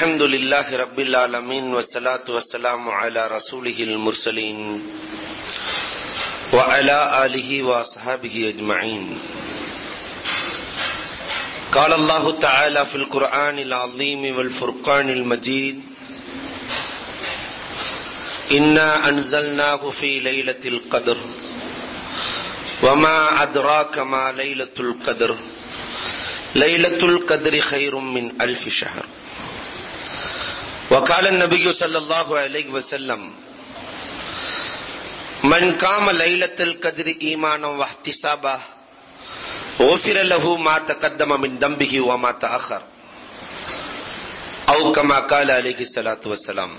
الحمد لله رب العالمين والصلاة والسلام على رسوله المرسلين وعلى آله وأصحابه أجمعين. قال الله تعالى في القرآن العظيم والفرقان المجيد إنا أنزلناه في ليلة القدر وما أدراك ما ليلة القدر. ليلة القدر خير من ألف شهر. وقال النبي صلى الله عليه وسلم، من قام ليلة القدر إيمانا واحتسابا غفر له ما تقدم من ذنبه وما تأخر. أو كما قال عليه الصلاة والسلام،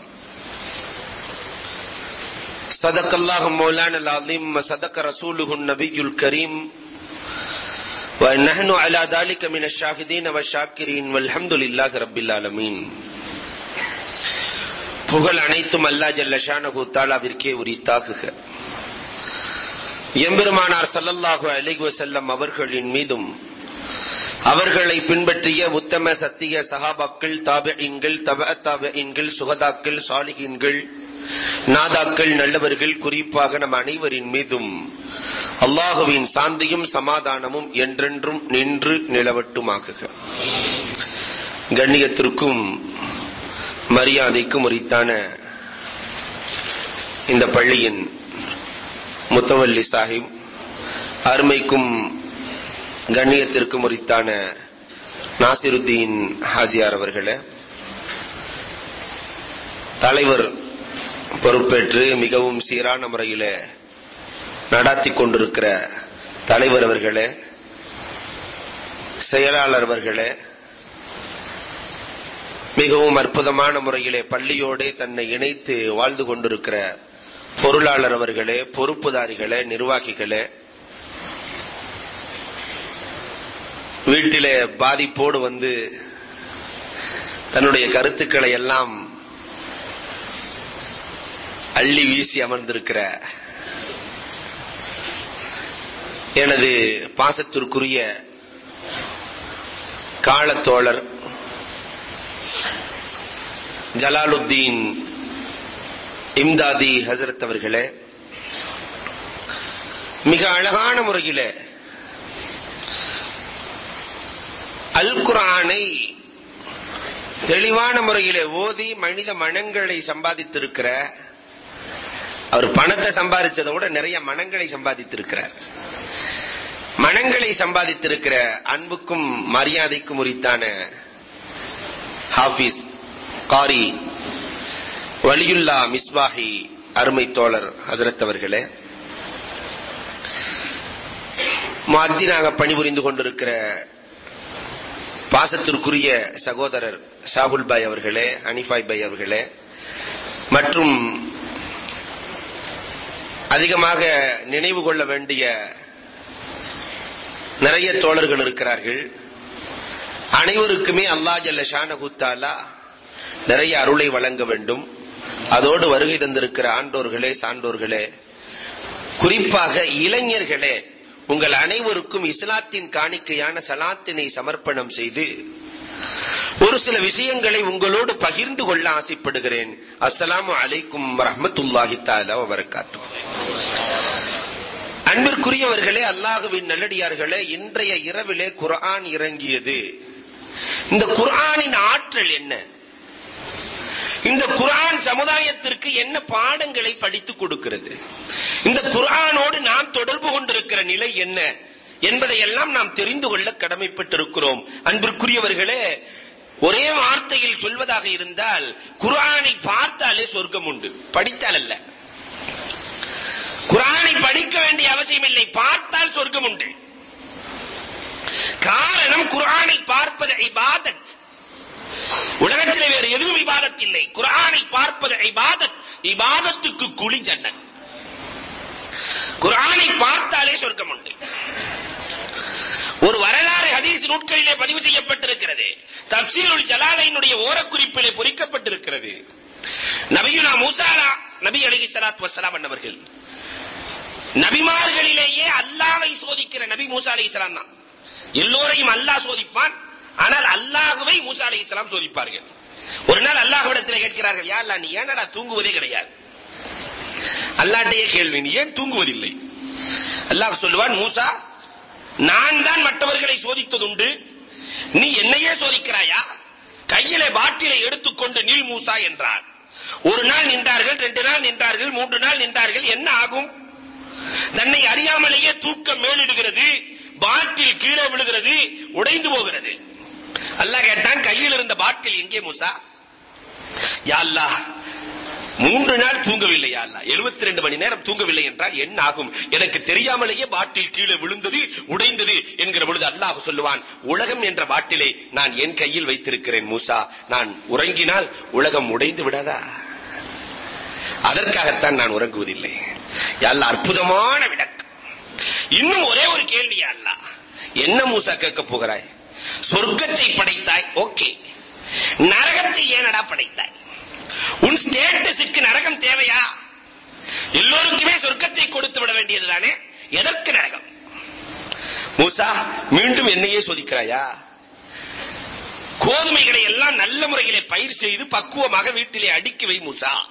صدق الله مولانا العظيم وصدق رسوله النبي الكريم ونحن على ذلك من الشاهدين والشاكرين والحمد لله رب العالمين. புகழ் அனைத்தும் அல்லா ஜல்ல ஷானகு தாலாவிற்கே உரித்தாகுக. எம்பெருமானார் சல்லல்லாஹு அலிகு செல்லம் அவர்களின் மீதும் அவர்களை பின்பற்றிய உத்தம சத்திய சஹாபாக்கள் தாபியீன்கள் தப தாபியீன்கள் சுகதாக்கள் சாலிகின்கள் நாதாக்கள் நல்லவர்கள் குறிப்பாக நம் அனைவரின் மீதும் அல்லாஹுவின் சாந்தியும் சமாதானமும் என்றென்றும் நின்று நிலவட்டுமாகுக. கண்ணியத்திற்கும் மரியாதைக்கும் முறித்தான இந்த பள்ளியின் முத்தவல்லி சாஹிப் அருமைக்கும் கண்ணியத்திற்கும் முறித்தான நாசிருத்தீன் ஹாஜியார் அவர்களே தலைவர் பொறுப்பேற்று மிகவும் சீரான முறையில நடாத்தி கொண்டிருக்கிற தலைவர் அவர்களே செயலாளர் அவர்களே மிகவும் அற்புதமான முறையிலே பள்ளியோடு தன்னை இணைத்து வாழ்ந்து கொண்டிருக்கிற பொருளாளர் அவர்களே பொறுப்புதாரிகளே நிர்வாகிகளே வீட்டிலே பாதிப்போடு வந்து தன்னுடைய கருத்துக்களை எல்லாம் அள்ளி வீசி அமர்ந்திருக்கிற எனது பாசத்திற்குரிய காலத்தோழர் ஜலாலுத்தீன் இம்தாதி ஹசரத் அவர்களே மிக அழகான முறையில் அல் குரானை தெளிவான முறையிலே ஓதி மனித மனங்களை சம்பாதித்திருக்கிற அவர் பணத்தை சம்பாதிச்சதை விட நிறைய மனங்களை சம்பாதித்திருக்கிறார். மனங்களை சம்பாதித்திருக்கிற அன்புக்கும் மரியாதைக்கும் உரித்தான ஹாபிஸ் காரி வலியுல்லா மிஸ்பாஹி அருமை தோழர் ஹசரத் அவர்களே. மத்தினாக பணிபுரிந்து கொண்டிருக்கிற பாசத்திற்குரிய சகோதரர் சாகுல் பாய் அவர்களே அனிஃபாய் பாய் அவர்களே மற்றும் அதிகமாக நினைவு கொள்ள வேண்டிய நிறைய தோழர்கள் இருக்கிறார்கள். அனைவருக்குமே அல்லா ஜல்ல ஷானகுத்தாலா நிறைய அருளை வழங்க வேண்டும். அதோடு வருகை தந்திருக்கிற ஆண்டோர்களே சான்றோர்களே குறிப்பாக இளைஞர்களே உங்கள் அனைவருக்கும் இஸ்லாத்தின் காணிக்கையான சலாத்தினை சமர்ப்பணம் செய்து ஒரு சில விஷயங்களை உங்களோடு பகிர்ந்து கொள்ள ஆசைப்படுகிறேன். அஸ்ஸலாமு அலைக்கும் ரஹமத்துல்லாஹி தாலா வரகாத்து அன்பிற்குரியவர்களே அல்லாஹுவின் நல்லடியார்களே இன்றைய இரவிலே குர்ஆன் இறங்கியது. இந்த குர்ஆனின் ஆற்றல் என்ன? இந்த குரான் சமுதாயத்திற்கு என்ன பாடங்களை படித்துக் கொடுக்கிறது? இந்த குரானோடு நாம் தொடர்பு கொண்டிருக்கிற நிலை என்ன என்பதை எல்லாம் நாம் தெரிந்து கொள்ள கடமைப்பட்டிருக்கிறோம். அன்பிற்குரியவர்களே ஒரே வார்த்தையில் சொல்வதாக இருந்தால் குரானை பார்த்தாலே சொர்க்கம் உண்டு. படித்தால் அல்ல. குரானை படிக்க வேண்டிய அவசியம் இல்லை. பார்த்தால் சொர்க்கம் உண்டு. காரணம் குரானை பார்ப்பது இபாதத். எதுவும் இபாதத் இல்லை குர்ஆனை பார்ப்பது இபாதத். இபாதத்துக்கு குழி ஜன்னன் குர்ஆனை பார்த்தாலே சொர்க்கம் உண்டு. ஒரு வரலாறு ஹதீஸ் நூட்களிலே பதிவு செய்யப்பட்டிருக்கிறது. தப்சீருல் ஜலாலைனுடைய ஓரக்குறிப்பிலே பொறிக்கப்பட்டிருக்கிறது. நபியுனா மூசாலா நபி அலி சலாத் வசலாம் அன்னவர்கள். நபிமார்களிலேயே அல்லாவை சோதிக்கிற நபி மூசா அலி தான். எல்லோரையும் அல்லாஹ் சோதிப்பான். ஆனால் அல்லாஹ்வை மூசா அலைஹிஸ்ஸலாம் சோதிப்பார்கள். ஒரு நாள் அல்லாஹ்விடத்தில் கேட்கிறார்கள் யா நீ ஏனடா தூங்குவதே கிடையாது? அல்லாட்டையே கேள்வி நீ ஏன் தூங்குவதில்லை? அல்லாஹ் சொல்லுவான் மூசா நான் தான் மற்றவர்களை சோதித்ததுண்டு நீ என்னையே சோதிக்கிறாயா? கையிலே பாட்டிலை எடுத்துக்கொண்டு நீல் மூசா என்றார். ஒரு நாள் நின்றார்கள் ரெண்டு நாள் நின்றார்கள் மூன்று நாள் நின்றார்கள் என்ன ஆகும்? தன்னை அறியாமலேயே தூக்கம் மேலிடுகிறது பாட்டில் கீழே விழுகிறது உடைந்து போகிறது. அல்லாஹ் கேட்டான் கையில் இருந்த பாட்டில் எங்கே மூசா? யா அல்லாஹ் மூன்று நாள் தூங்கவில்லை யா அல்லாஹ். 72 மணி நேரம் தூங்கவில்லை என்றால் என்ன ஆகும்? எனக்கு தெரியாமலேயே பாட்டில் கீழே விழுந்தது உடைந்தது என்கிற பொழுது அல்லாஹ் சொல்லுவான் உலகம் என்ற பாட்டிலை நான் என் கையில் வைத்திருக்கிறேன் மூசா. நான் உறங்கினால் உலகம் உடைந்து விடாதா? அதற்காகத்தான் நான் உறங்குவதில்லை. யா அற்புதமான விளக்கம். இன்னும் ஒரே ஒரு கேள்வி யா அல்லாஹ். என்ன மூசா கேட்க போகிறாய்? சொர்க்கத்தை படைத்தாய் ஓகே. நரகத்தை ஏனடா படைத்தாய்? உன் ஸ்டேட்டஸுக்கு நரகம் தேவையா? எல்லோருக்குமே சொர்க்கத்தை கொடுத்து விட வேண்டியதுதானே? எதற்கு நரகம்? மூசா மீண்டும் என்னையே சோதிக்கிறாயா? கோதுமைகளை எல்லாம் நல்ல முறையிலே பயிர் செய்து பக்குவமாக வீட்டிலே அடுக்கி வை மூசா.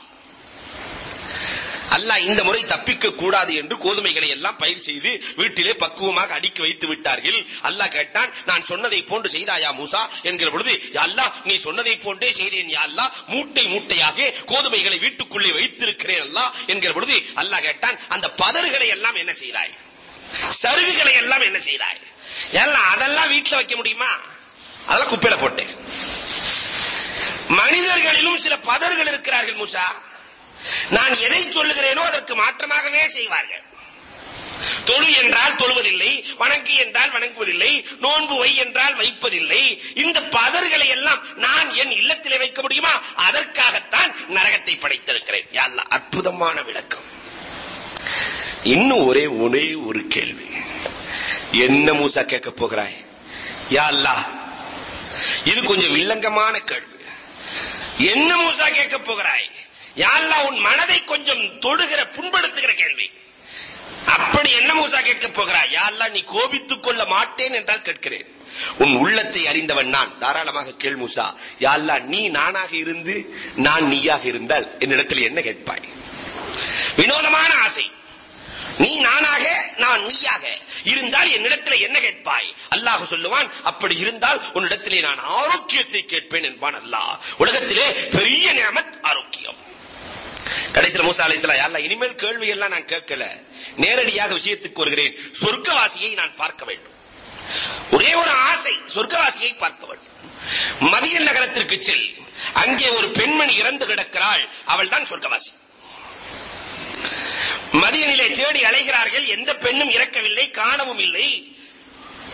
அல்லாஹ் இந்த முறை தப்பிக்க கூடாது என்று கோதுமைகளை எல்லாம் பயிர் செய்து வீட்டிலே பக்குவமாக அடுக்கி வைத்து விட்டார்கள். அல்லாஹ் கேட்டான் நான் சொன்னதை போன்று செய்தாயா மூசா? என்கிற பொழுது அல்லாஹ் நீ சொன்னதை போன்றே செய்தேன் யா அல்லாஹ். மூட்டை மூட்டையாக கோதுமைகளை வீட்டுக்குள்ளே வைத்திருக்கிறேன் அல்லாஹ் என்கிற பொழுது அல்லாஹ் கேட்டான் அந்த பதறுகளை எல்லாம் என்ன செய்தாய்? சருகுகளை எல்லாம் என்ன செய்தாய்? எல்லாம் அதெல்லாம் வீட்டுல வைக்க முடியுமா? அதெல்லாம் குப்பையில போட்டேன். மனிதர்களிலும் சில பதர்கள் இருக்கிறார்கள் மூசா. நான் எதை சொல்லுகிறேனோ அதற்கு மாற்றமாகவே செய்வார்கள். தொழு என்றால் தொழுவதில்லை வணங்கு என்றால் வணங்குவதில்லை நோன்பு வை என்றால் வைப்பதில்லை. இந்த பதர்களை எல்லாம் நான் என் இல்லத்திலே வைக்க முடியுமா? அதற்காகத்தான் நரகத்தை படைத்திருக்கிறேன். யா அற்புதமான விளக்கம். இன்னும் ஒரே ஒரே ஒரு கேள்வி. என்ன மூசா கேட்க போகிறாய்? யா இது கொஞ்சம் வில்லங்கமான கேள்வி. என்ன மூசா கேட்க போகிறாய்? யா உன் மனதை கொஞ்சம் தொடுகிற புண்படுத்துகிற கேள்வி. அப்படி என்ன மூசா கேட்க போகிறாய்? யா நீ கோபித்துக் கொள்ள மாட்டேன் என்றால் கேட்கிறேன். உன் உள்ளத்தை அறிந்தவன் நான். தாராளமாக கேள் மூசா. யா நீ நானாக இருந்து நான் நீயாக இருந்தால் என்னிடத்தில் என்ன கேட்பாய்? வினோதமான ஆசை. நீ நானாக நான் நீயாக இருந்தால் என்னிடத்தில் என்ன கேட்பாய்? அல்லாஹ் சொல்லுவான் அப்படி இருந்தால் உன்னிடத்திலே நான் ஆரோக்கியத்தை கேட்பேன் என்பான் அல்லாஹ். உலகத்திலே பெரிய நியமத் ஆரோக்கியம். கடைசியில் மூசா அலைஹிஸ்ஸலாம் யா இனிமேல் கேள்வி எல்லாம் நான் கேட்கல. நேரடியாக விஷயத்துக்கு வருகிறேன். சொர்க்கவாசியை நான் பார்க்க வேண்டும். ஒரே ஒரு ஆசை சொர்க்கவாசியை பார்க்க வேண்டும். மதிய நகரத்திற்கு செல். அங்கே ஒரு பெண்மணி இறந்து கிடக்கிறாள். அவள் தான் சொர்க்கவாசி. மதியனிலே தேடி அலைகிறார்கள். எந்த பெண்ணும் இறக்கவில்லை காணவும் இல்லை.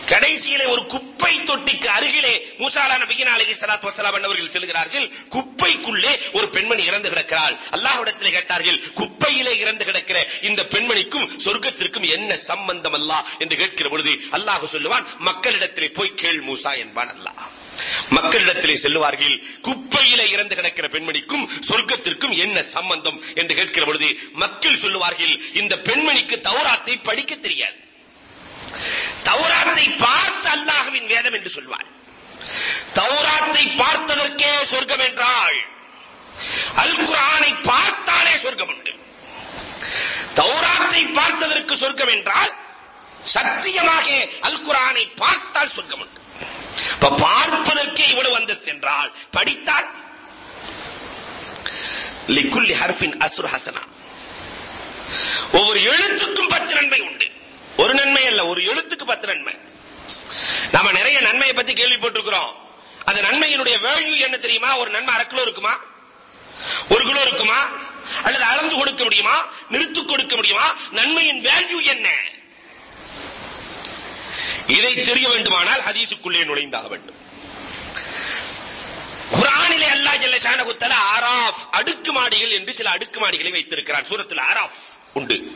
கடைசியிலே ஒரு குப்பை தொட்டிக்கு அருகிலே மூசாலா நபியின் அலைஹி ஸலாத்து வஸலாம் அவர்கள் செல்கிறார்கள். குப்பைக்குள்ளே ஒரு பெண்மணி இறந்து கிடக்கிறாள். அல்லாஹ்விடத்தில் கேட்டார்கள் குப்பையிலே இறந்து கிடக்கிற இந்த பெண்மணிக்கும் சொர்க்கத்திற்கும் என்ன சம்பந்தம் அல்லாஹ்? என்று கேட்கிற பொழுது அல்லாஹ் சொல்லுவான் மக்களிடத்திலே போய் கேள் மூசா என்பான் அல்லாஹ். மக்களிடத்திலே செல்லுவார்கள் குப்பையில இறந்து கிடக்கிற பெண்மணிக்கும் சொர்க்கத்திற்கும் என்ன சம்பந்தம்? என்று கேட்கிற பொழுது மக்கள் சொல்லுவார்கள் இந்த பெண்மணிக்கு தௌராத்தை படிக்க தெரியாது. தௌராத்தை பார்த்து அல்லாஹ்வின் வேதம் என்று சொல்வாள் தௌராத்தை பார்த்ததற்கே சொர்க்கம் என்றாள் அல் குரானை பார்த்தாலே சொர்க்கம் உண்டு. தௌராத்தை பார்த்ததற்கு சொர்க்கம் என்றால் சத்தியமாக அல் குரானை பார்த்தால் சொர்க்கம் உண்டு. இப்ப பார்ப்பதற்கே இவ்வளவு அந்தஸ்து என்றால் படித்தால் லிக்குல்லி ஹர்ஃபின் அசுர் ஹசனா. ஒவ்வொரு எழுத்துக்கும் பத்து நன்மை உண்டு. ஒரு நன்மை அல்ல ஒரு எழுத்துக்கு பத்து நன்மை. நாம நிறைய நன்மையை பத்தி கேள்விப்பட்டிருக்கிறோம். அந்த நன்மையினுடைய வேல்யூ என்ன தெரியுமா? ஒரு நன்மை அரை கிலோ இருக்குமா? ஒரு கிலோ இருக்குமா? அல்லது அளந்து கொடுக்க முடியுமா? நிறுத்து கொடுக்க முடியுமா? நன்மையின் வேல்யூ என்ன? இதை தெரிய வேண்டுமானால் ஹதீஸுக்குள்ளே நுழைந்தாக வேண்டும். குரானிலே அல்லாஹ் ஜல்ல ஷானஹு தஆலா ஆராஃப் அடுக்குமாடிகள் என்று சில அடுக்குமாடிகளை வைத்திருக்கிறான். சூரத்தில் ஆராஃப் உண்டு.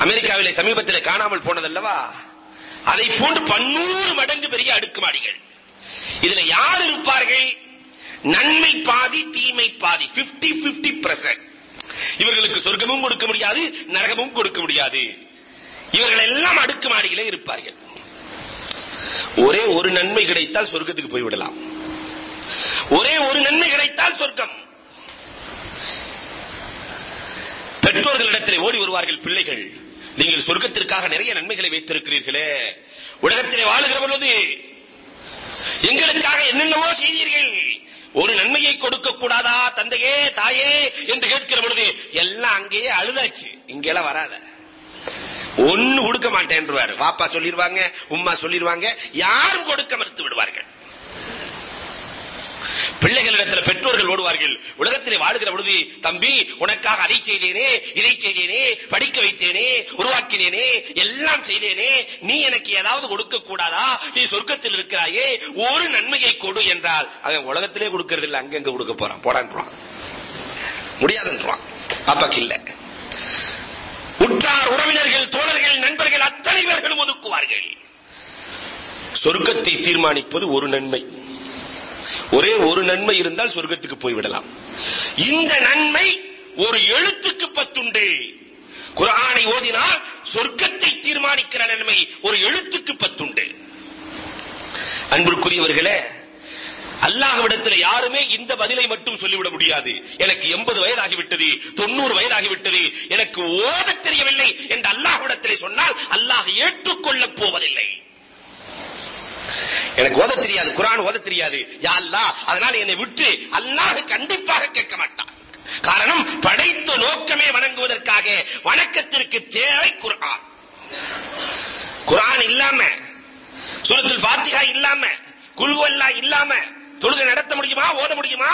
அமெரிக்காவிலே சமீபத்தில் காணாமல் போனதல்லவா? அதை போன்று பன்னூறு மடங்கு பெரிய அடுக்குமாடிகள். இதுல யார் இருப்பார்கள்? நன்மை பாதி தீமை பாதி. 50 50 percent. இவர்களுக்கு சொர்க்கமும் கொடுக்க முடியாது நரகமும் கொடுக்க முடியாது. இவர்கள் எல்லாம் அடுக்குமாடியிலே இருப்பார்கள். ஒரே ஒரு நன்மை கிடைத்தால் சொர்க்கத்துக்கு போய்விடலாம் ஒரே ஒரு நன்மை கிடைத்தால் சொர்க்கம். பெற்றோர்களிடத்திலே ஓடி வருவார்கள் பிள்ளைகள். நீங்கள் சொர்க்கத்திற்காக நிறைய நன்மைகளை வைத்திருக்கிறீர்களே. உலகத்திலே வாழுகிற பொழுது எங்களுக்காக என்னென்னவோ செய்தீர்கள். ஒரு நன்மையை கொடுக்க கூடாதா தந்தையே தாயே என்று கேட்கிற பொழுது எல்லாம் அங்கேயே அழுதாச்சு. இங்கெல்லாம் வராத. ஒண்ணு கொடுக்க மாட்டேன்றுவார். வாப்பா சொல்லிடுவாங்க உம்மா சொல்லிடுவாங்க யாரும் கொடுக்க மறுத்து விடுவார்கள். பிள்ளைகளிடத்தில் பெற்றோர்கள் ஓடுவார்கள். உலகத்திலே வாடுகிற பொழுது தம்பி உனக்காக அதை செய்தேனே இதை செய்தேனே படிக்க வைத்தேனே உருவாக்கினேனே எல்லாம் செய்தேனே நீ எனக்கு ஏதாவது கொடுக்க கூடாதா நீ சொர்க்கத்தில் இருக்கிறாயே ஒரு நன்மையை கொடு என்றால் அவன் உலகத்திலே கொடுக்கறது இல்லை அங்கங்க கொடுக்க போறான்? போடான்றான் முடியாதுன்றான் அப்பாக்கு இல்லை. உற்றார் உறவினர்கள் தோழர்கள் நண்பர்கள் அத்தனை பேர்களும் ஒதுக்குவார்கள். சொர்க்கத்தை தீர்மானிப்பது ஒரு நன்மை. ஒரே ஒரு நன்மை இருந்தால் சொர்க்கத்துக்கு போய்விடலாம். இந்த நன்மை ஒரு எழுத்துக்கு பத்துண்டு. குரானை ஓதினால் சொர்க்கத்தை தீர்மானிக்கிற நன்மை ஒரு எழுத்துக்கு பத்துண்டு. அன்புக்குரியவர்களே அல்லாஹ்விடத்தில் யாருமே இந்த பதிலை மட்டும் சொல்லிவிட முடியாது. எனக்கு எண்பது வயதாகிவிட்டது தொண்ணூறு வயதாகிவிட்டது எனக்கு ஓதத் தெரியவில்லை என்று அல்லாஹ்விடத்திலே சொன்னால் அல்லாஹ் ஏற்றுக்கொள்ளப் போவதில்லை. எனக்கு ஓத தெரியாது குரான் ஓத தெரியாது. யா அல்லாஹ் அதனால என்னை விட்டு அல்லாஹ் கண்டிப்பாக கேட்க மாட்டான். காரணம் படைத்த நோக்கமே வணங்குவதற்காக வணக்கத்திற்கு தேவை குரான் குரான் இல்லாம சூரத்துல் ஃபாத்திஹா இல்லாம குல்வல்லா இல்லாம தொழுகை நடத்த முடியுமா ஓத முடியுமா?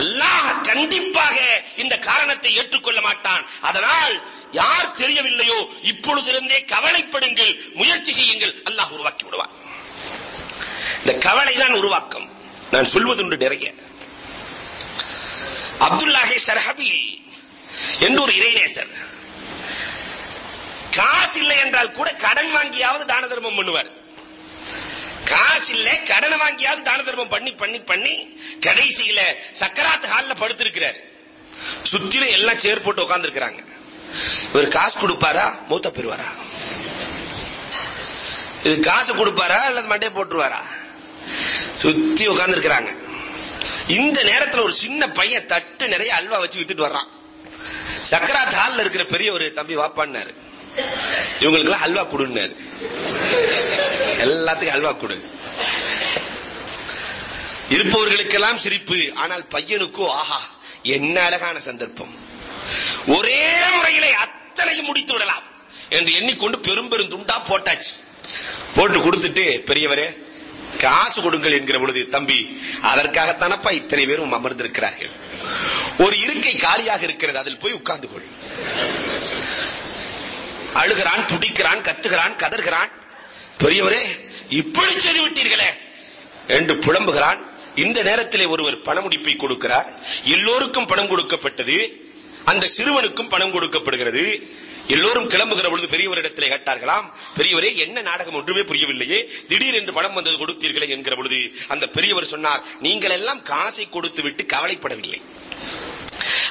அல்லாஹ் கண்டிப்பாக இந்த காரணத்தை ஏற்றுக்கொள்ள மாட்டான். அதனால் யார் தெரியவில்லையோ இப்பொழுதிருந்தே கவலைப்படுங்கள் முயற்சி செய்யுங்கள் அல்லாஹ் உருவாக்கி விடுவான். இந்த கவலை தான் உருவாக்கம். நான் சொல்வதுண்டு நிறைய. அப்துல்லாஹி சரஹபி என்று ஒரு இறைநேசர் காசு இல்லை என்றால் கூட கடன் வாங்கியாவது தான தர்மம் பண்ணுவார். காசு இல்ல கடன் வாங்கியாவது தான தர்மம் பண்ணி பண்ணி பண்ணி கடைசியில சக்கராத் ஹால்ல படுத்திருக்கிறார். சுத்திலும் எல்லாம் சேர் போட்டு உட்கார்ந்து இருக்கிறாங்க இவர் காசு கொடுப்பாரா? மூத்த பெறுவாரா? இது காசு கொடுப்பாரா? அல்லது மண்டே போட்டுருவாரா? சுத்தி உட்கார்ந்து இருக்கிறாங்க இந்த நேரத்துல ஒரு சின்ன பையன் தட்டு நிறைய அல்வா வச்சு வித்துட்டு வர்றான். சக்கராத் ஹால்ல இருக்கிற பெரிய ஒரு தம்பி வாப்பான்னாரு. இவங்களுக்கு எல்லாம் அல்வா கொடுன்னாரு. எல்லாத்துக்கும் அல்வா கொடு. இருப்பவர்களுக்கெல்லாம் சிரிப்பு ஆனால் பையனுக்கோ ஆஹா என்ன அழகான சந்தர்ப்பம். ஒரே முறையிலே அத்தனையும் முடித்து விடலாம் என்று எண்ணிக்கொண்டு பெரும் பெரும் துண்டா போட்டாச்சு. போட்டு கொடுத்துட்டு பெரியவரே காசு கொடுங்கள் என்கிற பொழுது தம்பி அதற்காகத்தானப்பா இத்தனை பேரும் அமர்ந்திருக்கிறார்கள். ஒரு இருக்கை காலியாக இருக்கிறது அதில் போய் உட்கார்ந்து கொள். அழுகிறான் துடிக்கிறான் கத்துகிறான் கதறுகிறான். பெரியவரே இப்படி செய்து விட்டீர்களே என்று புலம்புகிறான். இந்த நேரத்திலே ஒருவர் பணமுடிப்பை கொடுக்கிறார். எல்லோருக்கும் பணம் கொடுக்கப்பட்டது. அந்த சிறுவனுக்கும் பணம் கொடுக்கப்படுகிறது. எல்லோரும் கிளம்புகிற பொழுது பெரியவரிடத்திலே கேட்டார்களாம் பெரியவரே என்ன நாடகம்? ஒன்றுமே புரியவில்லையே. திடீர் என்று பணம் வந்தது கொடுத்தீர்களே என்கிற பொழுது அந்த பெரியவர் சொன்னார் நீங்கள் எல்லாம் காசை கொடுத்து விட்டு கவலைப்படவில்லை.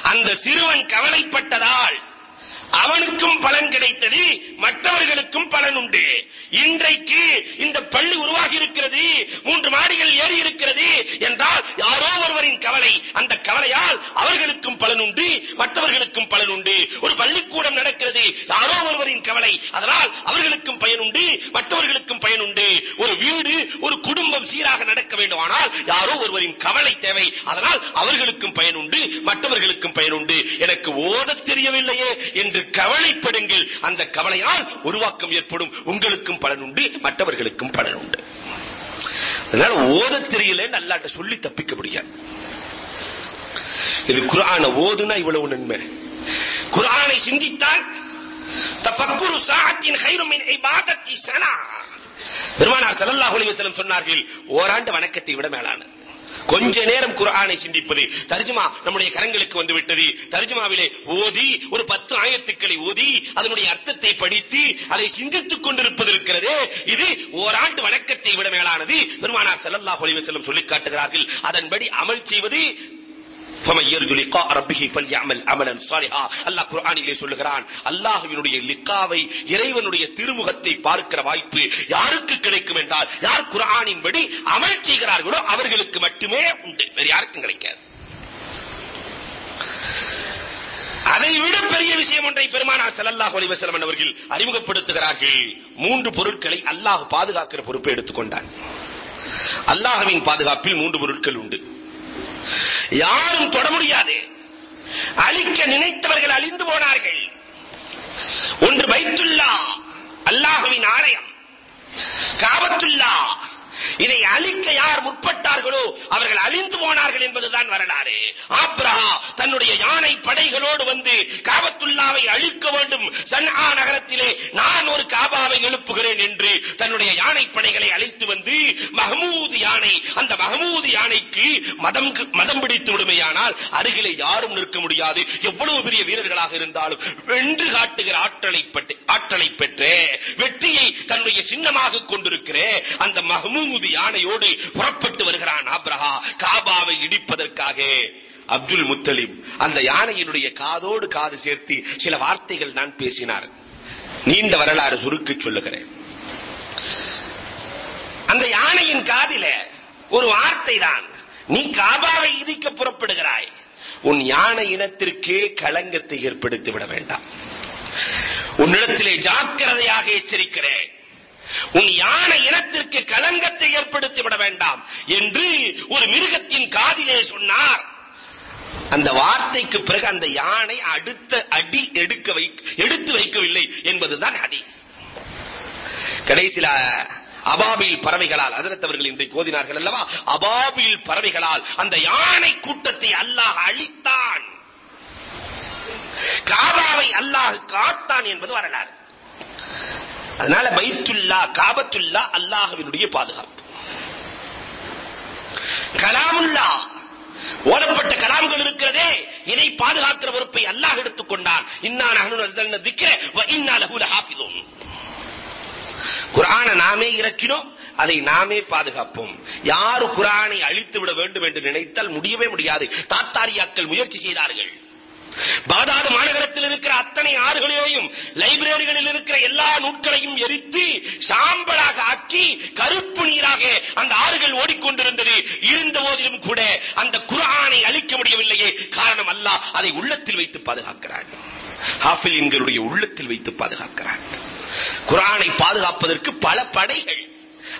அந்த சிறுவன் கவலைப்பட்டதால் அவனுக்கும் பலன் கிடைத்தது மற்றவர்களுக்கும் பலன் உண்டு. இன்றைக்கு இந்த பள்ளி உருவாகி இருக்கிறது மூன்று மாடிகள் ஏறி இருக்கிறது என்றால் யாரோ ஒருவரின் கவலை. அந்த கவலையால் அவர்களுக்கும் பலன் உண்டு மற்றவர்களுக்கும் பலன் உண்டு. ஒரு பள்ளிக்கூடம் நடக்கிறது யாரோ ஒருவரின் கவலை. அதனால் அவர்களுக்கும் பயன் உண்டு மற்றவர்களுக்கும் பயன் உண்டு. ஒரு வீடு ஒரு குடும்பம் சீராக நடக்க வேண்டுமானால் யாரோ ஒருவரின் கவலை தேவை. அதனால் அவர்களுக்கும் பயன் உண்டு மற்றவர்களுக்கும் பயன் உண்டு. எனக்கு ஓதத் தெரியவில்லையே என்று என்று கவலைப்படுங்கள். அந்த கவலையால் உருவாக்கம் ஏற்படும். உங்களுக்கும் பலன் உண்டு மற்றவர்களுக்கும் பலன் உண்டு. அதனால ஓத தெரியலன்னு அல்லாட்ட சொல்லி தப்பிக்க முடியாது. இது குரான ஓதுனா இவ்வளவு நன்மை. குரானை சிந்தித்தால் தஃபக்குரு சாஅத்தின் கைரும் மின் இபாதத்தி சனா. பெருமானார் ஸல்லல்லாஹு அலைஹி வஸல்லம் சொன்னார்கள் ஓராண்டு வணக்கத்தை விட மேலானது. கொஞ்ச நேரம் குர்ஆனை சிந்திப்பது தர்ஜுமா நம்முடைய கரங்களுக்கு வந்து விட்டது தர்ஜுமாவிலே ஓதி ஒரு பத்து ஆயத்துக்களை ஓதி அதனுடைய அர்த்தத்தை படித்து அதை சிந்தித்துக் கொண்டிருப்பது இருக்கிறதே. இது ஓராண்டு வணக்கத்தை விட மேலானது. பெருமானார் செல்லல்லா அலைஹி வஸல்லம் சொல்லி காட்டுகிறார்கள். அதன்படி அமல் செய்வது இறைவனுடைய திருமுகத்தை பார்க்கிற வாய்ப்பு யாருக்கு கிடைக்கும் என்றால் யார் குர்ஆனின்படி அமல் செய்கிறார்களோ அவர்களுக்கு மட்டுமே உண்டு. வேறு யாருக்கும் கிடைக்காது. அதை விட பெரிய விஷயம் ஒன்றை பெருமானார் ஸல்லல்லாஹு அலைஹி வஸல்லம் அவர்கள் அறிமுகப்படுத்துகிறார்கள். மூன்று பொருட்களை அல்லாஹ் பாதுகாக்கிற பொறுப்பை எடுத்துக்கொண்டான். அல்லாஹவின் பாதுகாப்பில் மூன்று பொருட்கள் உண்டு. யாரும் தொட முடியாது. அழிக்க நினைத்தவர்கள் அழிந்து போனார்கள். ஒன்று பைத்துல்லா அல்லாஹுவின் ஆலயம். காபத்துல்லா இதை அழிக்க யார் முற்பட்டார்களோ அவர்கள் அழிந்து போனார்கள் என்பதுதான் வரலாறு. ஆப்ரஹா தன்னுடைய யானை படைகளோடு வந்து காபத்துல்லாவை அழிக்க வேண்டும். சன்ஆ நகரத்திலே நான் ஒரு காபாவை எழுப்புகிறேன் என்று தன்னுடைய யானை படைகளை அழைத்து வந்து மஹமூது யானை அந்த மஹமூது யானைக்கு மதம் மதம் பிடித்து விடுமையானால் அருகிலே யாரும் நிற்க முடியாது. எவ்வளவு பெரிய வீரர்களாக இருந்தாலும் வென்று காட்டுகிற ஆற்றலை பெற்று ஆற்றலை பெற்ற வெற்றியை தன்னுடைய சின்னமாக கொண்டிருக்கிற அந்த மஹமூது யானையோடு புறப்பட்டு வருகிறான் ஆப்ரஹா காபாவை இடிப்பதற்காக. அப்துல் முத்தலிம் அந்த யானையினுடைய காதோடு காது சேர்த்து சில வார்த்தைகள் நான் பேசினார். நீண்ட வரலாறு சுருக்கி சொல்லுகிறேன். அந்த யானையின் காதில ஒரு வார்த்தை தான் நீ காபாவை இடிக்க புறப்படுகிறாய். உன் யானை இனத்திற்கே களங்கத்தை ஏற்படுத்தி விட வேண்டாம். உன்னிடத்திலே ஜாக்கிரதையாக எச்சரிக்கிறேன். உன் யானை இனத்திற்கு களங்கத்தை ஏற்படுத்தி விட வேண்டாம் என்று ஒரு மிருகத்தின் காதிலே சொன்னார். அந்த வார்த்தைக்கு பிறகு அந்த யானை அடுத்த அடி எடுக்க வை எடுத்து வைக்கவில்லை என்பதுதான் ஹதீஸ். கடைசியில அபாபில் பறவைகளால் அதிரத் அவர்கள் இன்றைக்கு கோதினார்கள் அல்லவா? அபாபில் பறவைகளால் அந்த யானை கூட்டத்தை அல்லாஹ் அழித்தான். காபாவை அல்லாஹ் காத்தான் என்பது வரலாறு. அதனால பைத்துல்லா காபத்துல்லா அல்லாஹ்வினுடைய பாதுகாப்பு. கலாமுல்லா. ஓடப்பட்ட கலாம்கள் இருக்கிறதே இதை பாதுகாக்கிற பொறுப்பை அல்லாஹ் எடுத்துக்கொண்டான் இன்னா நஹ்னு நஸல்ன திக்ர வ இன்னா லஹு லஹாஃபிதுன். குர்ஆனை நாமே இறக்கினோம் அதை நாமே பாதுகாப்போம். யாரு குரானை அழித்து விட வேண்டும் என்று நினைத்தால் முடியவே முடியாது. தாத்தாரியாக்கள் முயற்சி செய்தார்கள். பாதாது மாநகரத்தில் இருக்கிற அத்தனை ஆறுகளிலேயும் லைப்ரரிகளில் இருக்கிற எல்லா நூல்களையும் எரித்து சாம்பலாக ஆக்கி கருப்பு நீராக அந்த ஆறுகள் ஓடிக்கொண்டிருந்தது. இருந்த போதிலும் கூட அந்த குரானை அழிக்க முடியவில்லையே. காரணம் அல்ல அதை உள்ளத்தில் வைத்து பாதுகாக்கிறான். ஹாஃபிலின்களுடைய உள்ளத்தில் வைத்து பாதுகாக்கிறான். குரானை பாதுகாப்பதற்கு பல படைகள்.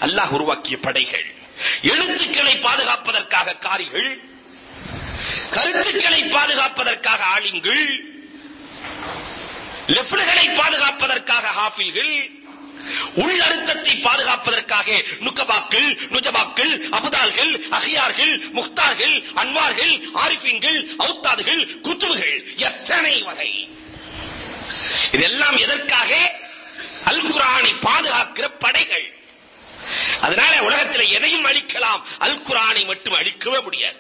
அல்லாஹ் உருவாக்கிய படைகள். எழுத்துக்களை பாதுகாப்பதற்காக காரிகள் கருத்துக்களை பாதுகாப்பதற்காக ஆலிம்கள் லெஃப்ட்களை பாதுகாப்பதற்காக ஹாஃபில்கள் உள்ளழுத்தத்தை பாதுகாப்பதற்காக நுக்கபாக்கள் நுஜபாக்கள் அபுதால்கள் அகியார்கள் முக்தார்கள் அன்வார்கள் ஆரிஃபின்கள் அவுத்தாதுகள் குத்துவுகள் எத்தனை வகை? இதெல்லாம் எதற்காக? அல் குரானை பாதுகாக்கிற படைகள். அதனால உலகத்தில் எதையும் அழிக்கலாம். அல் குரானை மட்டும் அழிக்கவே முடியாது.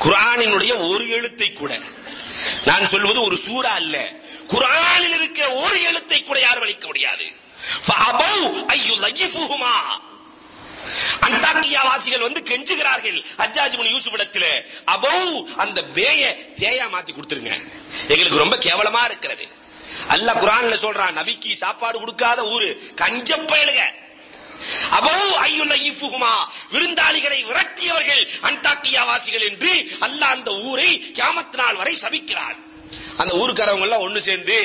குரானினுடைய ஒரு எழுத்தை கூட. நான் சொல்வது ஒரு சூறா அல்ல. குரானில் இருக்கிற ஒரு எழுத்தை கூட யாரும் வலிக்க முடியாது? அந்தாக்கியா வாசிகள் வந்து கெஞ்சுகிறார்கள் அஜாஜ் முனி யூசுப் இடத்துல. அபௌ அந்த பேய தேயா மாத்தி கொடுத்துருங்க. எங்களுக்கு ரொம்ப கேவலமா இருக்கிறது. அல்ல குரான்ல சொல்றான் நபிக்கு சாப்பாடு கொடுக்காத ஊரு. கஞ்ச பயலுக அபௌ ஐயுல் ஐஃபுகுமா விருந்தாளிகளை விரட்டியவர்கள் அன்டாக்கியா வாசிகள் என்று அல்லாஹ் அந்த ஊரை கியாமத் நாள் வரை சபிக்கிறான் அந்த ஊருக்காரவங்க எல்லாம் ஒண்ணு சேர்ந்து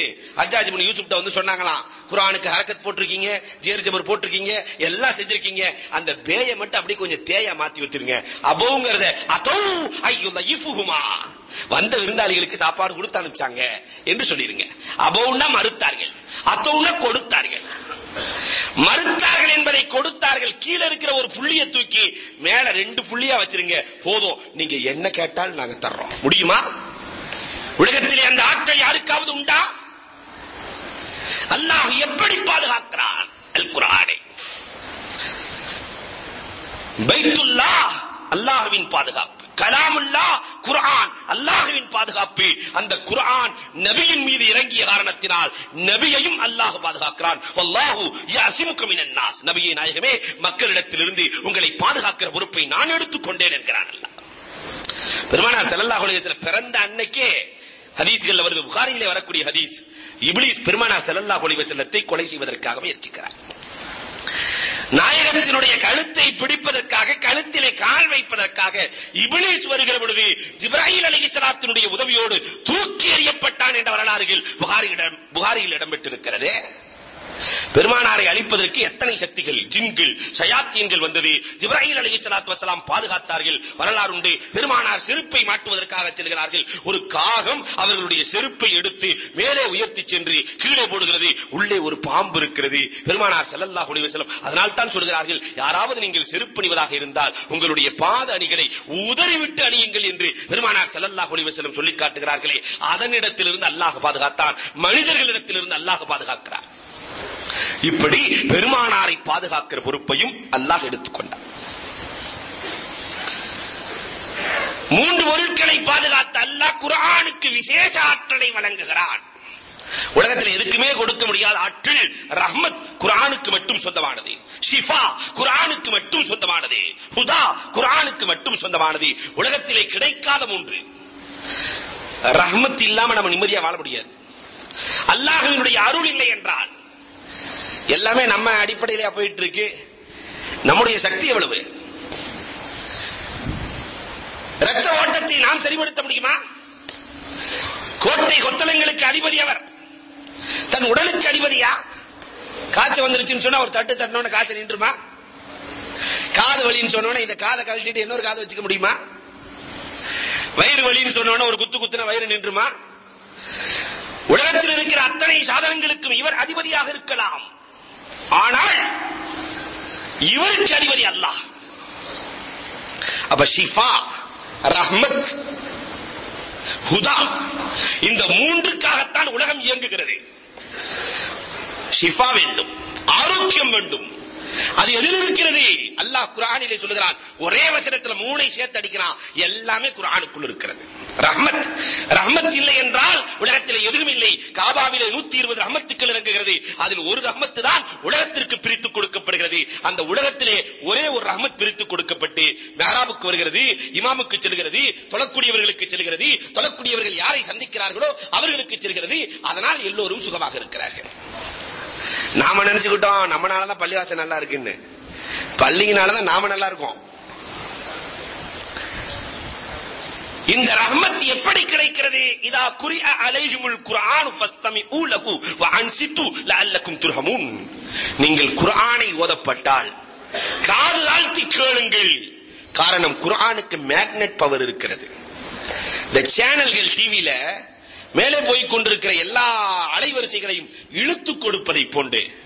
அஜாஜ் இப்னு யூசுப்ட்ட வந்து சொன்னாங்களாம் குரானுக்கு ஹரக்கத் போட்டிருக்கீங்க ஜேர் ஜபர் போட்டிருக்கீங்க எல்லாம் செஞ்சிருக்கீங்க. அந்த பேயை மட்டும் அப்படியே கொஞ்சம் தேயா மாத்தி வச்சிருங்க அபௌங்கிறத அதோ ஐயுல் ஐஃபுகுமா வந்த விருந்தாளிகளுக்கு சாப்பாடு கொடுத்து அனுப்பிச்சாங்க என்று சொல்லிருங்க. அபௌன்னா மறுத்தார்கள். அதோன்னா கொடுத்தார்கள். மறுத்தார்கள் என்பதை கொடுத்தார்கள். கீழே இருக்கிற ஒரு புள்ளிய தூக்கி மேல ரெண்டு புள்ளியா வச்சிருங்க. போதும். நீங்க என்ன கேட்டால் நாங்க தர்றோம். முடியுமா? உலகத்திலே அந்த ஆற்றல் யாருக்காவது உண்டா? அல்லாஹ் எப்படி பாதுகாக்கிறான்? அல் குரானை பைத்துல்லா அல்லாஹுவின் பாதுகாப்பு. கலாமுல்லா குர்ஆன். அல்லாஹ்வின் பாதுகாப்பு. அந்த குர்ஆன் நபியின் மீது இறங்கிய காரணத்தினால் நபியையும் அல்லாஹ் பாதுகாக்கிறான். வல்லாஹு யஸிமுக மினன் நாஸ் நபியே நாயகமே மக்களிடத்திலிருந்து உங்களை பாதுகாக்கிற பொறுப்பை நான் எடுத்துக்கொண்டேன் என்கிறான் அல்லாஹ். பெருமானார் ஸல்லல்லாஹு அலைஹி வஸல்லம் பிறந்த அன்னைக்கே ஹதீஸ்கள்ல வருது. புகாரியிலே வரக்கூடிய ஹதீஸ். இப்ளீஸ் பெருமானார் ஸல்லல்லாஹு அலைஹி வஸல்லத்தை கொலை செய்வதற்காக முயற்சிக்கிறார். நாயகத்தினுடைய கழுத்தை பிடிப்பதற்காக கழுத்திலே கால் வைப்பதற்காக இபிலிஸ் வருகிற பொழுது ஜிப்ராஹில் அலைஹிஸ்ஸலாத்தினுடைய உதவியோடு தூக்கி எறியப்பட்டான் என்ற வரலாறுகள் புகாரியிடம் புகாரியில் இடம்பெற்றிருக்கிறது. பெருமானாரை அழிப்பதற்கு எத்தனை சக்திகள் ஜின்கள் சயாத்தியன்கள் வந்தது? ஜிப்ராஹில் அலைஹிஸ்ஸலாத்து வசலாம் பாதுகாத்தார்கள் வரலாறு உண்டு பெருமானார் செருப்பை மாட்டுவதற்காக செல்கிறார்கள். ஒரு காகம் அவர்களுடைய செருப்பை எடுத்து மேலே உயர்த்தி சென்று கீழே போடுகிறது. உள்ளே ஒரு பாம்பு இருக்கிறது. பெருமானார் செல்லல்லா அலைஹி செல்லம் அதனால் தான் சொல்கிறார்கள் யாராவது நீங்கள் செருப்பு அணிவதாக இருந்தால் உங்களுடைய பாத அணிகளை உதறிவிட்டு அணியுங்கள் என்று பெருமானார் செல்லல்லா அலைஹி செல்லம் சொல்லி காட்டுகிறார்களே. அதனிடத்திலிருந்து அல்லாஹ் பாதுகாத்தான் மனிதர்களிடத்திலிருந்து அல்லாஹ் பாதுகாக்கிறார் இப்படி பெருமானாரை பாதுகாக்கிற பொறுப்பையும் அல்லாஹ் எடுத்துக்கொண்டார் மூன்று பொருட்களை பாதுகாத்த அல்லாஹ் குரானுக்கு விசேஷ ஆற்றலை வழங்குகிறான். உலகத்தில் எதுக்குமே கொடுக்க முடியாத ஆற்றல் ரஹ்மத் குரானுக்கு மட்டும் சொந்தமானது. ஷிஃபா குரானுக்கு மட்டும் சொந்தமானது. ஹுதா குரானுக்கு மட்டும் சொந்தமானது. உலகத்திலே கிடைக்காத ஒன்று ரஹ்மத் இல்லாம நம்ம நிம்மதியா வாழ முடியாது. அல்லாஹ்வினுடைய அருள் இல்லை என்றால் எல்லாமே நம்ம அடிப்படையில போயிட்டு இருக்கு. நம்முடைய சக்தி எவ்வளவு? ரத்த ஓட்டத்தை நாம் சரிபடுத்த முடியுமா? கோட்டை கொத்தளங்களுக்கு அதிபதி அவர். தன் உடலுக்கு அதிபதியா காய்ச்சல் வந்துருச்சுன்னு சொன்னா ஒரு தட்டு தட்டினோட காய்ச்சல் நின்றுமா? காது வலின்னு சொன்னோட இந்த காதை கழட்டிட்டு இன்னொரு காதை வச்சுக்க முடியுமா? வயிறு வலின்னு சொன்னோட ஒரு குத்து குத்துன வயிறு நின்றுமா? உலகத்தில் இருக்கிற அத்தனை சாதனங்களுக்கும் இவர் அதிபதியாக இருக்கலாம். ஆனால் இவருக்கு அதிபதி அல்லாஹ். அப்ப ஷிஃபா ரஹ்மத் ஹுதா இந்த மூன்றுக்காகத்தான் உலகம் இயங்குகிறது. ஷிஃபா வேண்டும் ஆரோக்கியம் வேண்டும். அது எதில் இருக்கிறது? அல்லாஹ் குர்ஆனிலே சொல்லுகிறான். ஒரே வசனத்துல மூணை சேர்த்து அடிக்கிறான். எல்லாமே குர்ஆனுக்குள் இருக்கிறது. ரஹ்மத். ரஹ்மத் இல்லை என்றால் உலகத்தில் எதுவும் இல்லை. காபாவிலே 120 ரஹ்மத்துக்கள் இறங்குகிறது. அதில் ஒரு ரஹ்மத்து தான் உலகத்திற்கு பிரித்து கொடுக்கப்படுகிறது. அந்த உலகத்திலே ஒரே ஒரு ரஹ்மத் பிரித்து கொடுக்கப்பட்டு மெஹராபுக்கு வருகிறது இமாமுக்கு செல்கிறது தொழக்கூடியவர்களுக்கு செல்கிறது. தொழக்கூடியவர்கள் யாரை சந்திக்கிறார்களோ அவர்களுக்கு செல்கிறது. அதனால் எல்லோரும் சுகமாக இருக்கிறார்கள். நாம நினைச்சுக்கிட்டோம் நம்மனாலதான் பள்ளிவாசல் நல்லா இருக்குன்னு. பள்ளியினாலதான் நாம நல்லா இருக்கோம். இந்த ரஹ்மத் எப்படி கிடைக்கிறது? இதா குறி அலைஹிமுல் குர்ஆன் ஃபஸ்தமி ஊலகு வ அன்சித்து லஅல்லக்கும் துர்ஹமூன். நீங்கள் குர்ஆனை ஓதப்பட்டால் காது தாழ்த்தி கேளுங்கள். காரணம் குர்ஆனுக்கு மேக்னெட் பவர் இருக்கிறது. இந்த சேனல்கள் டிவில மேலே போய் கொண்டிருக்கிற எல்லா அலைவரிசைகளையும் இழுத்து கொடுப்பதை போன்று.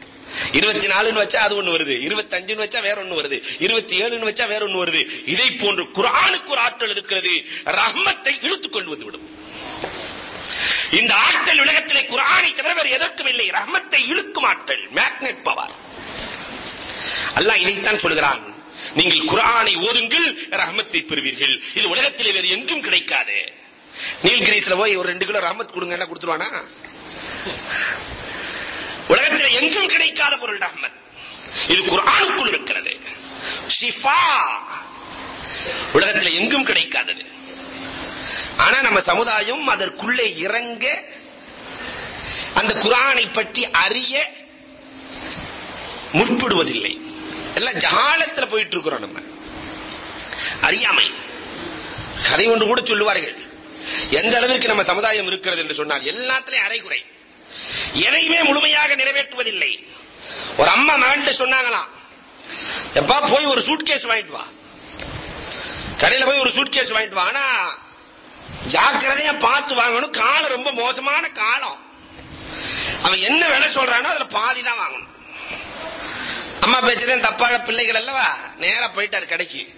இருபத்தி நாலுன்னு வச்சா அது ஒண்ணு வருது. இருபத்தி அஞ்சுன்னு வச்சா வேற ஒண்ணு வருது. இருபத்தி ஏழுன்னு வச்சா வேற ஒண்ணு வருது. இதை போன்று குரானுக்கு ஒரு ஆற்றல் இருக்கிறது. ரஹ்மத்தை இழுத்துக் கொண்டு வந்து விடும். இந்த ஆற்றல் உலகத்திலே குரானை தவிர வேறு எதற்கும் இல்லை. ரஹ்மத்தை இழுக்கும் ஆற்றல். மேக்னெட் பவர் அல்லாஹ் இதைத்தான் சொல்கிறான். நீங்கள் குரானை ஓதுங்கள் ரஹ்மத்தை பெறுவீர்கள். இது உலகத்திலே வேறு எங்கும் கிடைக்காது. நீல்கிரீஸ்ல போய் ஒரு ரெண்டு கிலோ ரஹமத் கொடுங்க என்ன கொடுத்துருவானா? உலகத்தில் எங்கும் கிடைக்காத பொருள் ரஹமத் இது குரானுக்குள் இருக்கிறது. ஷிஃபா. உலகத்தில் எங்கும் கிடைக்காதது. ஆனா நம்ம சமுதாயம் அதற்குள்ளே இறங்க அந்த குரானை பற்றி அறிய முற்படுவதில்லை. எல்லாம் ஜகாலத்துல போயிட்டு இருக்கிறோம் நம்ம. அறியாமை. கதை ஒன்று கூட சொல்லுவார்கள். எந்த அளவிற்கு நம்ம சமுதாயம் இருக்கிறது என்று சொன்னால் எல்லாத்திலையும் அரைகுறை எதையுமே முழுமையாக நிறைவேற்றுவதில்லை. ஒரு அம்மா மகன்ட்டு சொன்னாங்களாம் எப்பா போய் ஒரு சூட்கேஸ் வாங்கிட்டு வா. கடையில போய் ஒரு சூட்கேஸ் வாங்கிட்டு வா. ஆனா ஜாக்கிரதையா பார்த்து வாங்கணும். காலம் ரொம்ப மோசமான காலம். அவன் என்ன விலை சொல்றானோ அதுல பாதி தான் வாங்கணும். அம்மா பேச்சுதான் தப்பான பிள்ளைகள் அல்லவா? நேரா போயிட்டாரு கடைக்கு.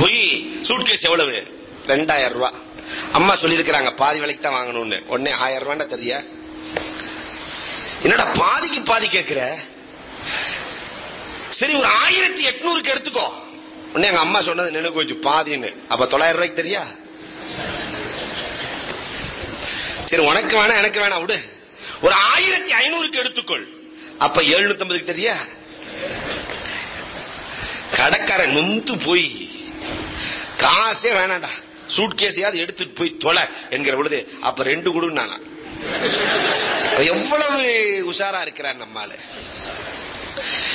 போய் சூட்கேஸ் எவ்வளவு? ரெண்டாயிரம் ரூபாய் அம்மா சொல்லியிருக்கிறாங்க பாதி விலைக்கு தான் வாங்கணும்னு. உடனே ஆயிரம் ரூபாண்டா தெரியா என்னடா பாதிக்கு பாதி கேட்கிற சரி ஒரு ஆயிரத்தி எட்நூறுக்கு எடுத்துக்கோ. உடனே எங்க அம்மா சொன்னது நினைவு வச்சு பாதின்னு. அப்ப தொள்ளாயிரம் ரூபாய்க்கு தெரியா? சரி உனக்கு வேணாம் எனக்கு வேணாம் விடு. ஒரு ஆயிரத்தி ஐநூறுக்கு எடுத்துக்கொள். அப்ப எழுநூத்தி ஐம்பதுக்கு தெரியா? கடைக்காரன் நொந்து போய் காசே வேணாண்டா சூட்கேஸையாவது எடுத்துட்டு போய் தொலை என்கிற பொழுது அப்ப ரெண்டு கொடுன்னானா. எவ்வளவு உஷாரா இருக்கிறார் நம்மால.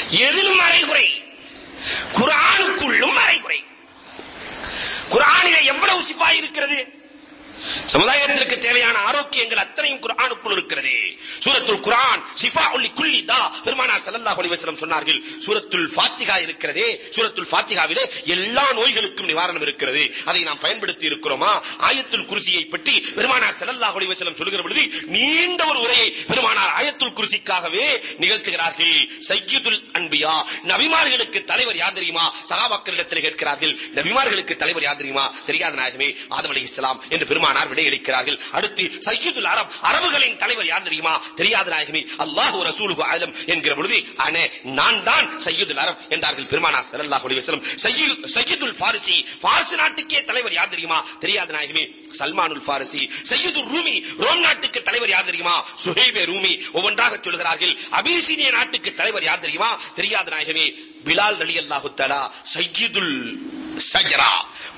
எதிலும் அரைகுறை குரானுக்குள்ளும் அரைகுறை குரானில எவ்வளவு சிப்பாய் இருக்கிறது? சமுதாயத்திற்கு தேவையான ஆரோக்கியங்கள் அத்தனையும் குர்ஆனுக்குள் இருக்கிறது. சூரத்துல் குர்ஆன் ஷிஃபா உல்லி குல்லி தா. பெருமானார் ஸல்லல்லாஹு அலைஹி வஸல்லம் சொன்னார்கள் சூரத்துல் ஃபாத்திஹா இருக்கிறதே. சூரத்துல் ஃபாத்திஹாவிலே எல்லா நோய்களுக்கும் நிவாரணம் இருக்கிறது. அதை நாம் பயன்படுத்தி இருக்கிறோமா? ஆயத்துல் குர்சியை பற்றி பெருமானார் ஸல்லல்லாஹு அலைஹி வஸல்லம் சொல்லுகிற பொழுது நீண்ட ஒரு உரையை பெருமானார் ஆயத்துல் குர்சிக்காகவே நிகழ்த்துகிறார்கள். சையீதுல் அன்பியா. நபிமார்களுக்கு தலைவர் யார் தெரியுமா? சஹாபாக்களிடத்தில் கேட்கிறார்கள் நபிமார்களுக்கு தலைவர் யார் தெரியுமா? தெரியாத நாயகமே ஆதம் அலைஹிஸ்ஸலாம் என்று பெருமானார் விடையளிக்கிறார்கள் அடுத்து சையதுல் அரப் அரபுகளின் தலைவர் யார் தெரியுமா? தெரியாத நாயகமே அல்லாஹ் ரசூலுஹு ஆலம் என்கிற பொழுது அனே நான் தான் சையதுல் அரப் என்றார்கள் பெருமானார் ஸல்லல்லாஹு அலைஹி வஸல்லம். சையதுல் ஃபாரிசி ஃபாரிஸ் நாட்டுக்கே தலைவர் யார் தெரியுமா? தெரியாத நாயகமே சல்மானுல் பாரசி சையது ரூமி ரோம் நாட்டுக்கு தலைவர் யார் தெரியுமா? சுஹைபே ரூமி. ஒவ்வொன்றாக சொல்கிறார்கள் அபிசீனிய நாட்டுக்கு தலைவர் யார் தெரியுமா? தெரியாத நாயகமே பிலால் அலி அல்லாஹு தலா சையதுல் சஜரா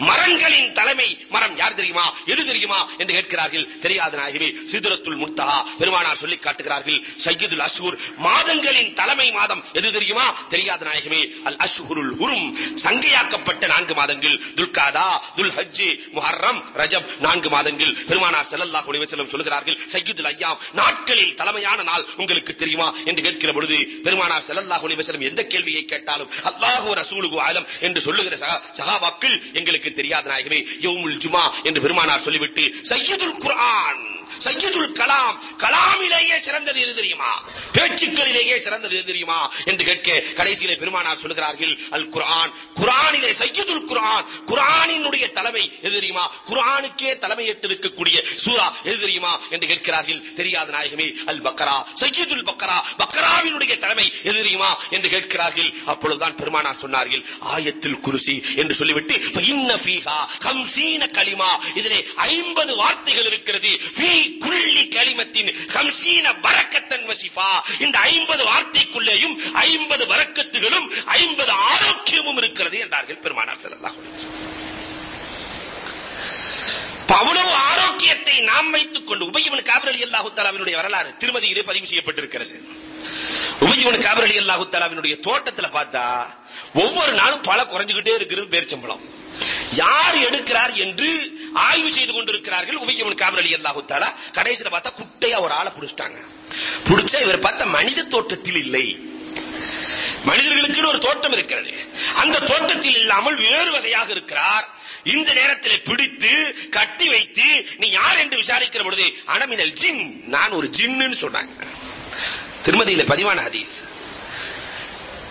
மரங்களின் தலைமை மரம் யார் தெரியுமா? எது தெரியுமா? என்று கேட்கிறார்கள் தெரியாத நாயகமே சிதுரத்துல் முன்தஹா பெருமானார் சொல்லி காட்டுகிறார்கள் சையதுல் அஷ்ஹூர் மாதங்களின் தலைமை மாதம் எது தெரியுமா? தெரியாத நாயகமே அல் அஷ்ஹுருல் ஹுரும் சங்கையாக்கப்பட்ட நான்கு மாதங்கள் துல்காதா துல் ஹஜ் முஹர்ரம் ரஜப் நான்கு மாதங்கள் பெருமானார் செல்லல்லாஹ் அலைஹி வஸல்லம் சொல்கிறார்கள் சையுதுல் ஐயாம் நாட்களில் தலைமையான நாள் உங்களுக்கு தெரியுமா? என்று கேட்கிற பொழுது பெருமானார் ஸல்லல்லாஹு அலைஹி எந்த கேள்வியை கேட்டாலும் அல்லாஹு ரசூலுகு ஆலம் என்று சொல்லுகிற சகா சகாபாக்கள் எங்களுக்கு தெரியாத நாயகமே யோமுல் ஜுமா என்று பெருமானார் சொல்லிவிட்டு சையதுல் குர்ஆன் சையதுல் கலாம் கலாமிலேயே சிறந்தது எது தெரியுமா? பேச்சுக்களிலேயே சிறந்தது எது தெரியுமா? என்று கேட்க கடைசியிலே பெருமானார் சொல்கிறார்கள் அல் குரான் குரானிலே சையதுல் குரான் குரானினுடைய தலைமை எது தெரியுமா? குரானுக்கே தலைமை ஏற்றிருக்கக்கூடிய சூரா எது தெரியுமா? என்று கேட்கிறார்கள் தெரியாத நாயகமே அல் பக்கரா சையதுல் பக்கரா பக்கராவினுடைய தலைமை எது தெரியுமா? என்று கேட்கிறார்கள். அப்பொழுதுதான் பெருமானார் சொன்னார்கள் ஆயத்தில் குருசி என்று சொல்லிவிட்டு இன்ன ஃபீஹா கம்சீன கலிமா. இதிலே 50 வார்த்தைகள் இருக்கிறது. ஃபீ குள்ளி கலிமத்தின் ஹம்சீன பரக்கத்தன் வசிஃபா. இந்த 50 வார்த்தைக்குள்ளேயும் 50 பரக்கத்துகளும் 50 ஆரோக்கியமும் இருக்கிறது என்றார்கள் பெருமானார் ஸல்லல்லாஹு அலைஹி வஸல்லம். அவ்வளவு ஆரோக்கியத்தை நாம் வைத்துக் கொண்டு உபயவன் காபிர் அலி அல்லாஹு தாலாவினுடைய வரலாறு திருமதியிலே பதிவு செய்யப்பட்டிருக்கிறது. உபயவன் காபிர் அலி அல்லாஹு தாலாவினுடைய தோட்டத்துல பார்த்தா ஒவ்வொரு நாளும் பல குறைஞ்சுகிட்டே இருக்கிறது பேரிச்சம்பளம் யார் எடுக்கிறார் என்று ஆய்வு செய்து கொண்டிருக்கிறார்கள் உபயவன் காபிர் அலி அல்லாஹு தாலா கடைசியில பார்த்தா குட்டையா ஒரு ஆளை புடிச்சிட்டாங்க. புடிச்சா இவர் பார்த்தா மனித தோட்டத்தில் இல்லை. மனிதர்களுக்கு ஒரு தோட்டம் இருக்கிறது. அந்த தோட்டத்தில் இல்லாமல் வேறு வகையாக இருக்கிறார். இந்த நேரத்தில் பிடித்து கட்டி வைத்து நீ யார் என்று விசாரிக்கிற பொழுது அனமினல் ஜின் நான் ஒரு ஜின்னு சொன்னாங்க திருமதியில பதிவான ஹதீஸ்.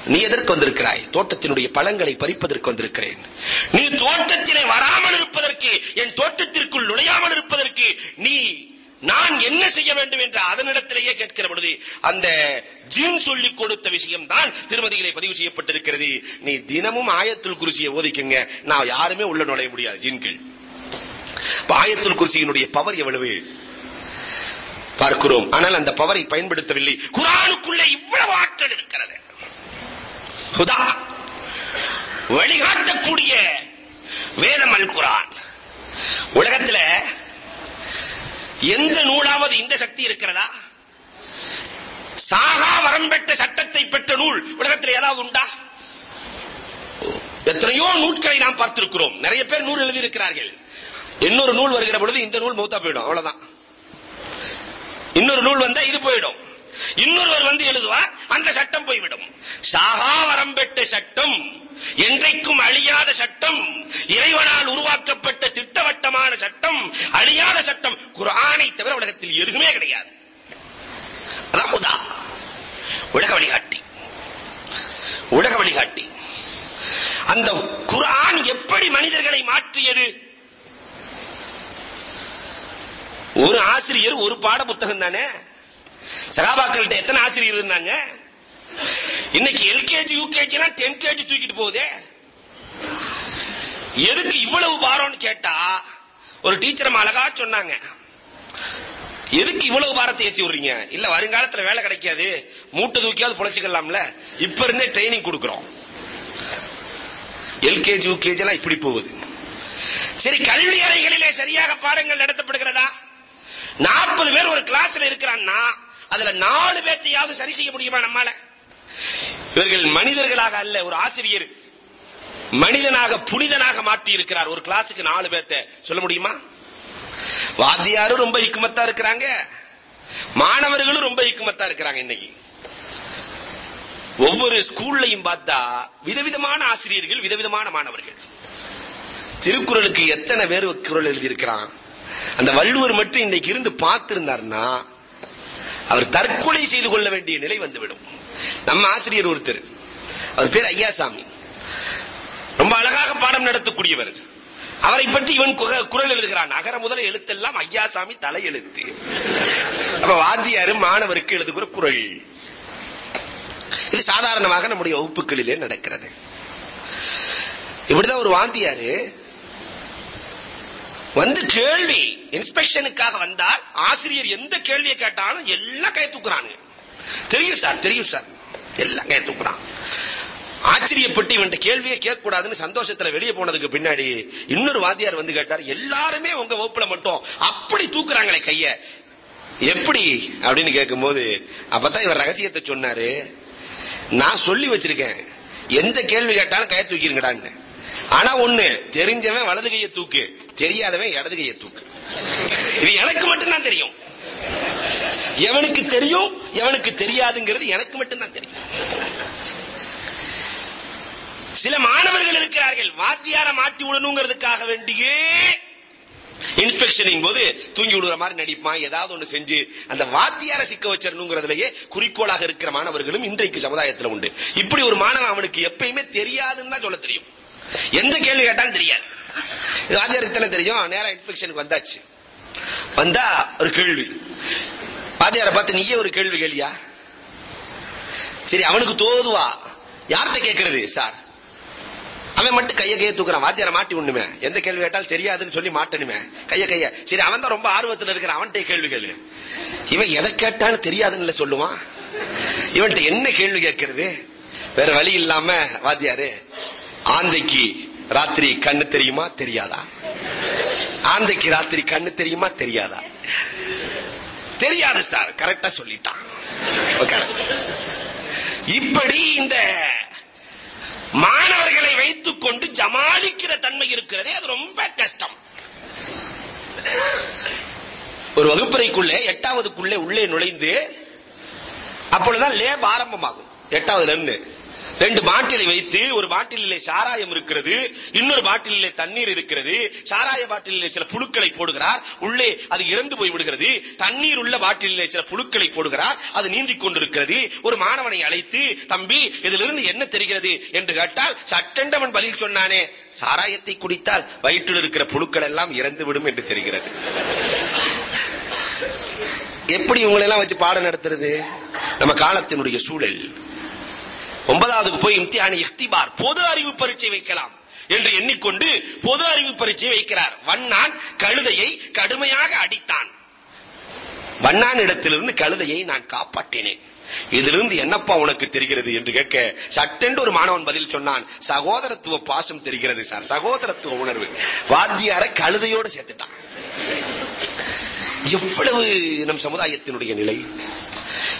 நீ எதற்கு வந்திருக்கிறாய்? தோட்டத்தினுடைய பழங்களை பறிப்பதற்கு வந்திருக்கிறேன். நீ தோட்டத்திலே வராமல் இருப்பதற்கு என் தோட்டத்திற்குள் நுழையாமல் இருப்பதற்கு நீ நான் என்ன செய்ய வேண்டும் என்று அதனிடத்திலேயே கேட்கிற பொழுது அந்த ஜீன் சொல்லி கொடுத்த விஷயம் தான் திருமதியிலே பதிவு செய்யப்பட்டிருக்கிறது. நீ தினமும் ஆயத்தில் குருசியை ஓதிக்குங்க. நான் யாருமே உள்ள நுழைய முடியாது ஜீன்கள். ஆயத்துல் குருசியினுடைய பவர் எவ்வளவு? பார்க்கிறோம். ஆனால் அந்த பவரை பயன்படுத்தவில்லை. குரானுக்குள்ளே இவ்வளவு ஆற்றல் இருக்கிறது. ஹுதா. வழிகாட்டக்கூடிய வேதம் அல் குரான். உலகத்துல எந்த நூலாவது இந்த சக்தி இருக்கிறதா? சாகா வரம் பெற்ற சட்டத்தை பெற்ற நூல் உலகத்தில் ஏதாவது உண்டா? எத்தனையோ நூட்களை நாம் பார்த்திருக்கிறோம். நிறைய பேர் நூல் எழுதி இருக்கிறார்கள் இன்னொரு நூல் வருகிற பொழுது இந்த நூல் மூத்தா போயிடும். அவ்வளவுதான். இன்னொரு நூல் வந்தா இது போயிடும். இன்னொருவர் வந்து எழுதுவார் அந்த சட்டம் போய்விடும். சாகா சட்டம் என்றைக்கும் அழியாத சட்டம் இறைவனால் உருவாக்கப்பட்ட திட்டவட்டமான சட்டம் அழியாத சட்டம் குரானை தவிர உலகத்தில் எதுவுமே கிடையாது. அதான் உலக வழிகாட்டி. உலக வழிகாட்டி. அந்த குரான் எப்படி மனிதர்களை மாற்றியது? ஒரு ஆசிரியர் ஒரு பாட புத்தகம் தானே சகாபாக்கள்கிட்ட எத்தனை ஆசிரியர் இருந்தாங்க? இன்னைக்கு எல்கேஜி யூகேஜி எல்லாம் டென் கேஜி தூக்கிட்டு போகுதே. எதுக்கு இவ்வளவு பாரம்னு கேட்டா ஒரு டீச்சர் அழகா சொன்னாங்க. எதுக்கு இவ்வளவு பாரத்தை ஏத்தி விடுறீங்க? இல்ல வருங்காலத்துல வேலை கிடைக்காது. மூட்டை தூக்கியாவது பொழைச்சிக்கலாம்ல. இப்ப இருந்தே ட்ரைனிங் கொடுக்கிறோம். எல்கேஜி யூகேஜி எல்லாம் இப்படி போகுது. சரி கல்வி அறைகளிலே சரியாக பாடங்கள் நடத்தப்படுகிறதா? நாற்பது பேர் ஒரு கிளாஸ்ல இருக்கிறான்னா அதுல நாலு பேர்த்தையாவது சரி செய்ய முடியுமா நம்மால? இவர்கள் மனிதர்களாக அல்ல ஒரு ஆசிரியர். மனிதனாக புனிதனாக மாற்றி இருக்கிறார் ஒரு கிளாஸுக்கு நாலு பேர்த்த. சொல்ல முடியுமா? வாத்தியாரும் ரொம்ப இக்குமத்தா இருக்கிறாங்க. மாணவர்களும் ரொம்ப இக்குமத்தா இருக்கிறாங்க இன்னைக்கு. ஒவ்வொரு ஸ்கூல்லையும் பார்த்தா விதவிதமான ஆசிரியர்கள் விதவிதமான மாணவர்கள். திருக்குறளுக்கு எத்தனை பேர் குரல் எழுதியிருக்கிறான்? அந்த வள்ளுவர் மட்டும் இன்னைக்கு இருந்து பார்த்திருந்தார்னா அவர் தற்கொலை செய்து கொள்ள வேண்டிய நிலை வந்துவிடும். நம்ம ஆசிரியர் ஒருத்தர். அவர் பேர் ஐயாசாமி. ரொம்ப அழகாக பாடம் நடத்தக்கூடியவர். அவரை பற்றி இவன் குரல் எழுதுகிறான். அகர முதல எழுத்தெல்லாம் ஐயாசாமி தலை எழுத்து. அப்ப வாத்தியாரு மாணவருக்கு எழுதுகிற குரல். இது சாதாரணமாக நம்முடைய வகுப்புகளிலே நடக்கிறது. இப்படிதான் ஒரு வாத்தியாரு வந்து கேள்வி. இன்ஸ்பெக்ஷனுக்காக வந்தால் ஆசிரியர் எந்த கேள்வியை கேட்டாலும் எல்லாம் கை தூக்குறானுங்க. தெரியும் சார் தெரியும் சார். எல்லாம் கை தூக்குறான். ஆச்சரியப்பட்டு இவன் கேள்வியே கேட்கக்கூடாதுன்னு சந்தோஷத்துல வெளியே போனதுக்கு பின்னாடி இன்னொரு வாத்தியார் வந்து கேட்டார் எல்லாருமே உங்க வகுப்புல மட்டும் அப்படி தூக்குறாங்களே கைய. எப்படி? அப்படின்னு கேட்கும்போது அப்பதான் இவர் ரகசியத்தை சொன்னாரு நான் சொல்லி வச்சிருக்கேன். எந்த கேள்வி கேட்டாலும் கைய தூக்கிருங்கடான்னு. ஆனா ஒண்ணு தெரிஞ்சவன் வலது கையை தூக்கு தெரியாதவன் இடது கையை தூக்கு. இது எனக்கு மட்டும்தான் தெரியும். எவனுக்கு தெரியும் எவனுக்கு தெரியாதுங்கிறது எனக்கு மட்டும்தான் தெரியும். சில மாணவர்கள் இருக்கிறார்கள் வாத்தியார மாட்டி விடணுங்கிறதுக்காக வேண்டியே இன்ஸ்பெக்ஷனின் போது தூங்கி விடுற மாதிரி நடிப்பான் ஏதாவது ஒண்ணு செஞ்சு அந்த வாத்தியார சிக்க வச்சிடணுங்கிறதுலயே குறிக்கோளாக இருக்கிற மாணவர்களும் இன்றைக்கு சமுதாயத்துல உண்டு. இப்படி ஒரு மாணவன் அவனுக்கு எப்பயுமே தெரியாதுன்னு தான் சொல்ல தெரியும். எந்த கேள்வி கேட்டாலும் தெரியாது. வாத்தியாருக்கு தெரியும்? நேரா இன்ஸ்பெக்ஷனுக்கு வந்தாச்சு. வந்தா ஒரு கேள்வி. வாத்தியாரை பார்த்து நீயே ஒரு கேள்வி கேள்வியா சரி அவனுக்கு தோதுவா. யார்கிட்ட கேட்கறது? சார். அவன் மட்டும் கைய கைய தூக்குறான். வாத்தியார மாட்டி உண்ணுமே எந்த கேள்வி கேட்டாலும் தெரியாதுன்னு சொல்லி மாட்டணுமே. கைய கைய. சரி அவன் தான் ரொம்ப ஆர்வத்துல இருக்கிறான். அவன்கிட்ட கேள்வி கேளு. இவன் எதை கேட்டாலும் தெரியாதுன்னு சொல்லுவான் இவன்கிட்ட என்ன கேள்வி கேட்கறது? வேற வழி இல்லாம வாத்தியாரு ஆந்தைக்கு ராத்திரி கண்ணு தெரியுமா தெரியாதா? ஆந்தைக்கு ராத்திரி கண்ணு தெரியுமா தெரியாதா? தெரியாது சார் கரெக்டா சொல்லிட்டான். இப்படி இந்த மாணவர்களை வைத்துக் கொண்டு ஜமாளிக்கிற தன்மை இருக்கிறதே அது ரொம்ப கஷ்டம். ஒரு வகுப்பறைக்குள்ளே எட்டாவதுக்குள்ளே உள்ளே நுழைந்து அப்பொழுதுதான் லேப் ஆரம்பமாகும். எட்டாவதுல இருந்து ரெண்டு பாட்டிலை வைத்து ஒரு பாட்டிலே சாராயம் இருக்கிறது இன்னொரு பாட்டிலே தண்ணீர் இருக்கிறது. சாராய பாட்டிலே சில புழுக்களை போடுகிறார். உள்ளே அது இறந்து போய் விடுகிறது. தண்ணீர் உள்ள பாட்டிலே சில புழுக்களை போடுகிறார். அது நீந்திக் கொண்டிருக்கிறது. ஒரு மாணவனை அழைத்து தம்பி இதிலிருந்து என்ன தெரிகிறது? என்று கேட்டால் சட்டென்றவன் பதில் சொன்னானே. சாராயத்தை குடித்தால் வயிற்றில் இருக்கிற புழுக்கள் எல்லாம் இறந்து விடும் என்று தெரிகிறது. எப்படி உங்களை எல்லாம் வச்சு பாடம் நடத்துறது? நம்ம காலத்தினுடைய சூழல். ஒன்பதாவதுக்கு போய் இம்திஹான் இஃப்திபார் பொது அறிவு பரீட்சை வைக்கலாம் என்று எண்ணிக்கொண்டு பொது அறிவு பரீட்சை வைக்கிறார். வண்ணான் கழுதையை கடுமையாக அடித்தான். வண்ணான் இடத்திலிருந்து கழுதையை நான் காப்பாற்றினேன். இதிலிருந்து என்னப்பா உனக்கு தெரிகிறது என்று கேட்க சட்டென்று ஒரு மாணவன் பதில் சொன்னான் சகோதரத்துவ பாசம் தெரிகிறது சார் சகோதரத்துவ உணர்வு. வாத்தியார கழுதையோடு சேர்த்துட்டான். எவ்வளவு நம் சமுதாயத்தினுடைய நிலை?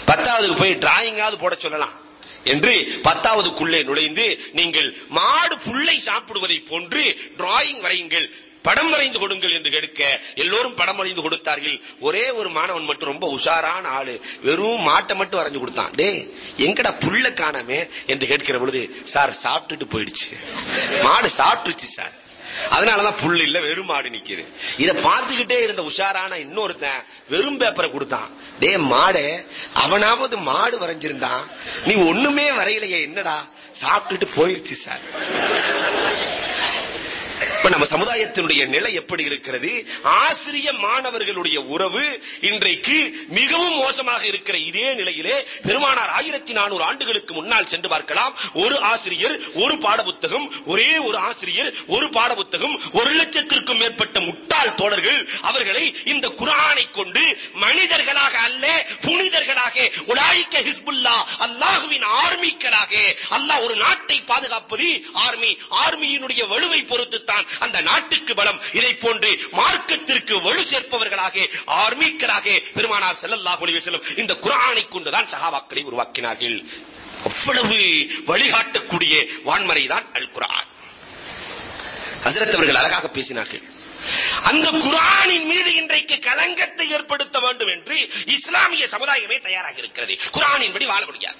பத்தாவதுக்கு போய் டிராயிங்காவது போட சொல்லலாம். என்று பத்தாவதுக்குள்ளே நுழைந்து நீங்கள் மாடு புல்லை சாப்பிடுவதை போன்று டிராயிங் வரையுங்கள் படம் வரைந்து கொடுங்கள் என்று கேட்க எல்லோரும் படம் வரைந்து கொடுத்தார்கள். ஒரே ஒரு மாணவன் மட்டும் ரொம்ப உஷாரான ஆளு. வெறும் மாட்டை மட்டும் வரைஞ்சு கொடுத்தான். டே எங்கடா புல்ல காணாமே? என்று கேட்கிற பொழுது சார் சாப்பிட்டுட்டு போயிடுச்சு. மாடு சாப்பிட்டுச்சு சார். அதனாலதான் புல் இல்ல வெறும் மாடு நிக்குது. இதை பார்த்துக்கிட்டே இருந்த உஷாரான இன்னொருத்தன் வெறும் பேப்பரை கொடுத்தான். டே மாடு அவனாவது மாடு வரைஞ்சிருந்தான். நீ ஒண்ணுமே வரையலையே என்னடா? சாப்பிட்டுட்டு போயிருச்சு சார் இப்ப நம்ம சமுதாயத்தினுடைய நிலை எப்படி இருக்கிறது? ஆசிரிய மாணவர்களுடைய உறவு இன்றைக்கு மிகவும் மோசமாக இருக்கிற இதே நிலையிலே பெருமானார் ஆயிரத்தி நானூறு ஆண்டுகளுக்கு முன்னால் சென்று பார்க்கலாம். ஒரு ஆசிரியர் ஒரு பாடப்புத்தகம் ஒரே ஒரு ஆசிரியர் ஒரு பாடப்புத்தகம் ஒரு லட்சத்திற்கும் மேற்பட்ட முட்டாள் தோழர்கள் அவர்களை இந்த குரானை கொண்டு மனிதர்களாக அல்ல புனிதர்களாக உலாய்க்க ஹிஸ்புல்லா அல்லாஹுவின் ஆர்மிக்களாக அல்லாஹ் ஒரு நாட்டை பாதுகாப்பது ஆர்மி ஆர்மியினுடைய வலுவை பொறுத்துத்தான் அந்த நாட்டுக்கு பலம் இதை போன்று மார்க்கத்திற்கு வலு சேர்ப்பவர்களாக ஆர்மிக்களாக பெருமானார் ஸல்லல்லாஹு அலைஹி வஸல்லம் இந்த குர்ஆனை கொண்டுதான் சஹாபாக்களை உருவாக்கினார்கள். அவ்வளவு வழிகாட்டக்கூடிய வான்மறை தான் அல் குரான் அதிரத்தவர்கள் அவர்கள் அழகாக பேசினார்கள். அந்த குரானின் மீது இன்றைக்கு கலங்கத்தை ஏற்படுத்த வேண்டும் என்று இஸ்லாமிய சமுதாயமே தயாராக இருக்கிறது. குரானின்படி வாழ முடியாது.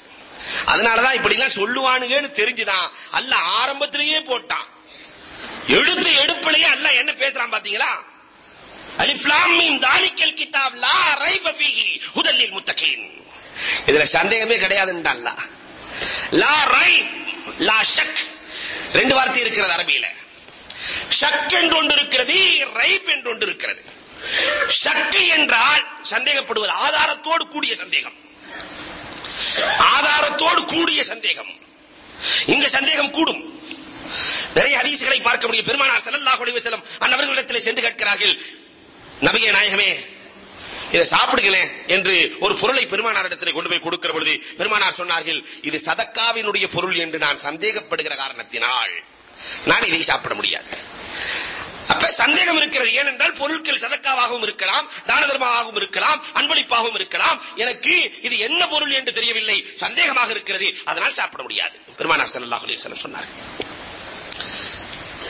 அதனாலதான் இப்படி எல்லாம் சொல்லுவானுங்கன்னு தெரிஞ்சுதான். அல்ல ஆரம்பத்திலேயே போட்டான். எடுத்து எடுப்பிலேயே அல்ல என்ன பேசுறான் பாத்தீங்களா? அலிஃப்லாம் மீம் தாலிக்கல் கிதாப் லா ரைப ஃபீஹி ஹுதல் முத்தகீன். இதுல சந்தேகமே கிடையாதுன்றான் அல்லாஹ் லா ரைப் லா ஷக். ரெண்டு வார்த்தை இருக்கிறது அரபியில. ஷக் என்று ஒன்று இருக்கிறது ரைப் என்று ஒன்று இருக்கிறது. ஷக்கு என்றால் சந்தேகப்படுவது ஆதாரத்தோடு கூடிய சந்தேகம். ஆதாரத்தோடு கூடிய சந்தேகம். இங்க சந்தேகம் கூடும். நிறைய ஹதீசுகளை பார்க்க முடியும். பெருமானார் ஸல்லல்லாஹு அலைஹி வஸல்லம் அன்னவர்களிடத்தில் சென்று கேட்கிறார்கள். நபியே நாயகமே இதை சாப்பிடுங்களேன் என்று ஒரு பொருளை பெருமானார் பெருமானாரிடத்தில் கொண்டு போய் கொடுக்கிற பொழுது பெருமானார் சொன்னார்கள் இது சதக்காவினுடைய பொருள் என்று நான் சந்தேகப்படுகிற காரணத்தினால் நான் இதை சாப்பிட முடியாது. அப்ப சந்தேகம் இருக்கிறது. ஏனென்றால் பொருட்கள் சதக்காவாகவும் இருக்கலாம் தான தர்மமாகவும் இருக்கலாம் அன்பளிப்பாகவும் இருக்கலாம். எனக்கு இது என்ன பொருள் என்று தெரியவில்லை. சந்தேகமாக இருக்கிறது. அதனால் சாப்பிட முடியாது. பெருமானார் ஸல்லல்லாஹு அலைஹி வஸல்லம் சொன்னார்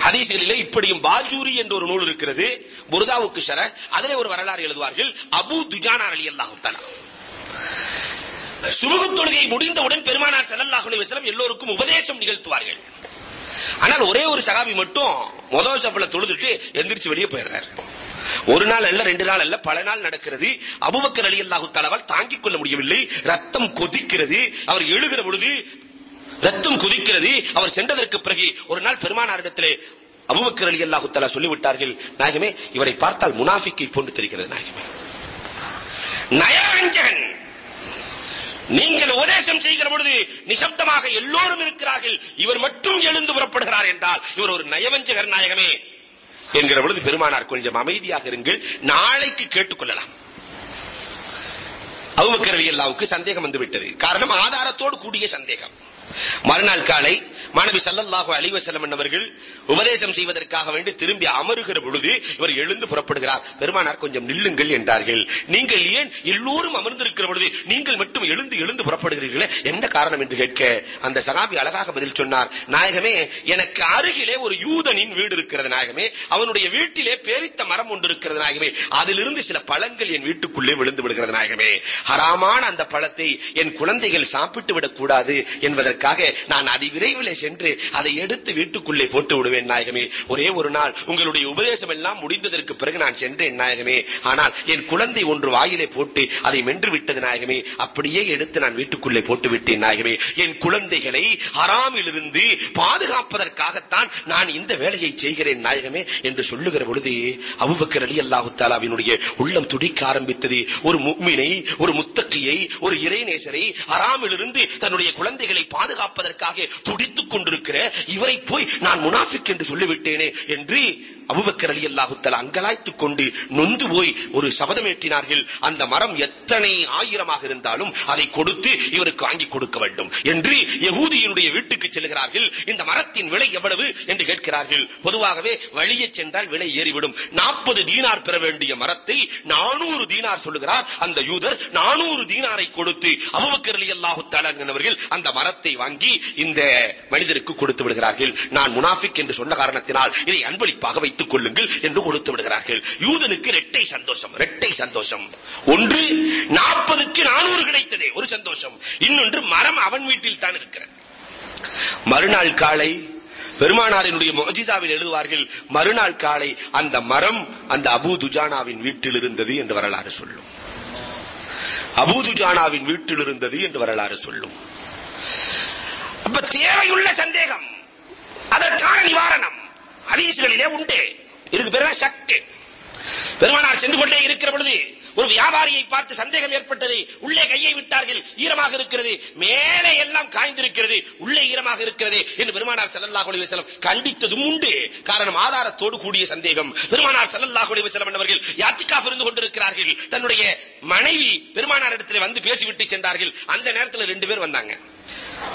ஹதீஸ்களிலே இப்படியும் பாஜூரி என்ற ஒரு நூல் இருக்கிறது புர்தாவுக்கு ஷர அதிலே ஒரு வரலாறு எழுதுவார்கள் அபு துஜானா அலி அல்லாஹு சுபகு தொழுகை முடிந்தவுடன் பெருமானார் செல்லல்லாஹு அலைஹி எல்லோருக்கும் உபதேசம் நிகழ்த்துவார்கள். ஆனால் ஒரே ஒரு சகாபி மட்டும் முதல் சப்பல தொழுதுட்டு எந்திரிச்சு வெளியே போயிடுறாரு. ஒரு நாள் அல்ல ரெண்டு நாள் அல்ல பல நாள் நடக்கிறது. அபுபக்கர் அலி அல்லாஹு தலாவால் தாங்கிக் கொள்ள முடியவில்லை. ரத்தம் கொதிக்கிறது. அவர் எழுகிற பொழுது ரத்தம் குதிக்கிறது. அவர் சென்றதற்கு பிறகு ஒரு நாள் பெருமானாரிடத்திலே அபுபக்கர் அலி அல்லாஹு தலா சொல்லிவிட்டார்கள் நாயகமே இவரை பார்த்தால் முனாஃபிக்கை போன்று தெரிகிறது நாயகமே. நயவஞ்சகன்! நீங்கள் உபதேசம் செய்கிற பொழுது நிசப்தமாக எல்லோரும் இருக்கிறார்கள். இவர் மட்டும் எழுந்து புறப்படுகிறார் என்றால் இவர் ஒரு நயவஞ்சகர் நாயகமே. என்கிற பொழுது பெருமானார் கொஞ்சம் அமைதியாக இருங்கள். நாளைக்கு கேட்டுக்கொள்ளலாம் அவுமக்கரவி ரலியல்லாஹுக்கு சந்தேகம் வந்துவிட்டது. காரணம் ஆதாரத்தோடு கூடிய சந்தேகம். மறுநாள் காலை மாணவி சல்லல்லாஹு அலைஹி வஸல்லம் அவர்கள் உபதேசம் செய்வதற்காக வேண்டி திரும்பி அமருகிற பொழுது இவர் எழுந்து புறப்படுகிறார். பெருமானார் கொஞ்சம் நில்லுங்கள் என்றார்கள். நீங்கள் ஏன் எல்லோரும் அமர்ந்திருக்கிற பொழுது நீங்கள் மட்டும் எழுந்து எழுந்து புறப்படுகிறீர்களே? என்ன காரணம் என்று கேட்க அந்த சகாபி அழகாக பதில் சொன்னார். நாயகமே எனக்கு அருகிலே ஒரு யூதனின் வீடு இருக்கிறது நாயகமே. அவனுடைய வீட்டிலே பேரித்த மரம் ஒன்று இருக்கிறது நாயகமே. அதிலிருந்து சில பழங்கள் என் வீட்டுக்குள்ளே விழுந்து விடுகிறது நாயகமே. ஹராமான அந்த பழத்தை என் குழந்தைகள் சாப்பிட்டு விடக்கூடாது என்பதற்கு என்பதற்காக நான் அதிவிரைவில் சென்று அதை எடுத்து வீட்டுக்குள்ளே போட்டு விடுவேன் நாயகமே. ஒரே ஒரு நாள் உங்களுடைய உபதேசம் எல்லாம் முடிந்ததற்கு பிறகு நான் சென்றேன் நாயகமே. ஆனால் என் குழந்தை ஒன்று வாயிலே போட்டு அதை மென்று விட்டது நாயகமே. அப்படியே எடுத்து நான் வீட்டுக்குள்ளே போட்டு விட்டேன் நாயகமே. என் குழந்தைகளை அறாமிலிருந்து பாதுகாப்பதற்காகத்தான் நான் இந்த வேலையை செய்கிறேன் நாயகமே என்று சொல்லுகிற பொழுது அபுபக்கர் அலி அல்லாஹு தாலாவினுடைய உள்ளம் துடிக்க ஆரம்பித்தது. ஒரு முக்மினை ஒரு முத்தக்கியை ஒரு இறைநேசரை அறாமிலிருந்து தன்னுடைய குழந்தைகளை பாதுகாப்பதற்காக துடித்துக் கொண்டிருக்கிற இவரை போய் நான் முனாஃபிக் என்று சொல்லிவிட்டேனே என்று அபுபக்கர் அலி அல்லாஹு அங்கலாய்த்துக் கொண்டு நொந்து போய் ஒரு சபதமேற்றினார்கள் அந்த மரம் எத்தனை ஆயிரமாக இருந்தாலும் அதை கொடுத்து இவருக்கு வாங்கி கொடுக்க வேண்டும் என்று யகூதியினுடைய வீட்டுக்கு செல்கிறார்கள். இந்த மரத்தின் விலை எவ்வளவு என்று கேட்கிறார்கள். பொதுவாகவே வழியே சென்றால் விலை ஏறிவிடும். நாற்பது தீனார் பெற வேண்டிய மரத்தை நானூறு தீனார் சொல்லுகிறார். அந்த யூதர் நானூறு தீனாரை கொடுத்து அபுபக்கர் அலி அல்லாஹு அவர்கள் அந்த மரத்தை வாங்கி இந்த மனிதருக்கு கொடுத்து விடுகிறார்கள். நான் முனாஃபிக் என்று சொன்ன காரணத்தினால் இதை அன்பளிப்பாக வைத்துக் கொள்ளுங்கள் என்று கொடுத்து விடுகிறார்கள். யூதனுக்கு இரட்டை சந்தோஷம் இரட்டை சந்தோஷம். ஒன்று நாற்பதுக்கு நானூறு கிடைத்ததே ஒரு சந்தோஷம். இன்னொன்று மரம் அவன் வீட்டில் தான் இருக்கிறது. மறுநாள் காலை பெருமானாரினுடைய முஜிசாவில் எழுதுவார்கள் மறுநாள் காலை அந்த மரம் அந்த அபூ துஜானாவின் வீட்டில் இருந்தது என்று வரலாறு சொல்லும். அபூ துஜானாவின் வீட்டில் இருந்தது என்று வரலாறு சொல்லும். அப்ப தேவையுள்ள சந்தேகம் அதற்கான நிவாரணம். ஹதீஸ்களிலே உண்டு. இதுக்கு பேரு சக்கு பெருமானார் சென்று கொண்டே இருக்கிற பொழுது ஒரு வியாபாரியை பார்த்து சந்தேகம் ஏற்பட்டது. உள்ளே கையை விட்டார்கள் ஈரமாக இருக்கிறது. மேலே எல்லாம் காய்ந்திருக்கிறது உள்ளே ஈரமாக இருக்கிறது என்று பெருமானார் ஸல்லல்லாஹு அலைஹி வஸல்லம் கண்டித்ததும் உண்டு. காரணம் ஆதாரத்தோடு கூடிய சந்தேகம். பெருமானார் ஸல்லல்லாஹு அலைஹி வஸல்லம் அவர்கள் யாத்திகாஃப் இருந்து கொண்டிருக்கிறார்கள். தன்னுடைய மனைவி பெருமானார் இடத்துல வந்து பேசிவிட்டு சென்றார்கள். அந்த நேரத்தில் ரெண்டு பேர் வந்தாங்க.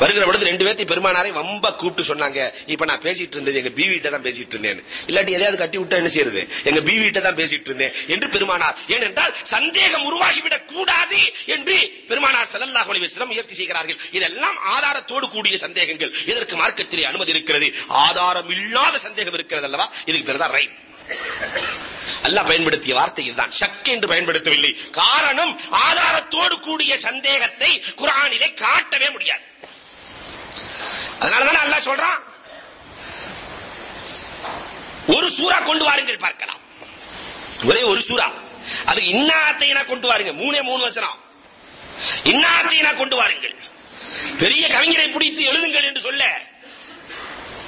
வருகிற பொழுது ரெண்டு பேர்த்தையும் பெருமானாரை வம்ப கூப்பிட்டு சொன்னாங்க. இப்ப நான் பேசிட்டு இருந்தது எங்க பீவி தான் பேசிட்டு இருந்தேன் இல்லாட்டி எதையாவது கட்டி விட்டா என்ன செய்யறது? எங்க பீவி தான் பேசிட்டு இருந்தேன் என்று பெருமானார். ஏனென்றால் சந்தேகம் உருவாகிவிடக் கூடாது என்று பெருமானார் செல்லல்லாஹ் அலைஹி முயற்சி செய்கிறார்கள். இதெல்லாம் ஆதாரத்தோடு கூடிய சந்தேகங்கள். இதற்கு மார்க்கத்திலே அனுமதி இருக்கிறது. ஆதாரம் இல்லாத சந்தேகம் இருக்கிறது அல்லவா? இதுக்கு பேர் தான் ரைட் அல்லாஹ் பயன்படுத்திய வார்த்தை இதுதான். ஷக் என்று பயன்படுத்தவில்லை. காரணம் ஆதாரத்தோடு கூடிய சந்தேகத்தை குரானிலே காட்டவே முடியாது. அதனாலதான் அல்லாஹ் சொல்றான் ஒரு சூரா கொண்டு வாருங்கள் பார்க்கலாம். ஒரே ஒரு சூரா அது இன்னாத்தைனா கொண்டு வாருங்க மூணே மூணு வசனம். இன்னாத்தைனா கொண்டு வாருங்கள். பெரிய கவிஞரை பிடித்து எழுதுங்கள் என்று சொல்ல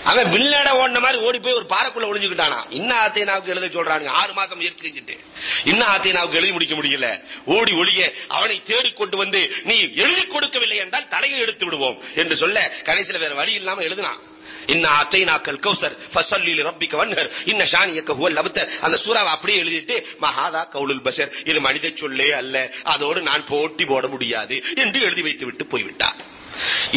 அவன் வில்லட ஓடின மாதிரி ஓடி போய் ஒரு பாறைக்குள்ள ஒளிஞ்சுக்கிட்டானா? இன்ன ஆத்தேனாவுக்கு எழுத சொல்றானுங்க. ஆறு மாசம் முயற்சி செஞ்சுட்டு. இன்ன ஆத்தேனாவுக்கு எழுதி முடிக்க முடியல. ஓடி ஒளிய அவனை தேடி கொண்டு வந்து நீ எழுதி கொடுக்கவில்லை என்றால் தலையை எடுத்து விடுவோம் என்று சொல்ல கடைசியில வேற வழி இல்லாம எழுதினான் இன்ன அத்தைனாக்கல் கௌசர் ஃபசல்லில் ரப்பிக்க வன்னர். இன்ன ஷானியக்க ஹுவல் அபத்தர். அந்த சூறாவை அப்படியே எழுதிட்டு மகாதா கவுலுல் பஷர் இது மனித சொல்லே அல்ல. அதோடு நான் போட்டி போட முடியாது என்று எழுதி வைத்து விட்டு போய்விட்டார்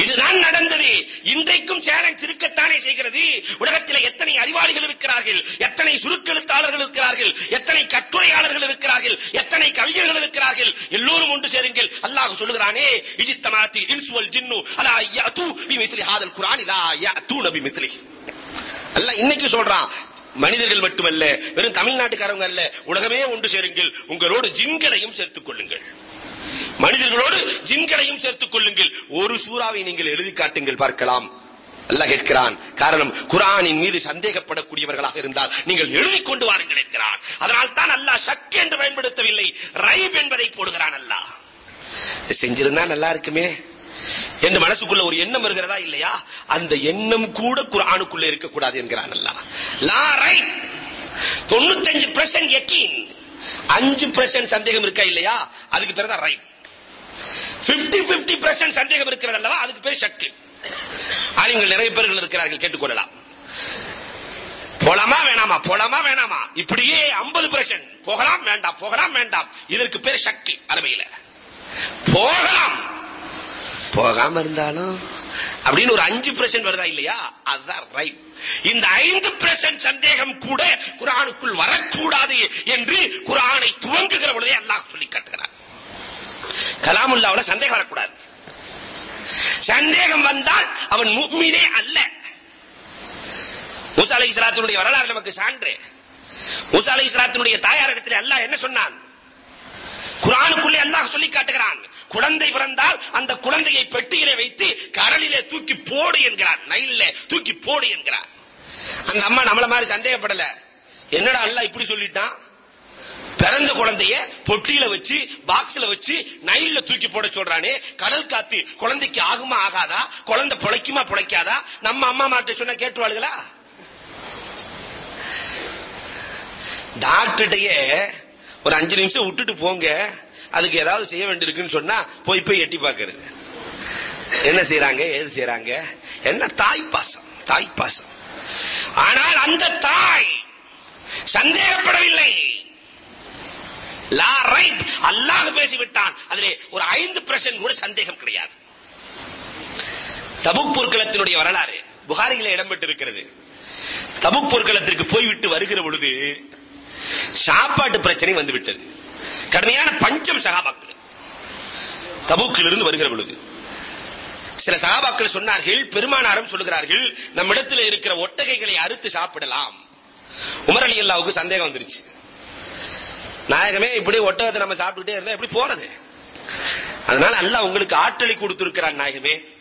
இதுதான் நடந்தது. இன்றைக்கும் சேலஞ்ச் இருக்கத்தானே செய்கிறது. உலகத்தில் எத்தனை அறிவாளிகள் இருக்கிறார்கள் எத்தனை சுருக்கெழுத்தாளர்கள் இருக்கிறார்கள் எத்தனை கட்டுரையாளர்கள் இருக்கிறார்கள் எத்தனை கவிஞர்கள் இருக்கிறார்கள். எல்லோரும் ஒன்று சேருங்கள். அல்லாஹ் சொல்லுகிறானே இஜித்தமாத்தி இன்சுவல் ஜின்னு அலா யஅது பிமித்லி ஹாதல் குர்ஆன் லா நபி பிமித்லி அல்லாஹ் இன்னைக்கு சொல்றான் மனிதர்கள் மட்டுமல்ல வெறும் தமிழ்நாட்டுக்காரங்க அல்ல உலகமே ஒன்று சேருங்கள். உங்களோடு ஜின்களையும் சேர்த்துக் கொள்ளுங்கள். மனிதர்களோடு ஜின்களையும் சேர்த்துக் கொள்ளுங்கள். ஒரு சூறாவை நீங்கள் எழுதி காட்டுங்கள் பார்க்கலாம். அல்லாஹ் கேட்கிறான் காரணம் குரானின் மீது சந்தேகப்படக்கூடியவர்களாக இருந்தால் நீங்கள் எழுதி கொண்டு வாருங்கள் என்கிறான். அதனால் தான் அல்லாஹ் ஷக் என்று பயன்படுத்தவில்லை ரைப் என்பதை போடுகிறான் அல்லாஹ். செஞ்சிருந்தா நல்லா இருக்குமே. என்று மனசுக்குள்ள ஒரு எண்ணம் வருகிறதா இல்லையா? அந்த எண்ணம் கூட குரானுக்குள்ள இருக்கக்கூடாது என்கிறான் அல்லாஹ். லா ரைப். தொண்ணூத்தஞ்சு பர்சன்ட் எக்கீன் அஞ்சு பெர்சன்ட் சந்தேகம் இருக்கா இல்லையா? அதுக்கு பேர் தான் ரைப் 50 50 பெர்சன்ட் சந்தேகம் இருக்கிறது அல்லவா? அதுக்கு பேர் சக்கு ஆளுங்கள் நிறைய பேர்கள் இருக்கிறார்கள் கேட்டுக்கொள்ளலாம். போலாமா வேணாமா? போலாமா வேணாமா? இப்படியே 50 பெர்சன்ட் போகலாம் வேண்டாம் போகலாம் வேண்டாம். இதற்கு பேர் சக்கு அருமையில போகலாம். போகாம இருந்தாலும் அப்படின்னு ஒரு அஞ்சு பெர்சன்ட் வருதா இல்லையா? அதுதான் ரைட் இந்த ஐந்து பெர்சன்ட் சந்தேகம் கூட குரானுக்குள் வரக்கூடாது என்று குரானை துவங்குகிற பொழுதே அல்லாஹ் சொல்லி காட்டுகிறார் கலாமுல்லாவுல சந்தேகம் வரக்கூடாது. சந்தேகம் வந்தால் அவன் முக்மீனே அல்ல. மூசா அலை இஸ்லாத்தினுடைய வரலாறு நமக்கு சான்று. மூசா அலை இஸ்லாத்தினுடைய தாயாரிடத்தில் அல்லாஹ் என்ன சொன்னான்? குரானுக்குள்ளே அல்லாஹ் சொல்லி காட்டுகிறான். குழந்தை பிறந்தால் அந்த குழந்தையை பெட்டியிலே வைத்து கடலிலே தூக்கி போடு என்கிறார் நைல்ல தூக்கி போடு என்கிறார் அந்த அம்மா நம்மள மாதிரி சந்தேகப்படல. என்னடா அல்லாஹ் இப்படி சொல்லிட்டான்? பிறந்த குழந்தைய பொட்டியில வச்சு பாக்ஸ்ல வச்சு நைல்ல தூக்கி போட சொல்றானே. கடல் காத்து குழந்தைக்கு ஆகுமா ஆகாதா? குழந்தை பொழைக்குமா பொழைக்காதா? நம்ம அம்மா மாட்ட சொன்னா கேட்டுவாளுகளா டாக்டர்கிட்டயே ஒரு அஞ்சு நிமிஷம் விட்டுட்டு போங்க. அதுக்கு ஏதாவது செய்ய வேண்டியிருக்குன்னு சொன்னா போய் போய் எட்டி பார்க்கறது என்ன செய்யறாங்க ஏது செய்யறாங்க என்ன? தாய் பாசம். தாய் பாசம். ஆனால் அந்த தாய் சந்தேகப்படவில்லை. லா ரைட் அல்லாஹ் பேசிவிட்டான். அதிலே ஒரு ஐந்து பெர்சன்ட் கூட சந்தேகம் கிடையாது. தபுக் போர்க்களத்தினுடைய வரலாறு புகாரிகளே இடம்பெற்றிருக்கிறது. தபுக் போர்க்களத்திற்கு போய்விட்டு வருகிற பொழுது சாப்பாட்டு பிரச்சனை வந்து விட்டது கடுமையான பஞ்சம் சகாபாக்கள். தபூக்கிலிருந்து வருகிற பொழுது. சில சகாபாக்கள் சொன்னார்கள் பெருமானாரும் சொல்லுகிறார்கள் நம்மிடத்தில் இருக்கிற ஒட்டகைகளை அறுத்து சாப்பிடலாம். உமர் அலி அல்லாவுக்கு சந்தேகம் வந்துருச்சு. நாயகமே இப்படி ஒட்டகத்தை நம்ம சாப்பிட்டுட்டே இருந்தா எப்படி போறது? அதனால அல்ல உங்களுக்கு ஆற்றலை கொடுத்திருக்கிறான் நாயகமே.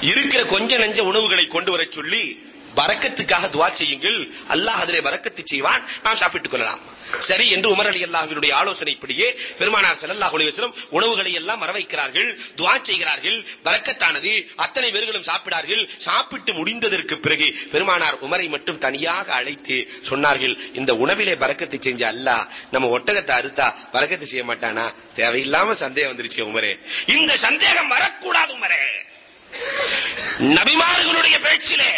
இருக்கிற கொஞ்ச நஞ்ச உணவுகளை கொண்டு வர சொல்லி பரக்கத்துக்காக துவா செய்யுங்கள். அல்லாஹ் அதிலே பரக்கத்து செய்வான். நாம் சாப்பிட்டுக் கொள்ளலாம். சரி என்று உமர் அலி அல்லாஹ்வினுடைய ஆலோசனைப்படியே பெருமானார் ஸல்லல்லாஹு அலைஹி உணவுகளை எல்லாம் மற வைக்கிறார்கள் செய்கிறார்கள். பரக்கத்தானது அத்தனை பேர்களும் சாப்பிடார்கள். சாப்பிட்டு முடிந்ததற்கு பிறகு பெருமானார் உமரை மட்டும் தனியாக அழைத்து சொன்னார்கள் இந்த உணவிலே பரக்கத்து செஞ்ச அல்லாஹ் நம்ம ஒட்டகத்தை அறுத்தா பரக்கத்து செய்ய மாட்டானா? தேவையில்லாம சந்தேகம் வந்துருச்சு உமரே. இந்த சந்தேகம் வரக்கூடாது உமரே. நபிமார்களுடைய பேச்சிலே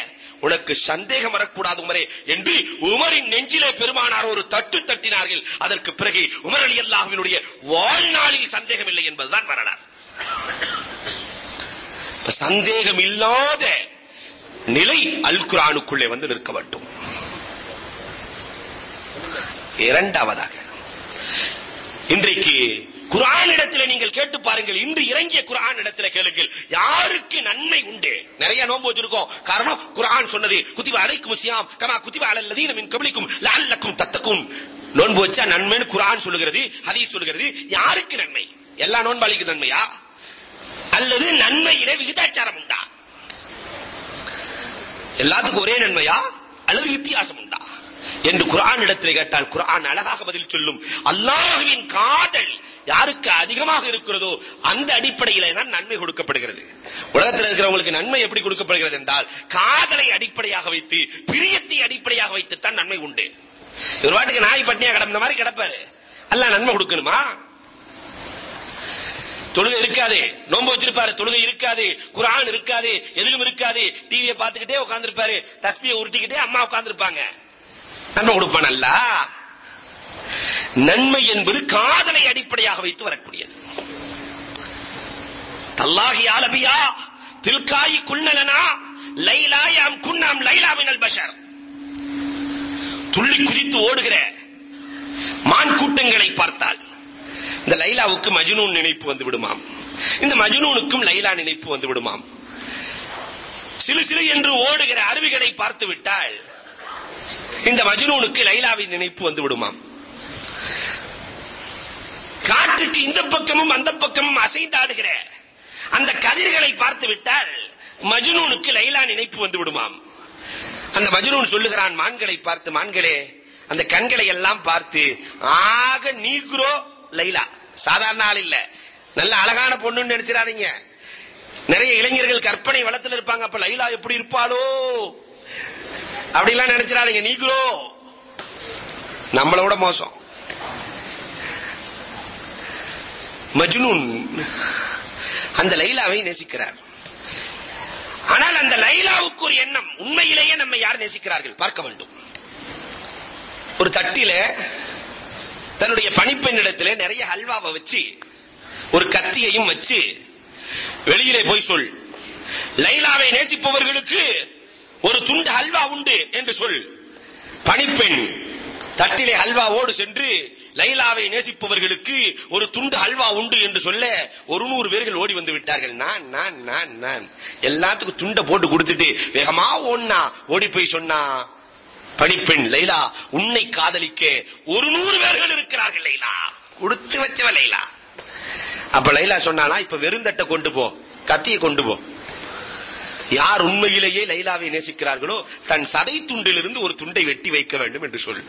உனக்கு சந்தேகம் வரக்கூடாது உமரே என்று உமரின் நெஞ்சிலே பெருமானார் ஒரு தட்டு தட்டினார்கள். அதற்கு பிறகு உமர் அலி அல்லாஹ்வினுடைய வாழ்நாளில் சந்தேகம் இல்லை என்பதுதான் வரலாறு. சந்தேகம் இல்லாத நிலை அல் குரானுக்குள்ளே வந்து நிற்க வேண்டும். இரண்டாவதாக இன்றைக்கு குரான் இடத்துல நீங்கள் கேட்டு பாருங்கள். இன்று இறங்கிய குரான் இடத்துல கேளுங்கள். யாருக்கு நன்மை உண்டு? நிறைய நோன்பு வச்சிருக்கோம். காரணம் குரான் சொன்னது குதிவ அலைக்கும் சியாம் கமா குதிவ அலல்லதீன மின் கபலிக்கும் லஅல்லக்கும் தத்தக்கும் நோன்பு வச்சா நன்மைன்னு குரான் சொல்லுகிறது ஹதீஸ் சொல்லுகிறது. யாருக்கு நன்மை? எல்லா நோன்பாளிக்கு நன்மையா? அல்லது நன்மையிலே விகிதாச்சாரம் உண்டா? எல்லாத்துக்கும் ஒரே நன்மையா? அல்லது வித்தியாசம் உண்டா? என்று குரான் இடத்திலே கேட்டால் குரான் அழகாக பதில் சொல்லும். அல்லாஹுவின் காதல் யாருக்கு அதிகமாக இருக்கிறதோ அந்த அடிப்படையில தான் நன்மை கொடுக்கப்படுகிறது. உலகத்தில் இருக்கிறவங்களுக்கு நன்மை எப்படி கொடுக்கப்படுகிறது என்றால் காதலை அடிப்படையாக வைத்து பிரியத்தை அடிப்படையாக வைத்து தான் நன்மை உண்டு. ஒரு வாட்டுக்கு நாய் பட்டினியா கிடந்த மாதிரி கிடப்பாரு. அல்ல நன்மை கொடுக்கணுமா? தொழுகை இருக்காது. நோன்பு வச்சிருப்பாரு. தொழுகை இருக்காது. குரான் இருக்காது. எதுவும் இருக்காது. டிவியை பார்த்துக்கிட்டே உட்கார்ந்திருப்பாரு. தஸ்பியை உருட்டிக்கிட்டே அம்மா உட்கார்ந்திருப்பாங்க. நன்மை கொடுப்பான் அல்ல. நன்மை என்பது காதலை அடிப்படையாக வைத்து வரக்கூடியது. தல்லாஹி ஆலபியா தில்காயி குன்னலனா லைலா யாம் குன்னாம் லைலா மினல் பஷர். துள்ளி குதித்து ஓடுகிற மான் கூட்டங்களை பார்த்தால் இந்த லைலாவுக்கு மஜ்னூன் நினைப்பு வந்து விடுமாம். இந்த மஜ்னூனுக்கும் லைலா நினைப்பு வந்து விடுமாம். சிறு சிறு என்று ஓடுகிற அருவிகளை பார்த்து விட்டால் இந்த மஜ்னூனுக்கு லைலாவின் நினைப்பு வந்து விடுமாம். காற்றுக்கு இந்த பக்கமும் அந்த பக்கமும் அசைந்தாடுகிற அந்த கதிர்களை பார்த்து விட்டால் மஜ்னூனுக்கு லைலா நினைப்பு வந்து விடுமாம். அந்த மஜ்னூன் சொல்லுகிறான் மான்களை பார்த்து மான்களே அந்த கண்களை எல்லாம் பார்த்து ஆக நீக்ரோ லைலா. சாதாரண ஆள் இல்ல. நல்ல அழகான பொண்ணுன்னு நினைச்சிடாதீங்க. நிறைய இளைஞர்கள் கற்பனை வளத்துல இருப்பாங்க. அப்ப லைலா எப்படி இருப்பாளோ? அப்படிலாம் நினைச்சிடாதீங்க. நீக்ரோ. நம்மளோட மோசம். மஜ்னூன். அந்த லைலாவை நேசிக்கிறார். ஆனால் அந்த லைலாவுக்கு ஒரு எண்ணம் உண்மையிலேயே நம்ம யார் நேசிக்கிறார்கள்? பார்க்க வேண்டும். ஒரு தட்டில தன்னுடைய பணிப்பெண்ணிடத்தில் நிறைய ஹல்வாவை வச்சு ஒரு கத்தியையும் வச்சு வெளியிலே போய் சொல். லைலாவை நேசிப்பவர்களுக்கு ஒரு துண்டு ஹல்வா உண்டு என்று சொல். பணிப்பெண் தட்டிலே ஹல்வாவோடு சென்று லைலாவை நேசிப்பவர்களுக்கு ஒரு துண்டு அல்வா உண்டு என்று சொல்ல ஒரு நூறு பேர்கள் ஓடி வந்து விட்டார்கள். நான் நான் நான் நான். எல்லாத்துக்கும் துண்டை போட்டு கொடுத்துட்டு வேகமா ஓடினா ஓடி போய் சொன்னா பணிப்பெண் லைலா உன்னை காதலிக்க ஒரு நூறு பேர்கள் இருக்கிறார்கள் லைலா. கொடுத்து வச்சவ லைலா. அப்ப லைலா சொன்னானா இப்ப வெறுந்தட்டை கொண்டு போ. கத்தியை கொண்டு போ. யார் உண்மையிலேயே லைலாவை நேசிக்கிறார்களோ தன் சதை துண்டிலிருந்து ஒரு துண்டை வெட்டி வைக்க வேண்டும் என்று சொல்.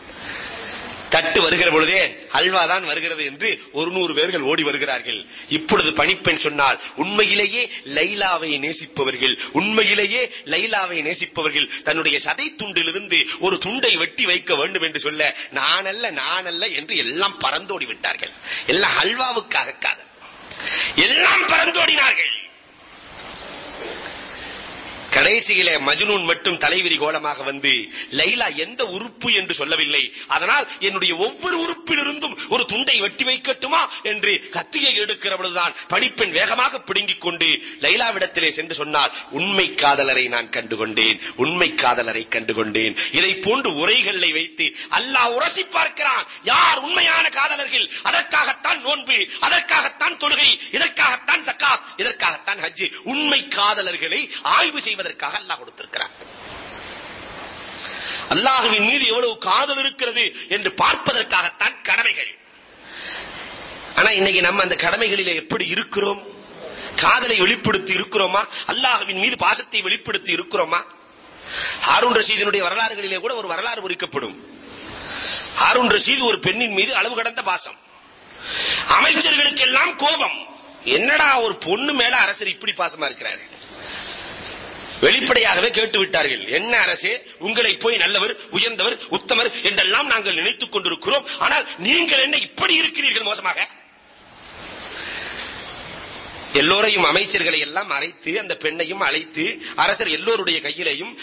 தட்டு வருகிற பொழுதே அல்வா தான் வருகிறது என்று ஒரு நூறு பேர்கள் ஓடி வருகிறார்கள். இப்பொழுது பணிப்பெண் சொன்னால் உண்மையிலேயே லைலாவை நேசிப்பவர்கள் உண்மையிலேயே லைலாவை நேசிப்பவர்கள் தன்னுடைய சதை துண்டிலிருந்து ஒரு துண்டை வெட்டி வைக்க வேண்டும் என்று சொல்ல நானல்ல நானல்ல என்று எல்லாம் பறந்தோடி விட்டார்கள் எல்லாம் அல்வாவுக்காக காதல். எல்லாம் பறந்தோடினார்கள். கடைசியில மஜ்னூன் மட்டும் தலைவிரி கோலமாக வந்து லைலா எந்த உறுப்பு என்று சொல்லவில்லை. அதனால் என்னுடைய ஒவ்வொரு உறுப்பிலிருந்தும் ஒரு துண்டை வெட்டி வைக்கட்டுமா? என்று கத்தியை எடுக்கிற பொழுதுதான் பணிப்பெண் வேகமாக பிடுங்கிக் கொண்டு லைலாவிடத்திலே சென்று சொன்னார் உண்மை காதலரை நான் கண்டுகொண்டேன். உண்மை காதலரை கண்டுகொண்டேன். இதை போன்று உரைகளை வைத்து அல்லாஹ் உரசி பார்க்கிறான். யார் உண்மையான காதலர்கள்? அதற்காகத்தான் நோன்பு அதற்காகத்தான் தொழுகை இதற்காகத்தான் சக்காத் இதற்காகத்தான் ஹஜ் உண்மை காதலர்களை ஆய்வு என்பதற்காக அல்லாஹ் கொடுத்திருக்கிறான். அல்லாஹுவின் மீது எவ்வளவு காதல் இருக்கிறது என்று பார்ப்பதற்காகத்தான் கடமைகள். ஆனா இன்னைக்கு நம்ம அந்த கடமைகளிலே எப்படி இருக்கிறோம்? காதலை வெளிப்படுத்தி இருக்கிறோமா? அல்லாஹுவின் மீது பாசத்தை வெளிப்படுத்தி இருக்கிறோமா? ஹாரூன் ரஷீதினுடைய வரலாறுகளிலே கூட ஒரு வரலாறு பொறிக்கப்படும். ஹாரூன் ரஷீது ஒரு பெண்ணின் மீது அளவு கடந்த பாசம். அமைச்சர்களுக்கெல்லாம் கோபம். என்னடா ஒரு பொண்ணு மேல அரசர் இப்படி பாசமா இருக்கிறாரு? வெளிப்படையாகவே கேட்டு விட்டார்கள் என்ன அரசே உங்களை போய் நல்லவர் உயர்ந்தவர் உத்தமர் என்றெல்லாம் நாங்கள் நினைத்துக் கொண்டிருக்கிறோம். ஆனால் நீங்கள் என்ன இப்படி இருக்கிறீர்கள் மோசமாக? எல்லோரையும் அமைச்சர்களை எல்லாம் அழைத்து அந்த பெண்ணையும் அழைத்து அரசர் எல்லோருடைய கையிலையும்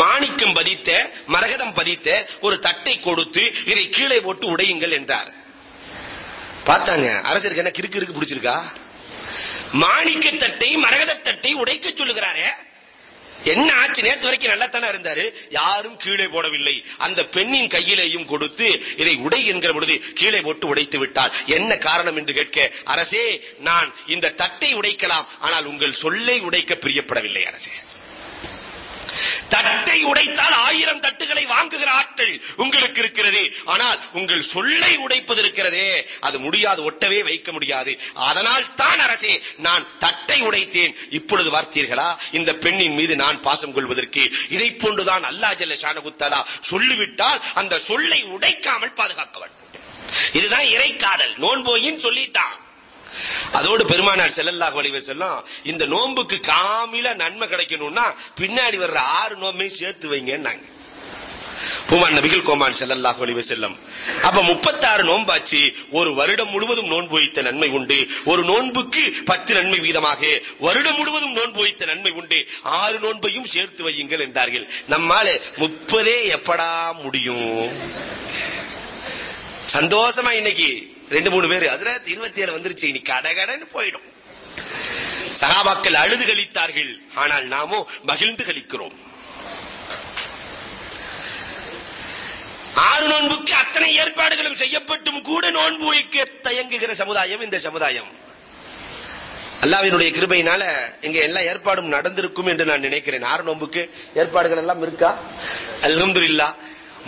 மாணிக்கம் பதித்த மரகதம் பதித்த ஒரு தட்டை கொடுத்து இதை கீழே போட்டு உடையுங்கள் என்றார். பார்த்தாங்க அரசருக்கு என்ன கிறுக்கு இருக்கு பிடிச்சிருக்கா? மாணிக்க தட்டை மரகத தட்டை உடைக்க சொல்லுகிறாரே. என்ன ஆச்சு? நேத்து வரைக்கும் நல்லா தானே இருந்தாரு. யாரும் கீழே போடவில்லை. அந்த பெண்ணின் கையிலேயும் கொடுத்து இதை உடை என்கிற பொழுது கீழே போட்டு உடைத்து விட்டார். என்ன காரணம் என்று கேட்க அரசே நான் இந்த தட்டை உடைக்கலாம். ஆனால் உங்கள் சொல்லை உடைக்க பிரியப்படவில்லை அரசே. ஆயிரம் வாங்குகிற ஆட்கள் உங்களுக்கு இருக்கிறது. ஆனால் உங்கள் சொல்லை உடைப்பது இருக்கிறதே. அது முடியாது ஒட்டவே வைக்க முடியாது. அதனால் தான் அரசே நான் தட்டை உடைத்தேன். இப்பொழுது பார்த்தீர்களா? இந்த பெண்ணின் மீது நான் பாசம் கொள்வதற்கு இதை போன்றுதான் அல்லா ஜல்ல ஷானகுத்தலா சொல்லிவிட்டால் அந்த சொல்லை உடைக்காமல் பாதுகாக்க வேண்டும். இதுதான் இறைக்காதல் நோன்போயின் சொல்லிட்டான். அதோடு பெருமானார் செல்லல்லாஹு வழிவ செல்லும் இந்த நோன்புக்கு காமில நன்மை கிடைக்கணும்னா பின்னாடி வர்ற ஆறு நோம்பையும் சேர்த்து வைங்கன்னாங்க. பூமான் நபிகள் கோமான் செல்லல்லாஹ் அலைஹி வஸல்லம். அப்ப 36 நோன்பாச்சு. ஒரு வருடம் முழுவதும் நோன்பு வைத்த நன்மை உண்டு. ஒரு நோன்புக்கு பத்து நன்மை வீதமாக. வருடம் முழுவதும் நோன்பு வைத்த நன்மை உண்டு. ஆறு நோன்பையும் சேர்த்து வையுங்கள் என்றார்கள். நம்மால முப்பதே எப்படா முடியும்? சந்தோஷமா இன்னைக்கு ரெண்டு மூணு பேர். ஹசரத் இருபத்தி ஏழு வந்துருச்சு இன்னைக்கு கடகடன்னு போயிடும். சகாபாக்கள் அழுது கழித்தார்கள் ஆனால் நாமோ மகிழ்ந்து கழிக்கிறோம் ஆறு நோன்புக்கு அத்தனை ஏற்பாடுகளும் செய்யப்பட்டும் கூட நோன்பு வைக்க தயங்குகிற சமுதாயம் இந்த சமுதாயம். அல்லாவினுடைய கிருபையினால இங்க எல்லா ஏற்பாடும் நடந்திருக்கும் என்று நான் நினைக்கிறேன். ஆறு நோன்புக்கு ஏற்பாடுகள் எல்லாம் இருக்கா? அல்ஹம்துலில்லா.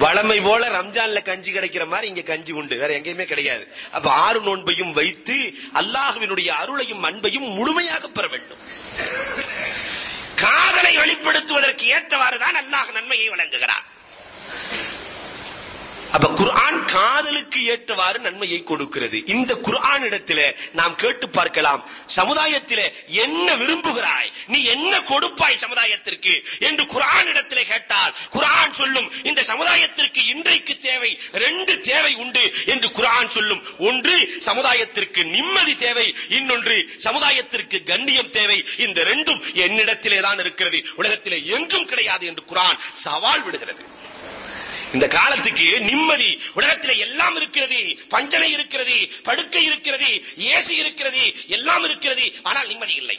வளமை போல ரம்ஜான்ல கஞ்சி கிடைக்கிற மாதிரி இங்க கஞ்சி உண்டு. வேற எங்கேயுமே கிடையாது. அப்ப ஆறு நோன்பையும் வைத்து அல்லாஹுவினுடைய அருளையும் அன்பையும் முழுமையாக பெற வேண்டும். காதலை வெளிப்படுத்துவதற்கு ஏற்றவாறு தான் அல்லாஹ் நன்மையை வழங்குகிறான். அப்ப குர்ஆன் காதலுக்கு ஏற்றவாறு நன்மையை கொடுக்கிறது. இந்த குர்ஆன் இடத்திலே நாம் கேட்டு பார்க்கலாம் சமுதாயத்திலே என்ன விரும்புகிறாய்? நீ என்ன கொடுப்பாய் சமுதாயத்திற்கு? என்று குர்ஆன் இடத்திலே கேட்டால் குர்ஆன் சொல்லும் இந்த சமுதாயத்திற்கு இன்றைக்கு தேவை ரெண்டு தேவை உண்டு என்று குர்ஆன் சொல்லும். ஒன்று சமுதாயத்திற்கு நிம்மதி தேவை. இன்னொன்று சமுதாயத்திற்கு கண்ணியம் தேவை. இந்த ரெண்டும் என்னிடத்திலே தான் இருக்கிறது. உலகத்திலே எங்கும் கிடையாது என்று குர்ஆன் சவால் விடுகிறது. இந்த காலத்துக்கு நிம்மதி உலகத்தில் எல்லாம் இருக்கிறது பஞ்சனை இருக்கிறது படுக்கை இருக்கிறது ஏசி இருக்கிறது எல்லாம் இருக்கிறது ஆனால் நிம்மதி இல்லை.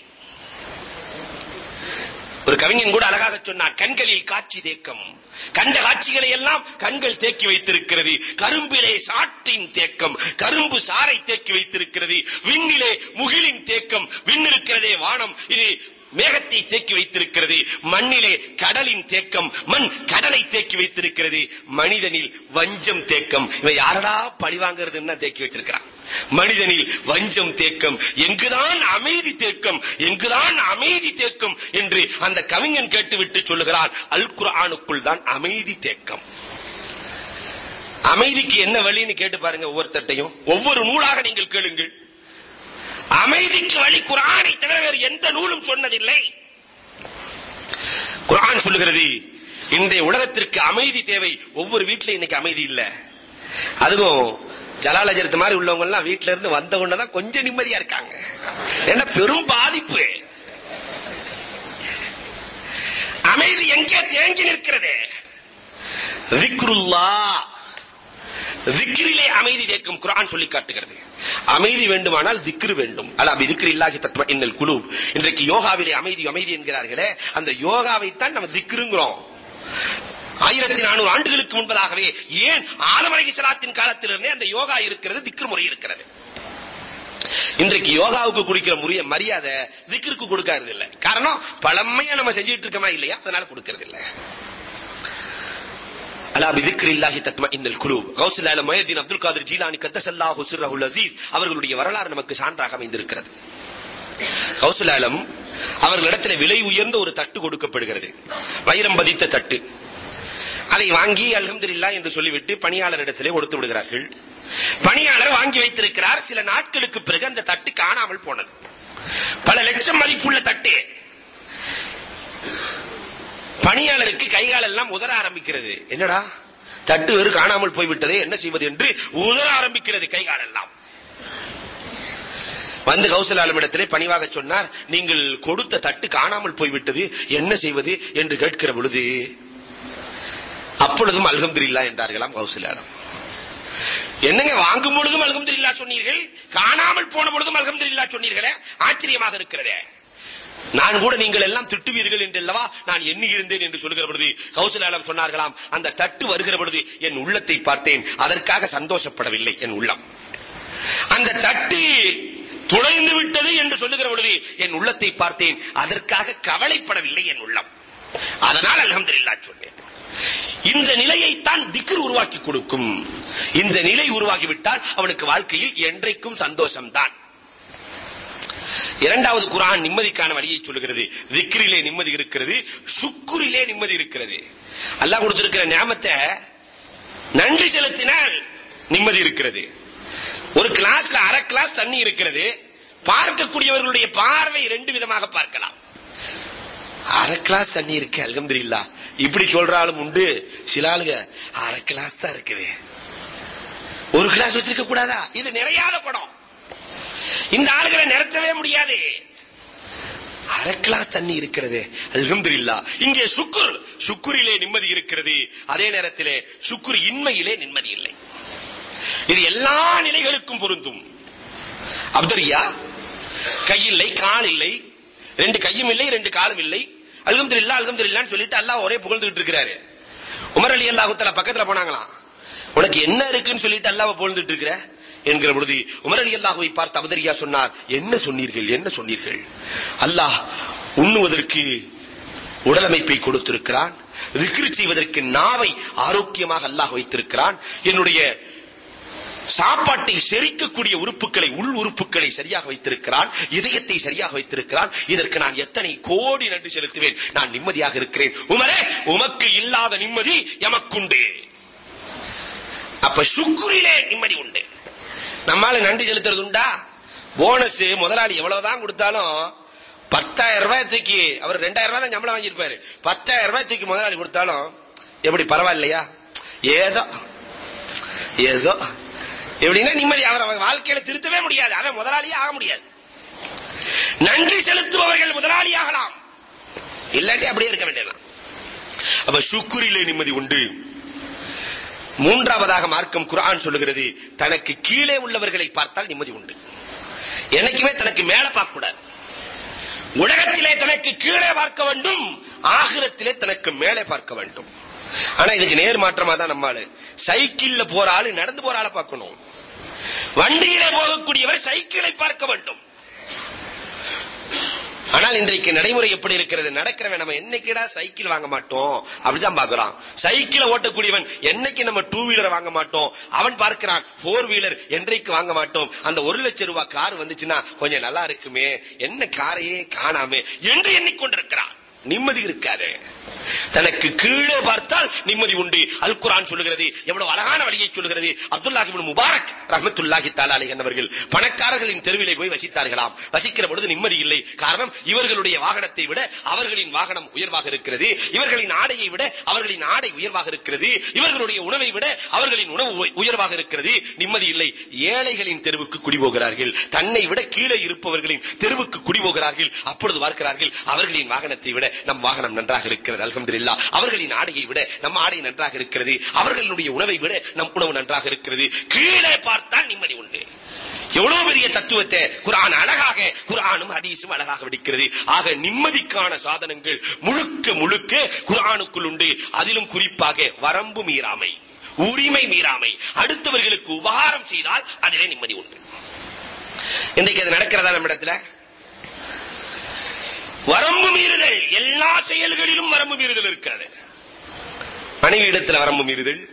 ஒரு கவிஞன் கூட அழகாக சொன்னார் கண்களில் காட்சி தேக்கம் கண்ட காட்சிகளை எல்லாம் கண்கள் தேக்கி வைத்திருக்கிறது கரும்பிலே சாட்டின் தேக்கம் கரும்பு சாரை தேக்கி வைத்திருக்கிறது விண்ணிலே முகிலின் தேக்கம் விண் இருக்கிறதே வானம் இது மேகத்தை தேக்கி வைத்திருக்கிறது. மண்ணிலே கடலின் தேக்கம் மண் கடலை தேக்கி வைத்திருக்கிறது. மனிதனில் வஞ்சம் தேக்கம். இவன் யாரடா பழி வாங்குறதுன்னு தேக்கி வச்சிருக்கிறான். மனிதனில் வஞ்சம் தேக்கம். எங்குதான் அமைதி தேக்கம் எங்குதான் அமைதி தேக்கம் என்று அந்த கவிஞன் கேட்டுவிட்டு சொல்லுகிறான். அல் குரானுக்குள் தான் அமைதி தேக்கம். அமைதிக்கு என்ன வழின்னு கேட்டு பாருங்க ஒவ்வொருத்தட்டையும் ஒவ்வொரு நூலாக நீங்கள் கேளுங்கள். அமைதிக்கு வழி குரானை தவிர வேறு எந்த நூலும் சொன்னதில்லை. குரான் சொல்லுகிறது இன்றைய உலகத்திற்கு அமைதி தேவை. ஒவ்வொரு வீட்டிலும் இன்னைக்கு அமைதி இல்ல. அதுவும் ஜலாலஜரத்து மாதிரி உள்ளவங்க எல்லாம் வீட்டுல இருந்து வந்த உடனேதான் கொஞ்சம் நிம்மதியா இருக்காங்க. ஏன்னா பெரும் பாதிப்பு. அமைதி எங்கே தேங்கி நிற்கிறது? விக்ருல்லா விக்ரிலே அமைதி தேக்கும் குரான் சொல்லி காட்டுகிறது. அமைதி வேண்டுமானால் திக்ரு வேண்டும். அல்ல திக்ரு இல்லாஹி தத்ம இன்னல் குலூப். இன்றைக்கு யோகாவிலே அமைதி அமைதி என்கிறார்களே அந்த யோகாவை தான் நம்ம திக்ருங்கிறோம். ஆயிரத்தி நானூறு ஆண்டுகளுக்கு முன்பதாகவே ஏன் ஆதம் சலாத்தின் காலத்திலிருந்தே அந்த யோகா இருக்கிறது திக்ரு முறை இருக்கிறது? இன்றைக்கு யோகாவுக்கு குடிக்கிற முறைய மரியாதை திக்ருக்கு கொடுக்கறது இல்ல காரணம் பழமையா நம்ம செஞ்சுட்டு இருக்கோமா இல்லையா? அதனால கொடுக்கறது இல்லை அலா பிதிக்ரி இல்லாஹி இன்னல் குலூப். கௌசுல் ஆலம் மொஹிதீன் அப்துல் காதிர் ஜீலானி கத்தசல்லாஹு சிர்ரஹுல் அசீஸ் அவர்களுடைய வரலாறு நமக்கு சான்றாக அமைந்திருக்கிறது. கௌசுல் ஆலம் அவர்களிடத்தில் விலை உயர்ந்த ஒரு தட்டு கொடுக்கப்படுகிறது. வைரம் பதித்த தட்டு. அதை வாங்கி அல்ஹம்துலில்லாஹ் என்று சொல்லிவிட்டு பணியாளரிடத்திலே கொடுத்து விடுகிறார்கள். பணியாளர் வாங்கி வைத்திருக்கிறார். சில நாட்களுக்கு பிறகு அந்த தட்டு காணாமல் போனது. பல லட்சம் மதிப்புள்ள தட்டு. பணியாளருக்கு கைகால் எல்லாம் உதற ஆரம்பிக்கிறது. என்னடா? தட்டு வேறு காணாமல் போய்விட்டதே என்ன செய்வது என்று உதற ஆரம்பிக்கிறது கைகால் எல்லாம். வந்து கௌசலாளமிடத்திலே பணிவாக சொன்னார் நீங்கள் கொடுத்த தட்டு காணாமல் போய்விட்டது என்ன செய்வது? என்று கேட்கிற பொழுது அப்பொழுதும் அல்ஹம்துலில்லா என்றார்களாம் கௌசலாலம். என்னங்க வாங்கும் பொழுதும் அல்ஹம்துலில்லா சொன்னீர்கள்? காணாமல் போன பொழுதும் அல்ஹம்துலில்லா சொன்னீர்களே? ஆச்சரியமாக இருக்கிறதே. நான் கூட நீங்கள் எல்லாம் திட்டுவீர்கள் என்றல்லவா நான் எண்ணி இருந்தேன் என்று சொல்லுகிற பொழுது கௌசலாலம் சொன்னார்களாம் அந்த தட்டு வருகிற பொழுது என் உள்ளத்தை பார்த்தேன் அதற்காக சந்தோஷப்படவில்லை என் உள்ளம். அந்த தட்டு துளைந்து விட்டது என்று சொல்லுகிற பொழுது என் உள்ளத்தை பார்த்தேன் அதற்காக கவலைப்படவில்லை என் உள்ளம். அதனால் அல்ஹம்துலில்லா சொன்னேன். இந்த நிலையைத்தான் திக்ர் உருவாக்கி கொடுக்கும். இந்த நிலை உருவாகிவிட்டால் அவனுக்கு வாழ்க்கையில் என்றைக்கும் சந்தோஷம்தான். இரண்டாவது குரான் நிம்மதிக்கான வழியை சொல்லுகிறது. திக்ரிலே நிம்மதி இருக்கிறது சுக்குரிலே நிம்மதி இருக்கிறது. அல்லாஹ் கொடுத்திருக்கிற ஞாபத்தை நன்றி செலுத்தினால் நிம்மதி இருக்கிறது. ஒரு கிளாஸ்ல அரை கிளாஸ் தண்ணி இருக்கிறது. பார்க்கக்கூடியவர்களுடைய பார்வை ரெண்டு விதமாக பார்க்கலாம். அரை கிளாஸ் தண்ணி இருக்கு அல்ஹம்துலில்லா. இப்படி சொல்றாலும் உண்டு. சில ஆளுங்க அரை கிளாஸ் தான் இருக்குது. ஒரு கிளாஸ் வச்சிருக்க கூடாதா? இது நிறையாத படம். இந்த ஆளுகளை நிறுத்தவே முடியாது. அரை கிளாஸ் தண்ணி இருக்கிறது. அல்ஹம்துலில்லா. இங்கே சுக்குர் சுக்குரிலே நிம்மதி இருக்கிறது. அதே நேரத்திலே சுக்குர் இன்மையிலே நிம்மதி இல்லை. இது எல்லா நிலைகளுக்கும் பொருந்தும். அப்தரியா கையில்லை கால் இல்லை. ரெண்டு கையும் இல்லை ரெண்டு காலும் இல்லை. அல்ஹம்துலில்லா அல்ஹம்துலில்லான்னு சொல்லிட்டு அல்லாஹ் ஒரே புகழ்ந்துட்டு இருக்கிறாரு. உமர் அலி அல்லாஹுத்தலா பக்கத்துல போனாங்களாம். உனக்கு என்ன இருக்குன்னு சொல்லிட்டு அல்லாஹ் புகழ்ந்துட்டு இருக்கிற? என்கிற பொழுது உமர் அலி அல்லாஹுவை பார்த்து அபதரியா சொன்னார் என்ன சொன்னீர்கள்? என்ன சொன்னீர்கள்? அல்லாஹ் உண்ணுவதற்கு உடலமைப்பை கொடுத்திருக்கிறான் திக்ரு செய்வதற்கு நாவை ஆரோக்கியமாக அல்லாஹ் வைத்திருக்கிறான் என்னுடைய சாப்பாட்டை செரிக்கக்கூடிய உறுப்புகளை உள் உறுப்புகளை சரியாக வைத்திருக்கிறான் இதயத்தை சரியாக வைத்திருக்கிறான் இதற்கு நான் எத்தனை கோடி நன்றி செலுத்துவேன் நான் நிம்மதியாக இருக்கிறேன். உமரே உமக்கு இல்லாத நிம்மதி எமக்குண்டு. அப்ப சுக்குரிலே நிம்மதி உண்டு. நம்மால நன்றி செலுத்துறது உண்டா? போனஸ் முதலாளி எவ்வளவுதான் கொடுத்தாலும் பத்தாயிரம் ரூபாய் தூக்கி அவர் ரெண்டாயிரம் ரூபாய் தான் சம்பளம் வாங்கியிருப்பாரு. பத்தாயிரம் ரூபாய் தூக்கி முதலாளி கொடுத்தாலும் எப்படி பரவாயில்லையா? ஏதோ ஏதோ. எப்படின்னா நிம்மதி அவர் வாழ்க்கையில திருத்தவே முடியாது. அவன் முதலாளியே ஆக முடியாது. நன்றி செலுத்துபவர்கள் முதலாளி ஆகலாம். இல்லாட்டி அப்படியே இருக்க வேண்டியதான் அப்ப சுக்குரிலே நிம்மதி உண்டு. மூன்றாவதாக மார்க்கம் குரான் சொல்லுகிறது தனக்கு கீழே உள்ளவர்களை பார்த்தால் நிம்மதி உண்டு. என்னைக்குமே தனக்கு மேல பார்க்க கூடாது. உலகத்திலே தனக்கு கீழே பார்க்க வேண்டும் ஆகிரத்திலே தனக்கு மேலே பார்க்க வேண்டும். ஆனா இதுக்கு நேர் மாற்றமா தான் நம்மாளு. சைக்கிள்ல போற ஆளு நடந்து போற ஆளை பார்க்கணும். வண்டியிலே போகக்கூடியவர் சைக்கிளை பார்க்க வேண்டும். ஆனால் இன்றைக்கு நடைமுறை எப்படி இருக்கிறது? நடக்கிறவன் நம்ம என்னைக்குடா சைக்கிள் வாங்க மாட்டோம்? அப்படிதான் பாக்குறான் சைக்கிளை ஓட்டக்கூடியவன் என்னைக்கு நம்ம டூ வீலர் வாங்க மாட்டோம்? அவன் பார்க்கிறான் போர் வீலர் என்றைக்கு வாங்க மாட்டோம்? அந்த ஒரு லட்சம் ரூபாய் கார் வந்துச்சுன்னா கொஞ்சம் நல்லா இருக்குமே. என்ன காரையே காணாமே என்று எண்ணிக்கொண்டிருக்கிறான். நிம்மதி இருக்காது. தனக்கு கீழே பார்த்தால் நிம்மதி உண்டு. அல் குரான் சொல்லுகிறது எவ்வளவு அழகான வழியை சொல்லுகிறது. அப்துல்லாஹி இப்னு முபாரக் ரஹ்மத்துல்லாஹி தஆலா அலைஹி என்பவர்கள் பணக்காரர்களின் தெருவிலே போய் வசித்தார்களாம். வசிக்கிற பொழுது நிம்மதி இல்லை. காரணம் இவர்களுடைய வாகனத்தை விட அவர்களின் வாகனம் உயர்வாக இருக்கிறது. இவர்களின் ஆடையை விட அவர்களின் ஆடை உயர்வாக இருக்கிறது. இவர்களுடைய உணவை விட அவர்களின் உணவு உயர்வாக இருக்கிறது. நிம்மதி இல்லை. ஏழைகளின் தெருவுக்கு குடி போகிறார்கள் தன்னை விட கீழே இருப்பவர்களின் தெருவுக்கு குடி போகிறார்கள் அப்பொழுது பார்க்கிறார்கள் அவர்களின் வாகனத்தை விட நம் வாகனம் நன்றாக இருக்கிறது. அல்ஹம்துலில்லாஹ் அவர்களின் ஆடையை விட நம் ஆடை நன்றாக இருக்கிறது அவர்களுடைய உணவை விட நம் உணவு நன்றாக இருக்கிறது. கீழே பார்த்தால் நிம்மதி உண்டு. எவ்வளவு பெரிய தத்துவத்தை குரான் அழகாக குரானும் ஹதீஸும் அழகாக வெடிக்கிறது ஆக நிம்மதிக்கான சாதனங்கள் முழுக்க முழுக்க குரானுக்குள் உண்டு. அதிலும் குறிப்பாக வரம்பு மீறாமை உரிமை மீறாமை. அடுத்தவர்களுக்கு உபகாரம் செய்தால் அதிலே நிம்மதி உண்டு. இன்றைக்கு அது நடக்கிறதா நம்ம இடத்துல? வரம்பு மீறுதல். எல்லா செயல்களிலும் வரம்பு மீறுதல் இருக்காது. மனைவி இடத்துல வரம்பு மீறுதல்.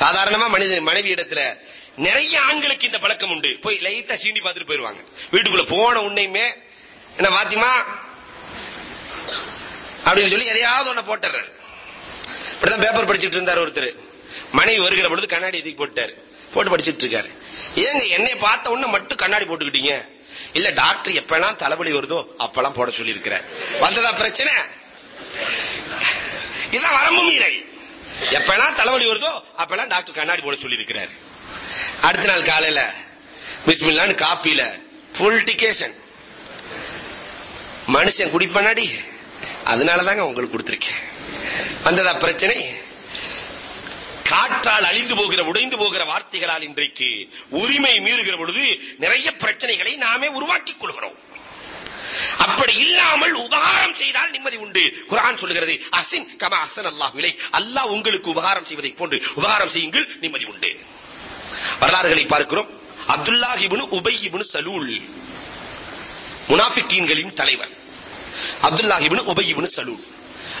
சாதாரணமா மனித மனைவி இடத்துல நிறைய ஆண்களுக்கு இந்த பழக்கம் உண்டு. போய் லைட்டா சீண்டி பார்த்துட்டு போயிருவாங்க. வீட்டுக்குள்ள போன உன்னையுமே என்ன பாத்திமா? அப்படின்னு சொல்லி எதையாவது ஒண்ண போட்டுறாரு. இப்படிதான் பேப்பர் படிச்சிட்டு இருந்தார் ஒருத்தர். மனைவி வருகிற பொழுது கண்ணாடி எதுக்கு போட்டாரு போட்டு படிச்சிட்டு இருக்காரு. ஏங்க என்னை பார்த்த உடனே மட்டும் கண்ணாடி போட்டுக்கிட்டீங்க? இல்ல டாக்டர் எப்பெல்லாம் தலைவலி வருதோ அப்பெல்லாம் போட சொல்லி இருக்கிறார் வந்ததா பிரச்சனை? இதான் வரம்பு மீறல். எப்பெல்லாம் தலைவலி வருதோ அப்பெல்லாம் டாக்டர் கண்ணாடி போட சொல்லி இருக்கிறார் அடுத்த நாள் காலையில பிஸ்மில்லான்னு காப்பியில ஃபுல் டிகேஷன் மனுஷன் குடிப்பனாடி அதனாலதாங்க உங்களுக்கு கொடுத்திருக்கேன். வந்ததா பிரச்சனை? காற்றால் அழிந்து போகிற உடைந்து போகிற வார்த்தைகளால் இன்றைக்கு உரிமை மீறுகிற பொழுது நிறைய பிரச்சனைகளை நாமே உருவாக்கிக் கொள்கிறோம். அப்படி இல்லாமல் உபகாரம் செய்தால் நிம்மதி உண்டு. குரான் சொல்லுகிறது அசின் கமா அசன் அல்லாஹ் விலை அல்லாஹ் உங்களுக்கு உபகாரம் செய்வதை போன்று உபகாரம் செய்யுங்கள் நிம்மதி உண்டு. வரலாறுகளை பார்க்கிறோம். அப்துல்லாஹிபுனு இப்னு இப்னு சலூல் முனாஃபிக்கீன்களின் தலைவர். அப்துல்லாஹிபுனு இப்னு உபை இப்னு சலூல்.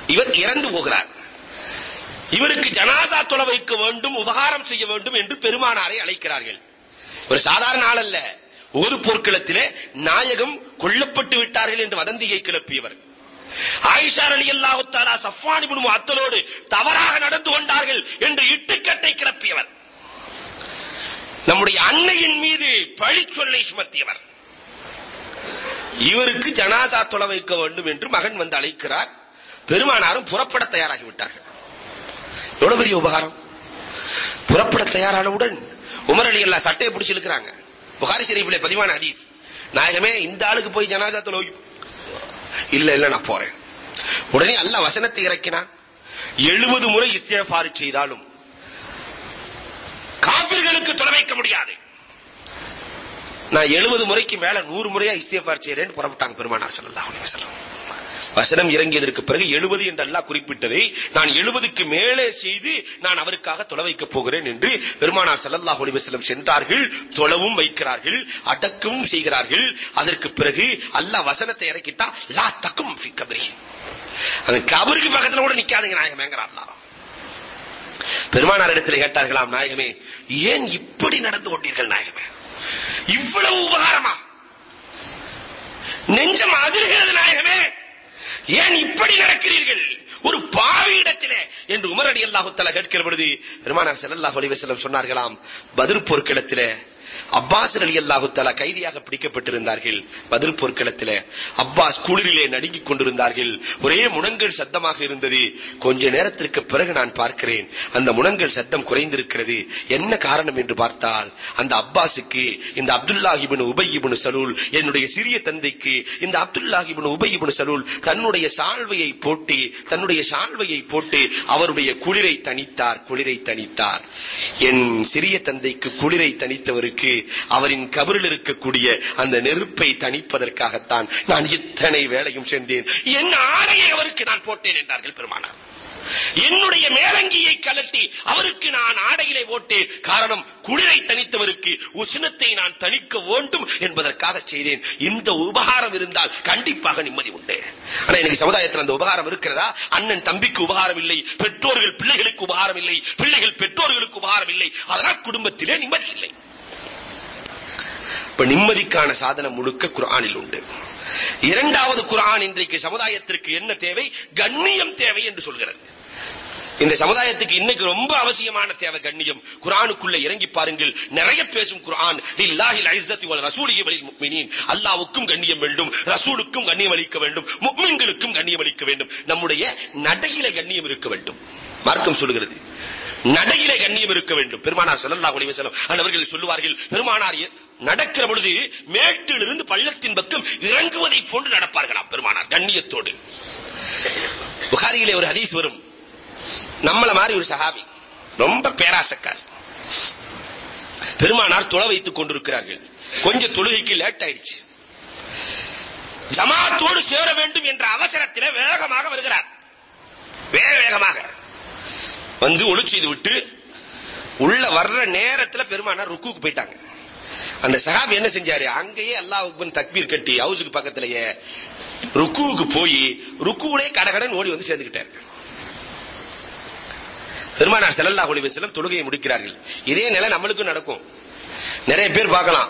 இவர் இறந்து போகிறார். இவருக்கு ஜனாசா தொலை வைக்க வேண்டும் உபகாரம் செய்ய வேண்டும் என்று பெருமானாரை அழைக்கிறார்கள். ஒரு சாதாரண ஆள் அல்ல ஒரு போர்க்களத்திலே நாயகம் கொல்லப்பட்டு விட்டார்கள் என்று வதந்தியை கிளப்பியவர். ஆயிஷா ரலியல்லாஹு அல்லாஹுத்தாரா சஃப்வான் இப்னு முஅத்தலோடு தவறாக நடந்து கொண்டார்கள் என்று இட்டுக்கட்டை கிளப்பியவர். நம்முடைய அன்னையின் மீது பழி சொல்லை சுமத்தியவர். இவருக்கு ஜனாசா தொலை வைக்க வேண்டும் என்று மகன் வந்து அழைக்கிறார். பெருமானாரும் புறப்பட தயாராகி விட்டார்கள். எவ்வளவு பெரிய உபகாரம்? புறப்பட தயாரானவுடன் உமர் அலி அல்லா சட்டையை பிடிச்சு இழுக்கிறாங்க. புகாரி ஷெரீஃபில் பதிவான ஹதீஸ். நாயகமே இந்த ஆளுக்கு போய் ஜனாசா தொலை இல்ல இல்ல நான் போறேன். உடனே அல்ல வசனத்தை இறக்கினான். எழுபது முறை இஸ்திஃபார் செய்தாலும் காபிர்களுக்கு தொலைவைக்க முடியாது. நான் எழுபது முறைக்கு மேல நூறு முறையா இஸ்திஃபார் செய்யறேன் புறப்பட்டாங்க பெருமானார் ஸல்லல்லாஹு அலைஹி வசனம் இறங்கியதற்கு பிறகு எழுபது என்று அல்லாஹ் குறிப்பிட்டதை நான் எழுபதுக்கு மேலே செய்து நான் அவருக்காக தொலை வைக்கப் போகிறேன் என்று பெருமானார் ஸல்லல்லாஹு அலைஹி சென்றார்கள் தொலவும் வைக்கிறார்கள் அடக்கவும் செய்கிறார்கள். அதற்கு பிறகு அல்லாஹ் வசனத்தை இறக்கிட்டா லா தக்கும் கபரி. அந்த கபருக்கு பக்கத்துல கூட நிக்காதீங்க நாயகமேங்கிற அல்லாஹ். பெருமானார் இடத்துல கேட்டார்களாம் நாயகமே ஏன் இப்படி நடந்து கொண்டீர்கள் நாயகமே? இவ்வளவு உபகாரமா? நெஞ்சம் அதிர்கிறது நாயகமே. ஏன் இப்படி நடக்கிறீர்கள்? ஒரு பாவி இடத்திலே என்று உமரடி அல்லாஹு தலா கேட்கிற பொழுது பெருமானார் ஸல்லல்லாஹு அலைஹி சொன்னார்களாம் பதில் போர்க்களத்திலே அப்பாஸ் அலி அல்லாஹு தஆலா கைதியாக பிடிக்கப்பட்டிருந்தார்கள் பதில் போர்க்களத்திலே. அப்பாஸ் குளிரிலே நடுங்கிக் கொண்டிருந்தார்கள். ஒரே முனங்கள் சத்தமாக இருந்தது. கொஞ்ச நேரத்திற்கு பிறகு நான் பார்க்கிறேன். அந்த முனங்கள் சத்தம் குறைந்திருக்கிறது. என்ன காரணம் என்று பார்த்தால் அந்த அப்பாஸுக்கு இந்த அப்துல்லாஹிபின் இப்னு சலூல் என்னுடைய சிறிய தந்தைக்கு இந்த அப்துல்லாஹிபின் இப்னு சலூல் தன்னுடைய சால்வையை போட்டு தன்னுடைய சால்வையை போட்டு அவருடைய குளிரை தணித்தார் குளிரை தணித்தார். என் சிறிய தந்தைக்கு குளிரை தணித்தவருக்கு அவரின் கபரில் இருக்கக்கூடிய அந்த நெருப்பை தணிப்பதற்காகத்தான் நான் இத்தனை வேலையும் சென்றேன் என் ஆடையை அவருக்கு நான் போட்டேன் என்றார்கள் பெருமானார். என்னுடைய மேலங்கியை கலட்டி அவருக்கு நான் ஆடையிலே போட்டேன். காரணம் குளிரை தணித்தவருக்கு உஷ்ணத்தை நான் தணிக்க வேண்டும் என்பதற்காக செய்தேன். இந்த உபகாரம் இருந்தால் கண்டிப்பாக நிம்மதி உண்டு. ஆனா எனக்கு சமுதாயத்தில் அந்த உபகாரம் இருக்கிறதா? அண்ணன் தம்பிக்கு உபகாரம் இல்லை பெற்றோர்கள் பிள்ளைகளுக்கு உபகாரம் இல்லை பிள்ளைகள் பெற்றோர்களுக்கு உபகாரம் இல்லை. அதனால் குடும்பத்திலே நிம்மதி இல்லை. இப்ப நிம்மதிக்கான சாதனம் முழுக்க குரானில் உண்டு. இரண்டாவது குரான் இன்றைக்கு சமுதாயத்திற்கு என்ன தேவை? கண்ணியம் தேவை என்று சொல்கிறது. இந்த சமுதாயத்துக்கு இன்னைக்கு ரொம்ப அவசியமான தேவை கண்ணியம். குரானுக்குள்ள இறங்கி பாருங்கள். நிறைய பேசும் குரான் இல்லாஹில் இஸ்ஸத்தி வல் வலில் அல்லாஹ்வுக்கும் கண்ணியம் வேண்டும். ரசூலுக்கும் கண்ணியம் அளிக்க வேண்டும். முஃமின்களுக்கும் கண்ணியம் அளிக்க வேண்டும். நம்முடைய நடையில கண்ணியம் இருக்க வேண்டும். மார்க்கம் சொல்கிறது. நடையிலே கண்ணியம் இருக்க வேண்டும். பெருமானார் ஸல்லல்லாஹு அலைஹி வஸல்லம் அவர்கள் சொல்லுவார்கள் பெருமானார் நடக்கிற பொழுது மேட்டிலிருந்து பள்ளத்தின் பக்கம் இறங்குவதை போன்று நடப்பார்களாம். பெருமானார் கண்ணியத்தோடு. புகாரியிலே ஒரு ஹதீஸ் வரும். நம்மள மாதிரி ஒரு சஹாபி ரொம்ப பேராசக்கார். பெருமானார் தொலை வைத்துக் கொண்டிருக்கிறார்கள். கொஞ்சம் தொழுகைக்கு லேட் ஆயிடுச்சு. ஜமாத்தோடு சேர வேண்டும் என்ற அவசரத்திலே வேகமாக வருகிறார். வேக வேகமாக. வந்து ஒளி செய்து விட்டு உள்ள வர்ற நேரத்துல பெருமானார் ருக்குக்கு போயிட்டாங்க. அந்த சஹாபி என்ன செஞ்சாரு? அங்கேயே அல்லாஹ் தக்பீர் கட்டி ஹவுஸுக்கு பக்கத்திலேயே ருக்குவுக்கு போய் ருக்குவிலே கடகடன் ஓடி வந்து சேர்ந்துக்கிட்டாரு பெருமானார் செல்லல்லா ஒளி வஸல்லம் தொழுகையை முடிக்கிறார்கள். இதே நிலை நம்மளுக்கும் நடக்கும். நிறைய பேர் பார்க்கலாம்.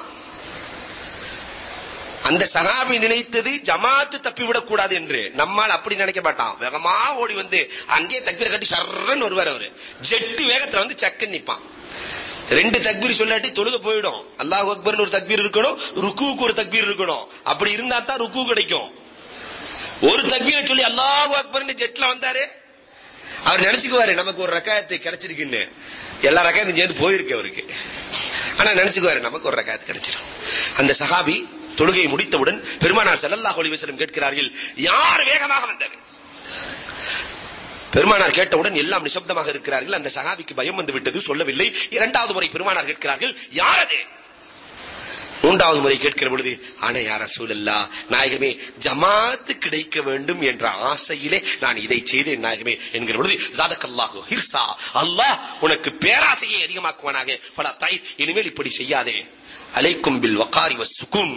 அந்த சகாபி நினைத்தது ஜமாத்து தப்பிவிடக் கூடாது என்று. நம்மால் அப்படி நினைக்க மாட்டான். வேகமா ஓடி வந்து அங்கேயே தக்பீர் கட்டி சர்றன்னு வருவார் அவரு. ஜெட்டு வேகத்துல வந்து சக்குன்னு நிப்பான். ரெண்டு தக்பீர் சொல்லாட்டி தொழுக போயிடும். அல்லாஹ் அக்பர்னு ஒரு தக்பீர் இருக்கணும் ருக்குவுக்கு ஒரு தக்பீர் இருக்கணும். அப்படி இருந்தா தான் ருக்கு கிடைக்கும். ஒரு தக்பீரை சொல்லி அல்லாஹ் அக்பர்னு ஜெட்ல வந்தாரு. அவர் நினைச்சுக்குவாரு நமக்கு ஒரு ரக்காயத்தை கிடைச்சிருக்குன்னு. எல்லா ரக்காயத்தையும் சேர்ந்து போயிருக்கு அவருக்கு. ஆனா நினைச்சுக்குவாரு நமக்கு ஒரு ரக்காயத்து கிடைச்சிடும் அந்த சஹாபி தொழுகையை முடித்தவுடன் பெருமானார் செல்லல்லாஹ் அலைஹி கேட்கிறார்கள் யார் வேகமாக வந்தது? பெருமானார் கேட்டவுடன் எல்லாம் நிசப்தமாக இருக்கிறார்கள். அந்த சகாபிக்கு பயம் வந்து விட்டது சொல்லவில்லை. இரண்டாவது முறை பெருமானார் கேட்கிறார்கள் யார் அது? மூன்றாவது முறை கேட்கிற பொழுது ஆனா யார சூழல்லா நாயகமே ஜமாத்து கிடைக்க வேண்டும் என்ற ஆசையிலே நான் இதை செய்தேன் நாயகமே என்கிற பொழுது ஜாதக்கல்லாஹு ஹிர்சா அல்லாஹ் உனக்கு பேராசையை அதிகமாக்குவானாக பல தாய் இனிமேல் இப்படி செய்யாதே. அலைக்கும் பில் வக்காரி சுக்கூன்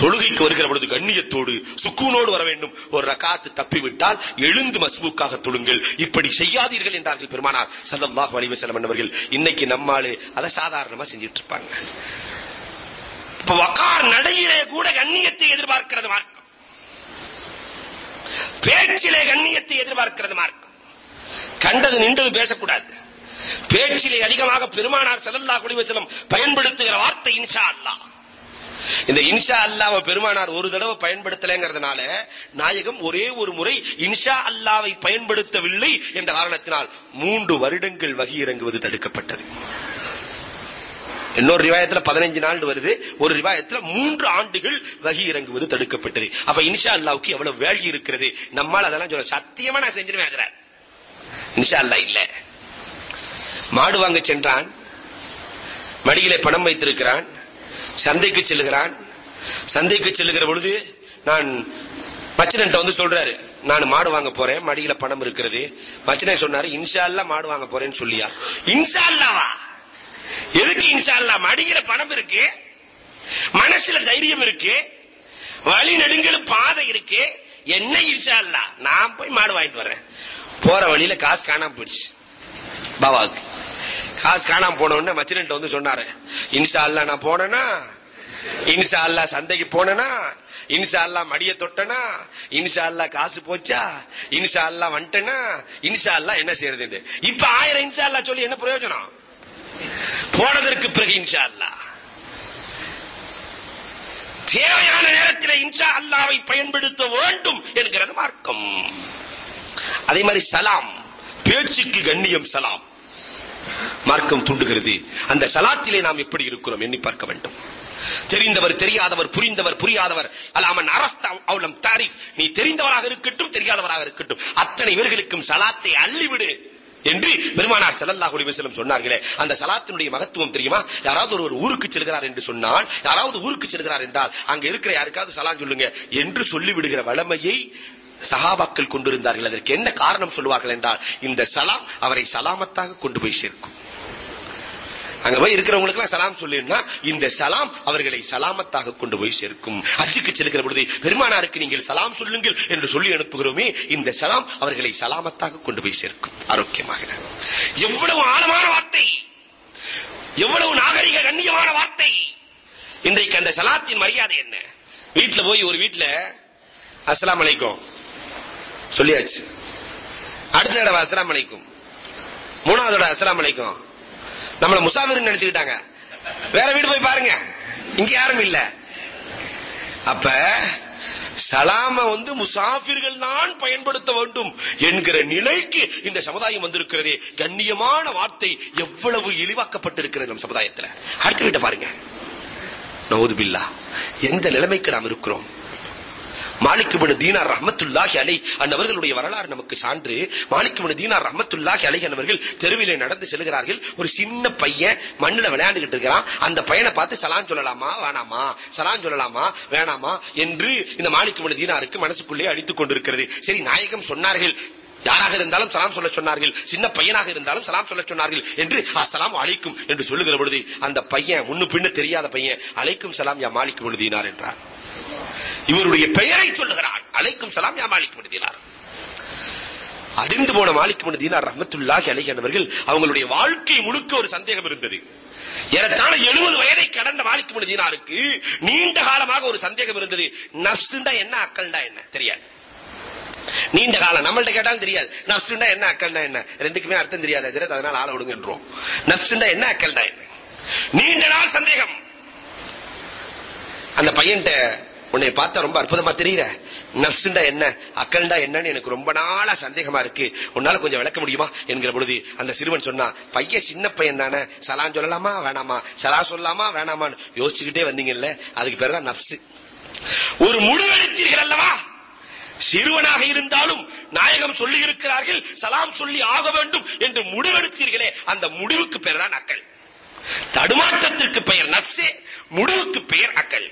தொழுகைக்கு வருகிற பொழுது கண்ணியத்தோடு சுக்கூனோடு வர வேண்டும். ஒரு ரகாத்து தப்பிவிட்டால் எழுந்து மஸ்பூக்காக தொழுங்கள். இப்படி செய்யாதீர்கள் என்றார்கள் பெருமானார் சல்லல்லாஹு அலைஹி வஸல்லம் அவர்கள். இன்னைக்கு நம்மாளு அதை சாதாரணமா செஞ்சிட்டு இருப்பாங்க இப்ப வக்கார் நடையிலே கூட கண்ணியத்தை எதிர்பார்க்கிறது மார்க்கம். பேச்சிலே கண்ணியத்தை எதிர்பார்க்கிறது மார்க்கம். கண்டது நின்றது பேசக்கூடாது. பேச்சிலே அதிகமாக பெருமானார் செல்லல்லா குடிவசலம் பயன்படுத்துகிற வார்த்தை இன்ஷா அல்லா. இந்த இன்ஷா அல்லாஹ்வை பெருமானார் ஒரு தடவை பயன்படுத்தலைங்கிறதுனால நாயகம் ஒரே ஒரு முறை இன்ஷா அல்லாவை பயன்படுத்தவில்லை என்ற காரணத்தினால் மூன்று வருடங்கள் வகி இறங்குவது தடுக்கப்பட்டது. இன்னொரு ரிவாயத்துல பதினஞ்சு நாள் வருது. ஒரு ரிவாயத்துல மூன்று ஆண்டுகள் வகி இறங்குவது தடுக்கப்பட்டது. அப்ப இன்ஷா அல்லாவுக்கு எவ்வளவு வேல்யூ இருக்கிறது? நம்மால் அதெல்லாம் சொல்ல சத்தியமா நான் செஞ்சிருவேன் இன்ஷா அல்லா இல்லை. மாடு வாங்க சென்றான். மடியிலே பணம் வைத்திருக்கிறான். சந்தைக்கு செல்லுகிறான். சந்தைக்கு செல்லுகிற பொழுது நான் மச்சனன்ட்ட வந்து சொல்றாரு நான் மாடு வாங்க போறேன் மடியில பணம் இருக்கிறது. மச்சனன் சொன்னாரு இன்ஷா அல்லா மாடு வாங்க போறேன்னு சொல்லியா? இன்ஷால்லாவா எதுக்கு இன்ஷால்லா மடியில பணம் இருக்கு மனசுல தைரியம் இருக்கு வழி நெடுங்களும் பாதை இருக்கு. என்ன இன்ஷால்லா நான் போய் மாடு வாங்கிட்டு வரேன் போற வழியில காசு காணாம போயிடுச்சு. பாபாவுக்கு. காசு காணாம போன உடனே மச்சினன்ட்ட வந்து சொன்னாரு இன்ஷா அல்லா நான் போனேனா? இன்ஷா அல்லா சந்தைக்கு போனனா? இன்ஷா அல்லா மடிய தொட்டனா? இன்ஷா அல்லா காசு போச்சா? இன்ஷா அல்லா வந்துட்டனா? இன்ஷா அல்லா என்ன செய்யறது இப்ப ஆயிரம் இன்ஷா அல்லா சொல்லி என்ன பிரயோஜனம்? போனதற்கு பிறகு இன்ஷா அல்லா தேவையான நேரத்தில் இன்ஷா அல்லாவை பயன்படுத்த வேண்டும் என்கிறது மார்க்கம். அதே மாதிரி சலாம் பேச்சுக்கு கண்ணியம் சலாம். மார்க்கம் தூண்டுகிறது. அந்த சலாத்திலே நாம் எப்படி இருக்கிறோம் எண்ணி பார்க்க வேண்டும். தெரிந்தவர் தெரியாதவர் புரிந்தவர் புரியாதவர். அல்லாமன் அரஸ்தா அவுலம் தாரிஃப். நீ தெரிந்தவராக இருக்கட்டும் தெரியாதவராக இருக்கட்டும். அத்தனை பேர்களுக்கும் சலாத்தை அள்ளிவிடு என்று பெருமானார் ஸல்லல்லாஹு அலைஹி சொன்னார்களே. அந்த சலாத்தினுடைய மகத்துவம் தெரியுமா? யாராவது ஒரு ஊருக்கு செல்கிறார் என்று சொன்னால் யாராவது ஊருக்கு செல்கிறார் என்றால் அங்க இருக்கிற யாருக்காவது சலாம் சொல்லுங்க என்று சொல்லிவிடுகிற வளமையை சஹாபாக்கள் கொண்டிருந்தார்கள். அதற்கு என்ன காரணம் சொல்லுவார்கள் என்றால் இந்த சலாம் அவரை சலாமத்தாக கொண்டு போய் சேர்க்கும். அங்க போய் இருக்கிறவங்களுக்கு எல்லாம் சலாம் சொல்லினா இந்த சலாம் அவர்களை சலாமத்தாக கொண்டு போய் சேர்க்கும். அஜிக்கு செல்கிற பொழுது பெருமானாருக்கு நீங்கள் சலாம் சொல்லுங்கள் என்று சொல்லி அனுப்புகிறோமே இந்த சலாம் அவர்களை சலாமத்தாக கொண்டு போய் சேர்க்கும். ஆரோக்கியமாக எவ்வளவு ஆழமான வார்த்தை! எவ்வளவு நாகரிக கண்ணியமான வார்த்தை! இன்றைக்கு அந்த சலாத்தின் மரியாதை என்ன? வீட்டுல போய் ஒரு வீட்டுல அஸ்லாம் அலைக்கும். சொல்லியாச்சு. அடுத்த தடவை அஸ்லாம் அலைக்கும். மூணாவது தடவை அஸ்லாம் அலைக்கும். நம்மள முசாஃபிர் நினைச்சுக்கிட்டாங்க. வேற வீடு போய் பாருங்க. இங்க யாரும் இல்ல. அப்ப சலாம வந்து முசாஃபிர்கள் தான் பயன்படுத்த வேண்டும் என்கிற நிலைக்கு இந்த சமுதாயம் வந்திருக்கிறதே. கண்ணியமான வார்த்தை எவ்வளவு இழிவாக்கப்பட்டிருக்கிறது நம் சமுதாயத்துல. அடுத்த வீட்டை பாருங்க. நவுது பில்லா எந்த நிலைமைக்கு நாம் இருக்கிறோம்? மாலிக் தீனார் ரஹமத்துல்லாஹி அலை அன்னவர்களுடைய வரலாறு நமக்கு சான்று. மாலிக் தீனார் ரஹமத்துல்லாஹி அலை அன்னவர்கள் தெருவிலே நடந்து செல்கிறார்கள். ஒரு சின்ன பையன் மண்ணுல விளையாண்டுகிட்டு இருக்கிறான். அந்த பையனை பார்த்து சலான் சொல்லலாமா? வேணாமா? சலான் சொல்லலாமா? வேணாமா? என்று இந்த மாலிக் தீனாருக்கு மனசுக்குள்ளே அடித்துக் கொண்டிருக்கிறது. சரி நாயகம் சொன்னார்கள். யாராக இருந்தாலும் சலாம் சொல்ல சொன்னார்கள். சின்ன பையனாக இருந்தாலும் சலாம் சொல்ல சொன்னார்கள் என்று அசலாம் அழைக்கும் என்று சொல்லுகிற பொழுது அந்த பையன் முன்னு பின்னு தெரியாத பையன் அழைக்கும் சலாம் யா மாலிக் எழுதினார் என்றார் இவருடைய பெயரை சொல்லுகிறான். அழைக்கும் சலாம் யா மாலிக் எழுதினார் அதிர்ந்து போன மாலிக் இப்னு தீனார் ரஹ்மத்துல்லாஹி அலைஹி அவங்களுடைய வாழ்க்கை முழுக்க ஒரு சந்தேகம் இருந்தது. ஏறத்தாழ எழுபது வயதை கடந்த மாலிக் இப்னு தீனாருக்கு நீண்ட காலமாக ஒரு சந்தேகம் இருந்தது. நப்சுண்டா என்ன அக்கல்டா என்ன? தெரியாது. நீண்ட காலம். நம்மள்ட்ட கேட்டாலும் தெரியாது. நப்சுண்டா என்ன அக்கல்டா என்ன? ரெண்டுக்குமே அர்த்தம் தெரியாது ஹஜரத் அதனால ஆள விடுங்கன்றோம். நப்சுண்டா என்ன அக்கல்டா என்ன? நீண்ட நாள் சந்தேகம். அந்த பையன்ட்ட உன்னை பார்த்தா ரொம்ப அற்புதமா தெரியற. நப்சுண்டா என்ன அக்கல்டா என்னன்னு எனக்கு ரொம்ப நாளா சந்தேகமா இருக்கு. உன்னால கொஞ்சம் விளக்க முடியுமா? என்கிற பொழுது அந்த சிறுவன் சொன்னா பையன் சின்ன பையன் தானே. சலான் சொல்லலாமா? வேணாமா? சலா சொல்லலாமா? வேணாமான்னு யோசிச்சுக்கிட்டே வந்தீங்கல்ல. அதுக்கு பேர் தான் நப்சு ஒரு முடிவெடுத்தீர்கள் அல்லவா சிறுவனாக இருந்தாலும் நாயகம் சொல்லி இருக்கிறார்கள் சலாம் சொல்லி ஆக வேண்டும் என்று முடிவெடுத்தீர்களே அந்த முடிவுக்கு பெயர் தான் அக்கல். தடுமாற்றத்திற்கு பெயர் நப்சே முடிவுக்கு பெயர் அக்கல்.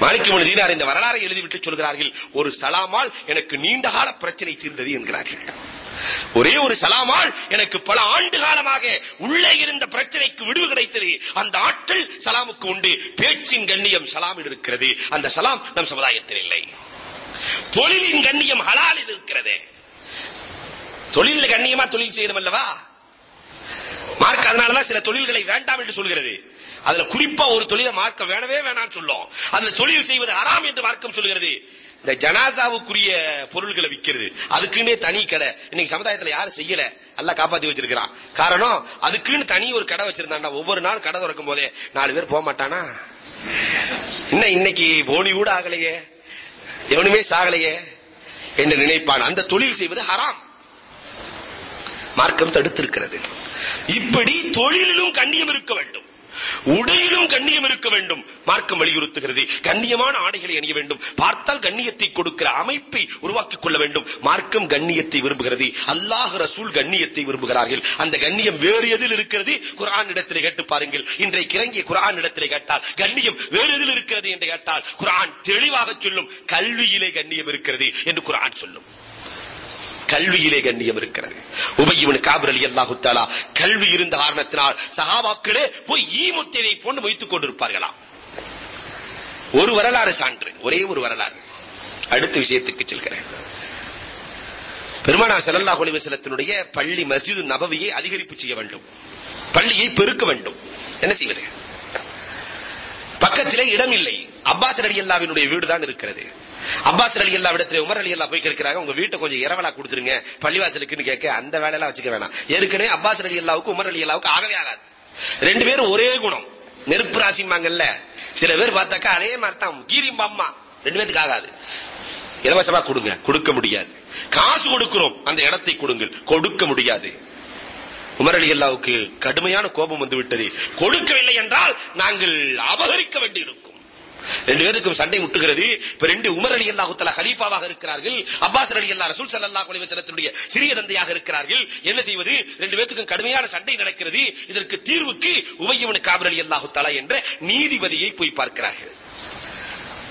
மாணிக்கமணி தீனார் இந்த வரலாறை எழுதிவிட்டு சொல்கிறார்கள் ஒரு சலாமால் எனக்கு நீண்ட கால பிரச்சனை தீர்ந்தது என்கிறார்கள். ஒரே ஒரு சலாமால் எனக்கு பல ஆண்டு காலமாக உள்ளே இருந்த பிரச்சனைக்கு விடுவு கிடைத்தது. அந்த ஆற்றல் சலாமுக்கு உண்டு. பேச்சின் கண்ணியம் சலாமில் இருக்கிறது. அந்த சலாம் நம் சமுதாயத்தில் இல்லை. தொழிலின் கண்ணியம் ஹலாலில் இருக்கிறது. தொழில் கண்ணியமா தொழில் செய்யணும் அல்லவா? மார்க் அதனாலதான் சில தொழில்களை வேண்டாம் என்று சொல்கிறது. அதுல குறிப்பா ஒரு தொழிலை மார்க்க வேணவே வேணாம் சொல்லும். அந்த தொழில் செய்வது அறாம் என்று மார்க்கம் சொல்கிறது. இந்த ஜனாசாவுக்குரிய பொருள்களை விக்கிறது அதுக்குன்னே தனி கடை. இன்னைக்கு சமுதாயத்துல யாரும் செய்யல. நல்லா காப்பாத்தி வச்சிருக்கிறான். காரணம் அதுக்குன்னு தனி ஒரு கடை வச்சிருந்தாண்டா ஒவ்வொரு நாள் கடை திறக்கும் போதே நாலு பேர் போக மாட்டானா? என்ன இன்னைக்கு போனி கூட ஆகலையே. எவனுமே சாகலையே என்று நினைப்பான். அந்த தொழில் செய்வது ஹராம். மார்க்கம் தடுத்திருக்கிறது. இப்படி தொழிலிலும் கண்ணியம் இருக்க வேண்டும். உடையிலும் கண்ணியம் இருக்க வேண்டும். மார்க்கம் வலியுறுத்துகிறது. கண்ணியமான ஆடைகளை அணிய வேண்டும். பார்த்தால் கண்ணியத்தை கொடுக்கிற அமைப்பை உருவாக்கிக் கொள்ள வேண்டும். மார்க்கம் கண்ணியத்தை விரும்புகிறது. அல்லாஹ் ரசூல் கண்ணியத்தை விரும்புகிறார்கள். அந்த கண்ணியம் வேறு எதில் இருக்கிறது? குரான் இடத்திலே கேட்டு பாருங்கள். இன்றைக்கு இறங்கிய குரான் இடத்திலே கேட்டால் கண்ணியம் வேறு எதில் இருக்கிறது என்று கேட்டால் குரான் தெளிவாக சொல்லும். கல்வியிலே கண்ணியம் இருக்கிறது என்று குரான் சொல்லும். கல்வியிலே கண்ணியம் இருக்கிறது. உபயிவன் காபர் அலி அல்லாஹு தாலா கல்வி இருந்த காரணத்தினால் சகாபாக்களே போய் ஈ போன்று வைத்துக் கொண்டிருப்பார்களாம் ஒரு வரலாறு சான்று ஒரே ஒரு வரலாறு. அடுத்த விஷயத்துக்கு செல்கிறேன். பெருமானா செல்லல்லா அலைஹி பள்ளி மஸ்ஜிது நபவியை அதிகரிப்பு செய்ய வேண்டும். பள்ளியை பெருக்க வேண்டும். என்ன செய்வது? பக்கத்திலே இடம் இல்லை அப்பாஸ் அலி அல்லாவினுடைய வீடு தான் இருக்கிறது. அப்பாஸ் அலி எல்லா இடத்துல உமர் அலி எல்லாம் போய் கேட்கிறாங்க உங்க வீட்டை கொஞ்சம் இரவலா கொடுத்துருங்க. பள்ளிவாசலுக்குன்னு கேட்க அந்த வேலையெல்லாம் வச்சுக்க வேணாம். ஏற்கனவே அப்பாஸ் அலி எல்லாவுக்கு உமர் அலி எல்லாவுக்கு ஆகவே ஆகாது. ரெண்டு பேரும் ஒரே குணம். நெருப்பு ராசிம்பாங்கல்ல. சில பேர் பார்த்தாக்கா அதே மாதிரி தான் கீரிம்பாம்மா ரெண்டு பேருக்கு ஆகாது. இலவசமா கொடுங்க. கொடுக்க முடியாது. காசு கொடுக்கிறோம். அந்த இடத்தை கொடுங்கள். கொடுக்க முடியாது. உமர் அலி அல்லாவுக்கு கடுமையான கோபம் வந்து விட்டது. கொடுக்கவில்லை என்றால் நாங்கள் அபகரிக்க வேண்டியிருக்கும். ரெண்டு பேருக்கும் சண்டை முட்டுகிறது. இப்ப ரெண்டு உமர் அலி அல்லாஹு தலா ஹலீஃபாவாக இருக்கிறார்கள். அப்பாஸ் அலி அல்லா ரசூல் சல்லா அலைஹி சிறிய தந்தையாக இருக்கிறார்கள். என்ன செய்வது? ரெண்டு பேருக்கும் கடுமையான சண்டை நடக்கிறது. இதற்கு தீர்வுக்கு உபயவனு காபர் அலி அல்லாஹு தலா என்ற நீதிபதியை போய் பார்க்கிறார்கள்.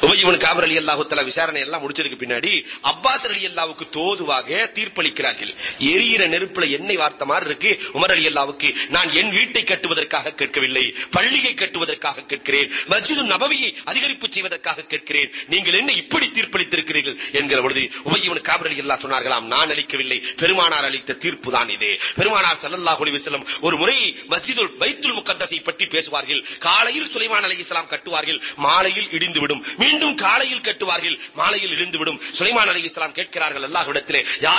உபயவனு காபர் அலி அல்லாஹு தலா விசாரணை எல்லாம் முடிச்சதுக்கு பின்னாடி அப்பாஸ் அலி அல்லாவுக்கு தோதுவாக தீர்ப்பளிக்கிறார்கள். எரியிற நெருப்புல எண்ணெய் வார்த்த மாதிரி இருக்கு. உமர் அலி அல்லாவுக்கு நான் என் வீட்டை கட்டுவதற்காக கேட்கவில்லை பள்ளியை கட்டுவதற்காக கேட்கிறேன் மஸ்ஜிது நபவியை அதிகரிப்பு செய்வதற்காக கேட்கிறேன். நீங்கள் என்ன இப்படி தீர்ப்பளித்திருக்கிறீர்கள் என்கிற பொழுது உபயவனு காபர் அலி அல்லா சொன்னார்களாம் நான் அளிக்கவில்லை பெருமானார் அளித்த தீர்ப்பு தான் இது. பெருமானார் ஸல்லல்லாஹு அலைஹி வஸல்லம் ஒரு முறை மஸ்ஜிதுல் பைத்துல் முகத்தஸை பற்றி பேசுவார்கள். காலையில் சுலைமான் அலைஹிஸ்ஸலாம் கட்டுவார்கள் மாலையில் இடிந்துவிடும். மீண்டும் காலையில் கட்டுவார்கள் மாலையில் இழுந்துவிடும் சுலைமான் அலி இஸ்லாம் கேட்கிறார்கள் அல்லாஹ்விடத்திலே யா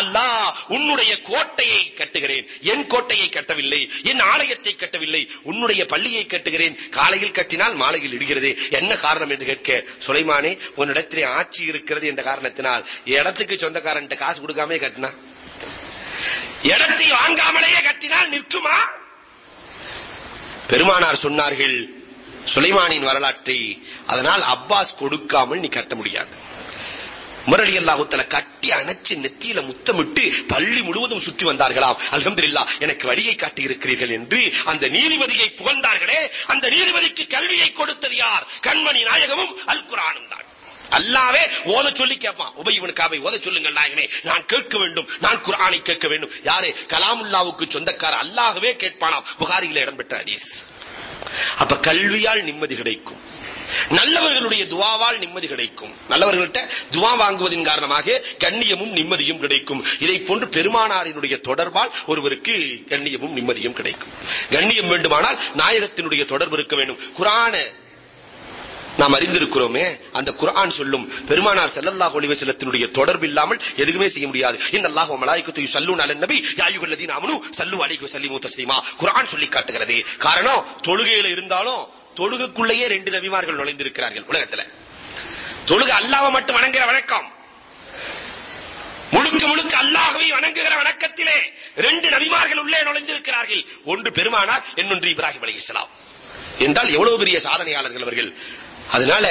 உன்னுடைய கோட்டையை கட்டுகிறேன். என் கோட்டையை கட்டவில்லை என் ஆலயத்தை கட்டவில்லை உன்னுடைய பள்ளியை கட்டுகிறேன். காலையில் கட்டினால் மாலையில் இடுகிறது. என்ன காரணம் என்று கேட்க சுலைமானே உன்னிடத்திலே ஆட்சி இருக்கிறது என்ற காரணத்தினால் இடத்துக்கு சொந்தக்காரன் காசு கொடுக்காம கட்டினா? இடத்தை வாங்காமலேயே கட்டினால் நிற்குமா? பெருமானார் சொன்னார்கள் சுலைமானின் வரலாற்றை அதனால் அப்பாஸ் கொடுக்காமல் நீ கட்ட முடியாது. முரளி அல்லாஹுத்தல கட்டி அணைச்சு நெத்தியில முத்தமிட்டு பள்ளி முழுவதும் சுற்றி வந்தார்களாம். அல்ஹம்துலில்லா எனக்கு வழியை காட்டி இருக்கிறீர்கள் என்று அந்த நீதிபதியை புகழ்ந்தார்களே அந்த நீதிபதிக்கு கல்வியை கொடுத்தது யார்? கண்மணி நாயகமும் அல் குரானும் தான். அல்லாவே ஓத சொல்லி கேட்பான் உபயவனுக்காவை ஓத சொல்லுங்கள் நாயகமே நான் கேட்க வேண்டும் நான் குரானை கேட்க வேண்டும். யாரே? கலாமுல்லாவுக்கு சொந்தக்கார அல்லாகவே கேட்பானாம். புகாரியில் இடம்பெற்ற ஹதீஸ். அப்ப கல்வியால் நிம்மதி கிடைக்கும். நல்லவர்களுடைய துவாவால் நிம்மதி கிடைக்கும். நல்லவர்கள்ட்ட துவா வாங்குவதன் காரணமாக கண்ணியமும் நிம்மதியும் கிடைக்கும். இதை போன்று பெருமானாரினுடைய தொடர்பால் ஒருவருக்கு கண்ணியமும் நிம்மதியும் கிடைக்கும். கண்ணியம் வேண்டுமானால் நாயகத்தினுடைய தொடர்பு இருக்க வேண்டும். குரான நாம் அறிந்திருக்கிறோமே அந்த குரான் சொல்லும் பெருமானார் செல்லல்லாஹ் அலைஹி வஸல்லத்தினுடைய தொடர்பு இல்லாமல் எதுவுமே செய்ய முடியாது. இந்த இன்னல்லாஹு மலாயிகத்து யுஸல்லூன அலன் நபி யாயுகல்லதி நாமனு சல்லு ஸல்லு அலைஹி வஸல்லிமு தஸ்லீமா. குரான் சொல்லி காட்டுகிறது. காரணம் தொழுகையில இருந்தாலும் தொழுகுக்குள்ளேயே ரெண்டு நபிமார்கள் நுழைந்திருக்கிறார்கள் உலகத்துல. தொழுக அல்லாவ மட்டும் வணங்குற வணக்கம். முழுக்க முழுக்க அல்லாஹவை வணங்குகிற வணக்கத்திலே ரெண்டு நபிமார்கள் உள்ளே நுழைந்திருக்கிறார்கள். ஒன்று பெருமானார் இன்னொன்று இப்ராஹிம் அலி இஸ்லாம் என்றால் எவ்வளவு பெரிய சாதனையாளர்கள் அவர்கள். அதனால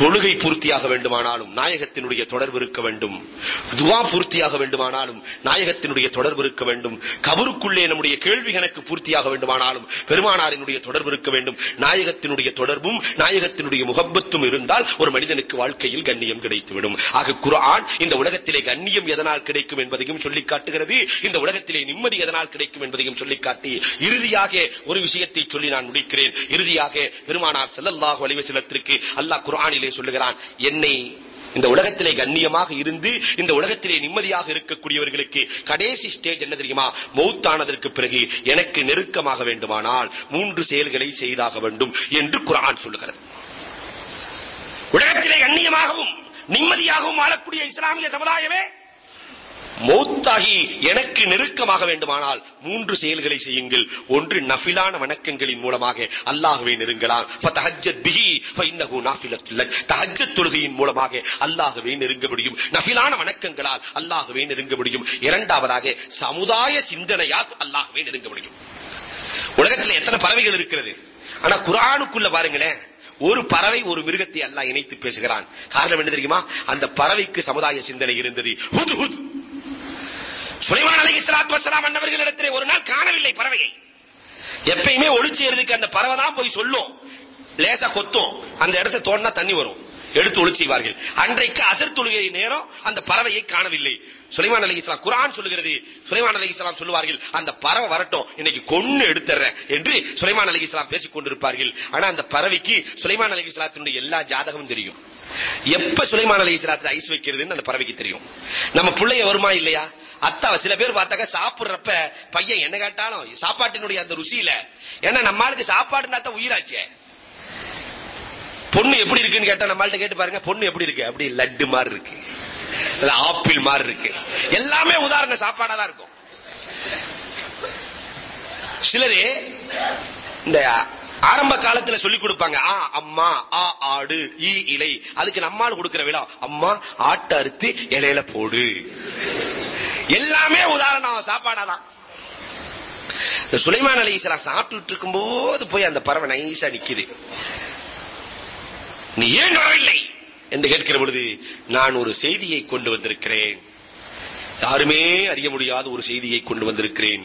தொழுகை பூர்த்தியாக வேண்டுமானாலும் நாயகத்தினுடைய தொடர்பு இருக்க வேண்டும். துவா பூர்த்தியாக வேண்டுமானாலும் நாயகத்தினுடைய தொடர்பு இருக்க வேண்டும். கபருக்குள்ளே நம்முடைய கேள்வி கணக்கு பூர்த்தியாக வேண்டுமானாலும் பெருமானாரினுடைய தொடர்பு இருக்க வேண்டும். நாயகத்தினுடைய தொடர்பும் நாயகத்தினுடைய முகப்பத்தும் இருந்தால் ஒரு மனிதனுக்கு வாழ்க்கையில் கண்ணியம் கிடைத்துவிடும். ஆக குரான் இந்த உலகத்திலே கண்ணியம் எதனால் கிடைக்கும் என்பதையும் சொல்லிக் காட்டுகிறது இந்த உலகத்திலே நிம்மதி எதனால் கிடைக்கும் என்பதையும் சொல்லிக் காட்டி இறுதியாக ஒரு விஷயத்தை சொல்லி நான் முடிக்கிறேன். இறுதியாக பெருமானார் ஸல்லல்லாஹு அலைஹி அல்லாஹ் அல்லாஹ் குர்ஆனிலே சொல்லுகிறான் என்னை இந்த உலகத்திலே கண்ணியமாக இருந்து இந்த உலகத்திலே நிம்மதியாக இருக்கக்கூடியவர்களுக்கு கடைசி ஸ்டேஜ் என்ன தெரியுமா? மௌத்தானதற்கு பிறகு எனக்கு நெருக்கமாக வேண்டுமானால் மூன்று செயல்களை செய்தாக வேண்டும் என்று குரான் சொல்லுகிறது. உலகத்திலே கண்ணியமாகவும் நிம்மதியாகவும் வாழக்கூடிய இஸ்லாமிய சமுதாயமே மௌத்தாகி எனக்கு நெருக்கமாக வேண்டுமானால் மூன்று செயல்களை செய்யுங்கள். ஒன்று நஃபிலான வணக்கங்களின் மூலமாக அல்லாஹுவை நெருங்கலாம். ஃபதஹஜ்ஜத் தொழுகையின் மூலமாக அல்லாஹுவை நெருங்க முடியும். நஃபிலான வணக்கங்களால் அல்லாஹுவை நெருங்க முடியும். இரண்டாவதாக சமுதாய சிந்தனையால் அல்லாஹுவை நெருங்க முடியும். உலகத்தில் எத்தனை பறவைகள் இருக்கிறது? ஆனா குரானுக்குள்ள பாருங்களேன் ஒரு பறவை ஒரு மிருகத்தை அல்லாஹ் இணைத்து பேசுகிறான். காரணம் என்ன தெரியுமா? அந்த பறவைக்கு சமுதாய சிந்தனை இருந்தது. சுலைமான் அலைஹி ஸலாத்து வஸலாம் அன்னவர்களிடத்திலே ஒரு நாள் காணவில்லை பறவையை. எப்பயுமே ஒளிச்சேறதுக்கு அந்த பறவை தான் போய் சொல்லும். லேசா கொத்தும். அந்த இடத்தை தோண்டினா தண்ணி வரும். எடுத்து ஒளி செய்வார்கள். அன்றைக்கு அசர் தொழுகை நேரம் அந்த பறவையை காணவில்லை. சுலைமான் அலி இஸ்லாம் குரான் சொல்லுகிறது. சுலைமான் அலி இஸ்லாம் சொல்லுவார்கள் அந்த பறவை வரட்டும் இன்னைக்கு கொன்னு எடுத்துறேன் என்று சுலைமான் அலி இஸ்லாம் பேசிக் கொண்டிருப்பார்கள். ஆனா அந்த பறவைக்கு சுலைமான் அலி இஸ்லாத்தினுடைய எல்லா ஜாதகமும் தெரியும். எப்ப சுலைமான் அலி இஸ்லாத்துல ஐஸ் வைக்கிறதுன்னு அந்த பறவைக்கு தெரியும். நம்ம பிள்ளைய வருமா இல்லையா? அத்தாவை சில பேர் பார்த்தாக்க சாப்பிடுறப்ப பையன் என்ன கேட்டாலும் சாப்பாட்டினுடைய அந்த ருசியில ஏன்னா நம்மளுக்கு சாப்பாடுனா தான் உயிராச்சே. பொண்ணு எப்படி இருக்குன்னு கேட்டா நம்மள்ட்ட கேட்டு பாருங்க பொண்ணு எப்படி இருக்கு? அப்படி லட்டு மாதிரி இருக்கு. அது ஆப்பிள் மாதிரி இருக்கு. எல்லாமே உதாரண சாப்பாடா தான் இருக்கும். சிலரு இந்த ஆரம்ப காலத்துல சொல்லி கொடுப்பாங்க. ஆ அம்மா ஆ ஆடு ஈ இலை. அதுக்கு நம்மால் கொடுக்கிற விழா அம்மா ஆட்டை அறுத்து இலையில போடு. எல்லாமே உதாரணம் சாப்பாடாதான். இந்த சுலைமான் அலி இஸ்லாம் சாப்பிட்டுட்டு இருக்கும் போது போய் அந்த பறவை நைசா நிக்குது. நீ ஏன் வரவில்லை? என்று கேட்கிற பொழுது நான் ஒரு செய்தியை கொண்டு வந்திருக்கிறேன். யாருமே அறிய முடியாத ஒரு செய்தியை கொண்டு வந்திருக்கிறேன்.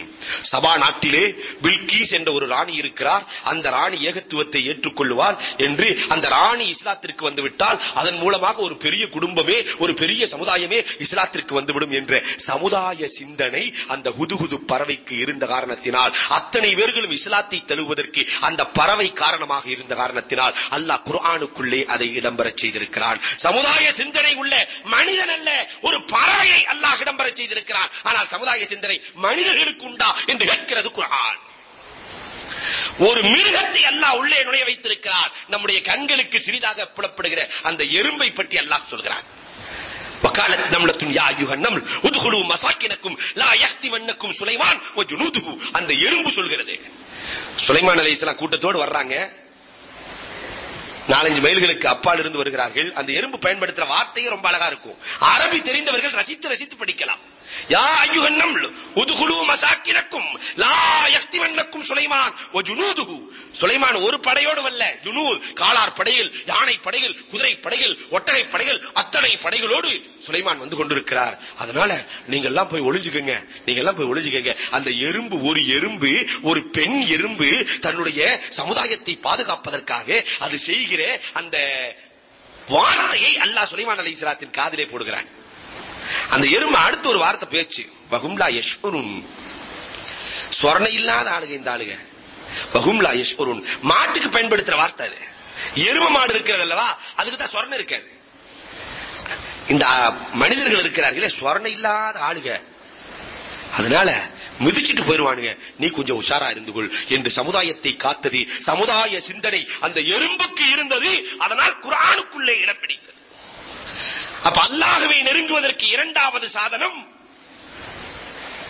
சபா நாட்டிலே பில்கீஸ் என்ற ஒரு ராணி இருக்கிறார். அந்த ராணி ஏகத்துவத்தை ஏற்றுக்கொள்வார் என்று அந்த ராணி இஸ்லாத்திற்கு வந்துவிட்டால் அதன் மூலமாக ஒரு பெரிய குடும்பமே ஒரு பெரிய சமுதாயமே இஸ்லாத்திற்கு வந்துவிடும் என்ற சமுதாய சிந்தனை அந்த ஹுதுகுது பறவைக்கு இருந்த காரணத்தினால் அத்தனை பேர்களும் இஸ்லாத்தை தழுவதற்கு அந்த பறவை காரணமாக இருந்த காரணத்தினால் அல்லாஹ் குர்ஆனுக்குள்ளே அதை இடம்பெறச் செய்திருக்கிறான். சமுதாய சிந்தனை உள்ள மனிதன் அல்ல ஒரு பறவையை அல்லாஹ் இடம்பெற செய்திருக்கிறான் ஆனால் சமுதாய சிந்தனை மனிதர்களுக்கு உண்டா என்று கேட்கிறது குர்ஆன் ஒரு மிருகத்தை அல்லாஹ் உள்ளே நுழைய வைத்திருக்கிறார் நம்முடைய கண்களுக்கு சிறிதாக புலப்படுகிற அந்த எறும்பை பற்றி அல்லாஹ் சொல்கிறான் وقالت نملة يا أيها النمل ادخلوا مساكنكم لا يحتمنكم سليمان وجنوده அந்த எறும்பு சொல்கிறது சுலைமான் அலைஹிஸ்ஸலாம் கூட்டத்தோடு வர்றாங்க நாலஞ்சு மைல்களுக்கு அப்பால் இருந்து வருகிறார்கள். அந்த எறும்பு பயன்படுத்துற வார்த்தையே ரொம்ப அழகா இருக்கும். அரபி தெரிந்தவர்கள் ரசித்து ரசித்து படிக்கலாம். யா ஐயுகன் நம்ல் உதுகுலு மசாக்கினக்கும் லா யஸ்திவன்னக்கும் சுலைமான் வ ஜுனூதுஹு சுலைமான் ஒரு படையோடு வல்ல ஜுனூத் காலார் படையில் யானை படையில் குதிரை படையில் ஒட்டகை படையில் அத்தனை படைகளோடு சுலைமான் வந்து கொண்டிருக்கிறார் அதனால நீங்க எல்லாம் போய் ஒளிஞ்சுக்கங்க நீங்க எல்லாம் போய் ஒளிஞ்சுக்கங்க அந்த எறும்பு ஒரு எறும்பு ஒரு பெண் எறும்பு தன்னுடைய சமுதாயத்தை பாதுகாப்பதற்காக அது செய்கிற அந்த வார்த்தையை அல்லாஹ் சுலைமான் அலைஹிஸ்ஸலாத்தின் காதிலே போடுகிறான். அந்த எறும்பு அடுத்து ஒரு வார்த்தை பேச்சு. பகும்லா யஷ்வருன் சொரணை இல்லாத ஆளுக இந்த ஆளுக. பகும்லா யஷ்வருன் மாட்டுக்கு பயன்படுத்துற வார்த்தை அது. எரும மாடு இருக்கிறது அல்லவா? அதுக்கு தான் சொரணை இருக்காது இந்த மனிதர்கள் இருக்கிறார்களே சொரணை இல்லாத ஆளுக. அதனால மிதிச்சிட்டு போயிருவானுங்க. நீ கொஞ்சம் உஷாரா இருந்து கொள் என்று சமுதாயத்தை காத்தது சமுதாய சிந்தனை அந்த எறும்புக்கு இருந்தது அதனால் குரானுக்குள்ளே இடம் பிடித்தது. அப்ப அல்லாகவே நெருங்குவதற்கு இரண்டாவது சாதனம்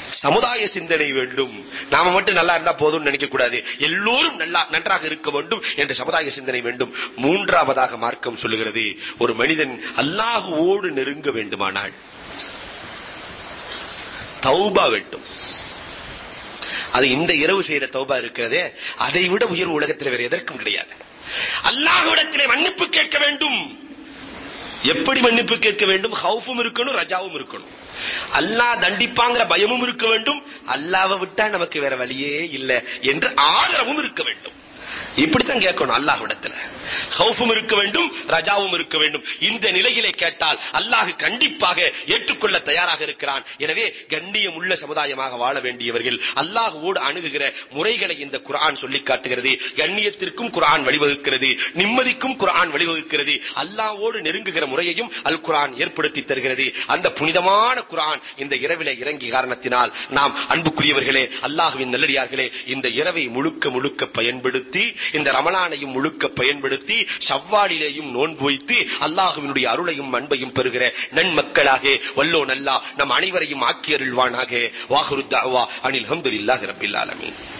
சமுதாய சிந்தனை வேண்டும். நாம மட்டும் நல்லா இருந்தா போதும் நினைக்க கூடாது எல்லோரும் நல்லா நன்றாக இருக்க வேண்டும் என்ற சமுதாய சிந்தனை வேண்டும். மூன்றாவதாக மார்க்கம் சொல்லுகிறது. ஒரு மனிதன் அல்லாஹுவோடு நெருங்க வேண்டுமானால் தௌபா வேண்டும். அது இந்த இரவு செய்யற தௌபா இருக்கிறதே. அதை விட உயர்வு உலகத்தில் வேற எதற்கும் கிடையாது. அல்லாஹுவிடத்திலே மன்னிப்பு கேட்க வேண்டும். எப்படி மன்னிப்பு கேட்க வேண்டும்? ஹவுஃபும் இருக்கணும் ரஜாவும் இருக்கணும். அல்லாஹ் தண்டிப்பாங்கிற பயமும் இருக்க வேண்டும். அல்லாவை விட்டா நமக்கு வேற வழியே இல்லை என்று ஆதரவும் இருக்க வேண்டும். இப்படித்தான் கேட்கணும் அல்லாஹ்விடத்துல. ஹவுஃபும் இருக்க வேண்டும் ரஜாவும் இருக்க வேண்டும். இந்த நிலையிலே கேட்டால் அல்லாஹ் கண்டிப்பாக ஏற்றுக்கொள்ள தயாராக இருக்கிறான். எனவே கண்ணியம் உள்ள சமுதாயமாக வாழ வேண்டியவர்கள் அல்லாஹுவோடு அணுகுகிற முறைகளை இந்த குரான் சொல்லி காட்டுகிறது. கண்ணியத்திற்கும் குரான் வழிவகுக்கிறது. நிம்மதிக்கும் குரான் வழிவகுக்கிறது. அல்லாஹ்வோடு நெருங்குகிற முறையையும் அல் குரான் ஏற்படுத்தி தருகிறது. அந்த புனிதமான குரான் இந்த இரவிலே இறங்கிய காரணத்தினால் நாம் அன்புக்குரியவர்களே அல்லாஹுவின் நல்லடியார்களே இந்த இரவை முழுக்க முழுக்க பயன்படுத்தி இந்த ரமலானையும் முழுக்க பயன்படுத்தி ஷவ்வாலிலேயும் நோன்பு வைத்து அல்லாஹுவினுடைய அருளையும் அன்பையும் பெறுகிற நன்மக்களாக வல்லோ நல்லா நம் அனைவரையும் ஆக்கியருள்வானாக. அருள்வானாக வாஹுரு அனில் ஹம்துலில்லாஹி ரப்பில் ஆலமீன்.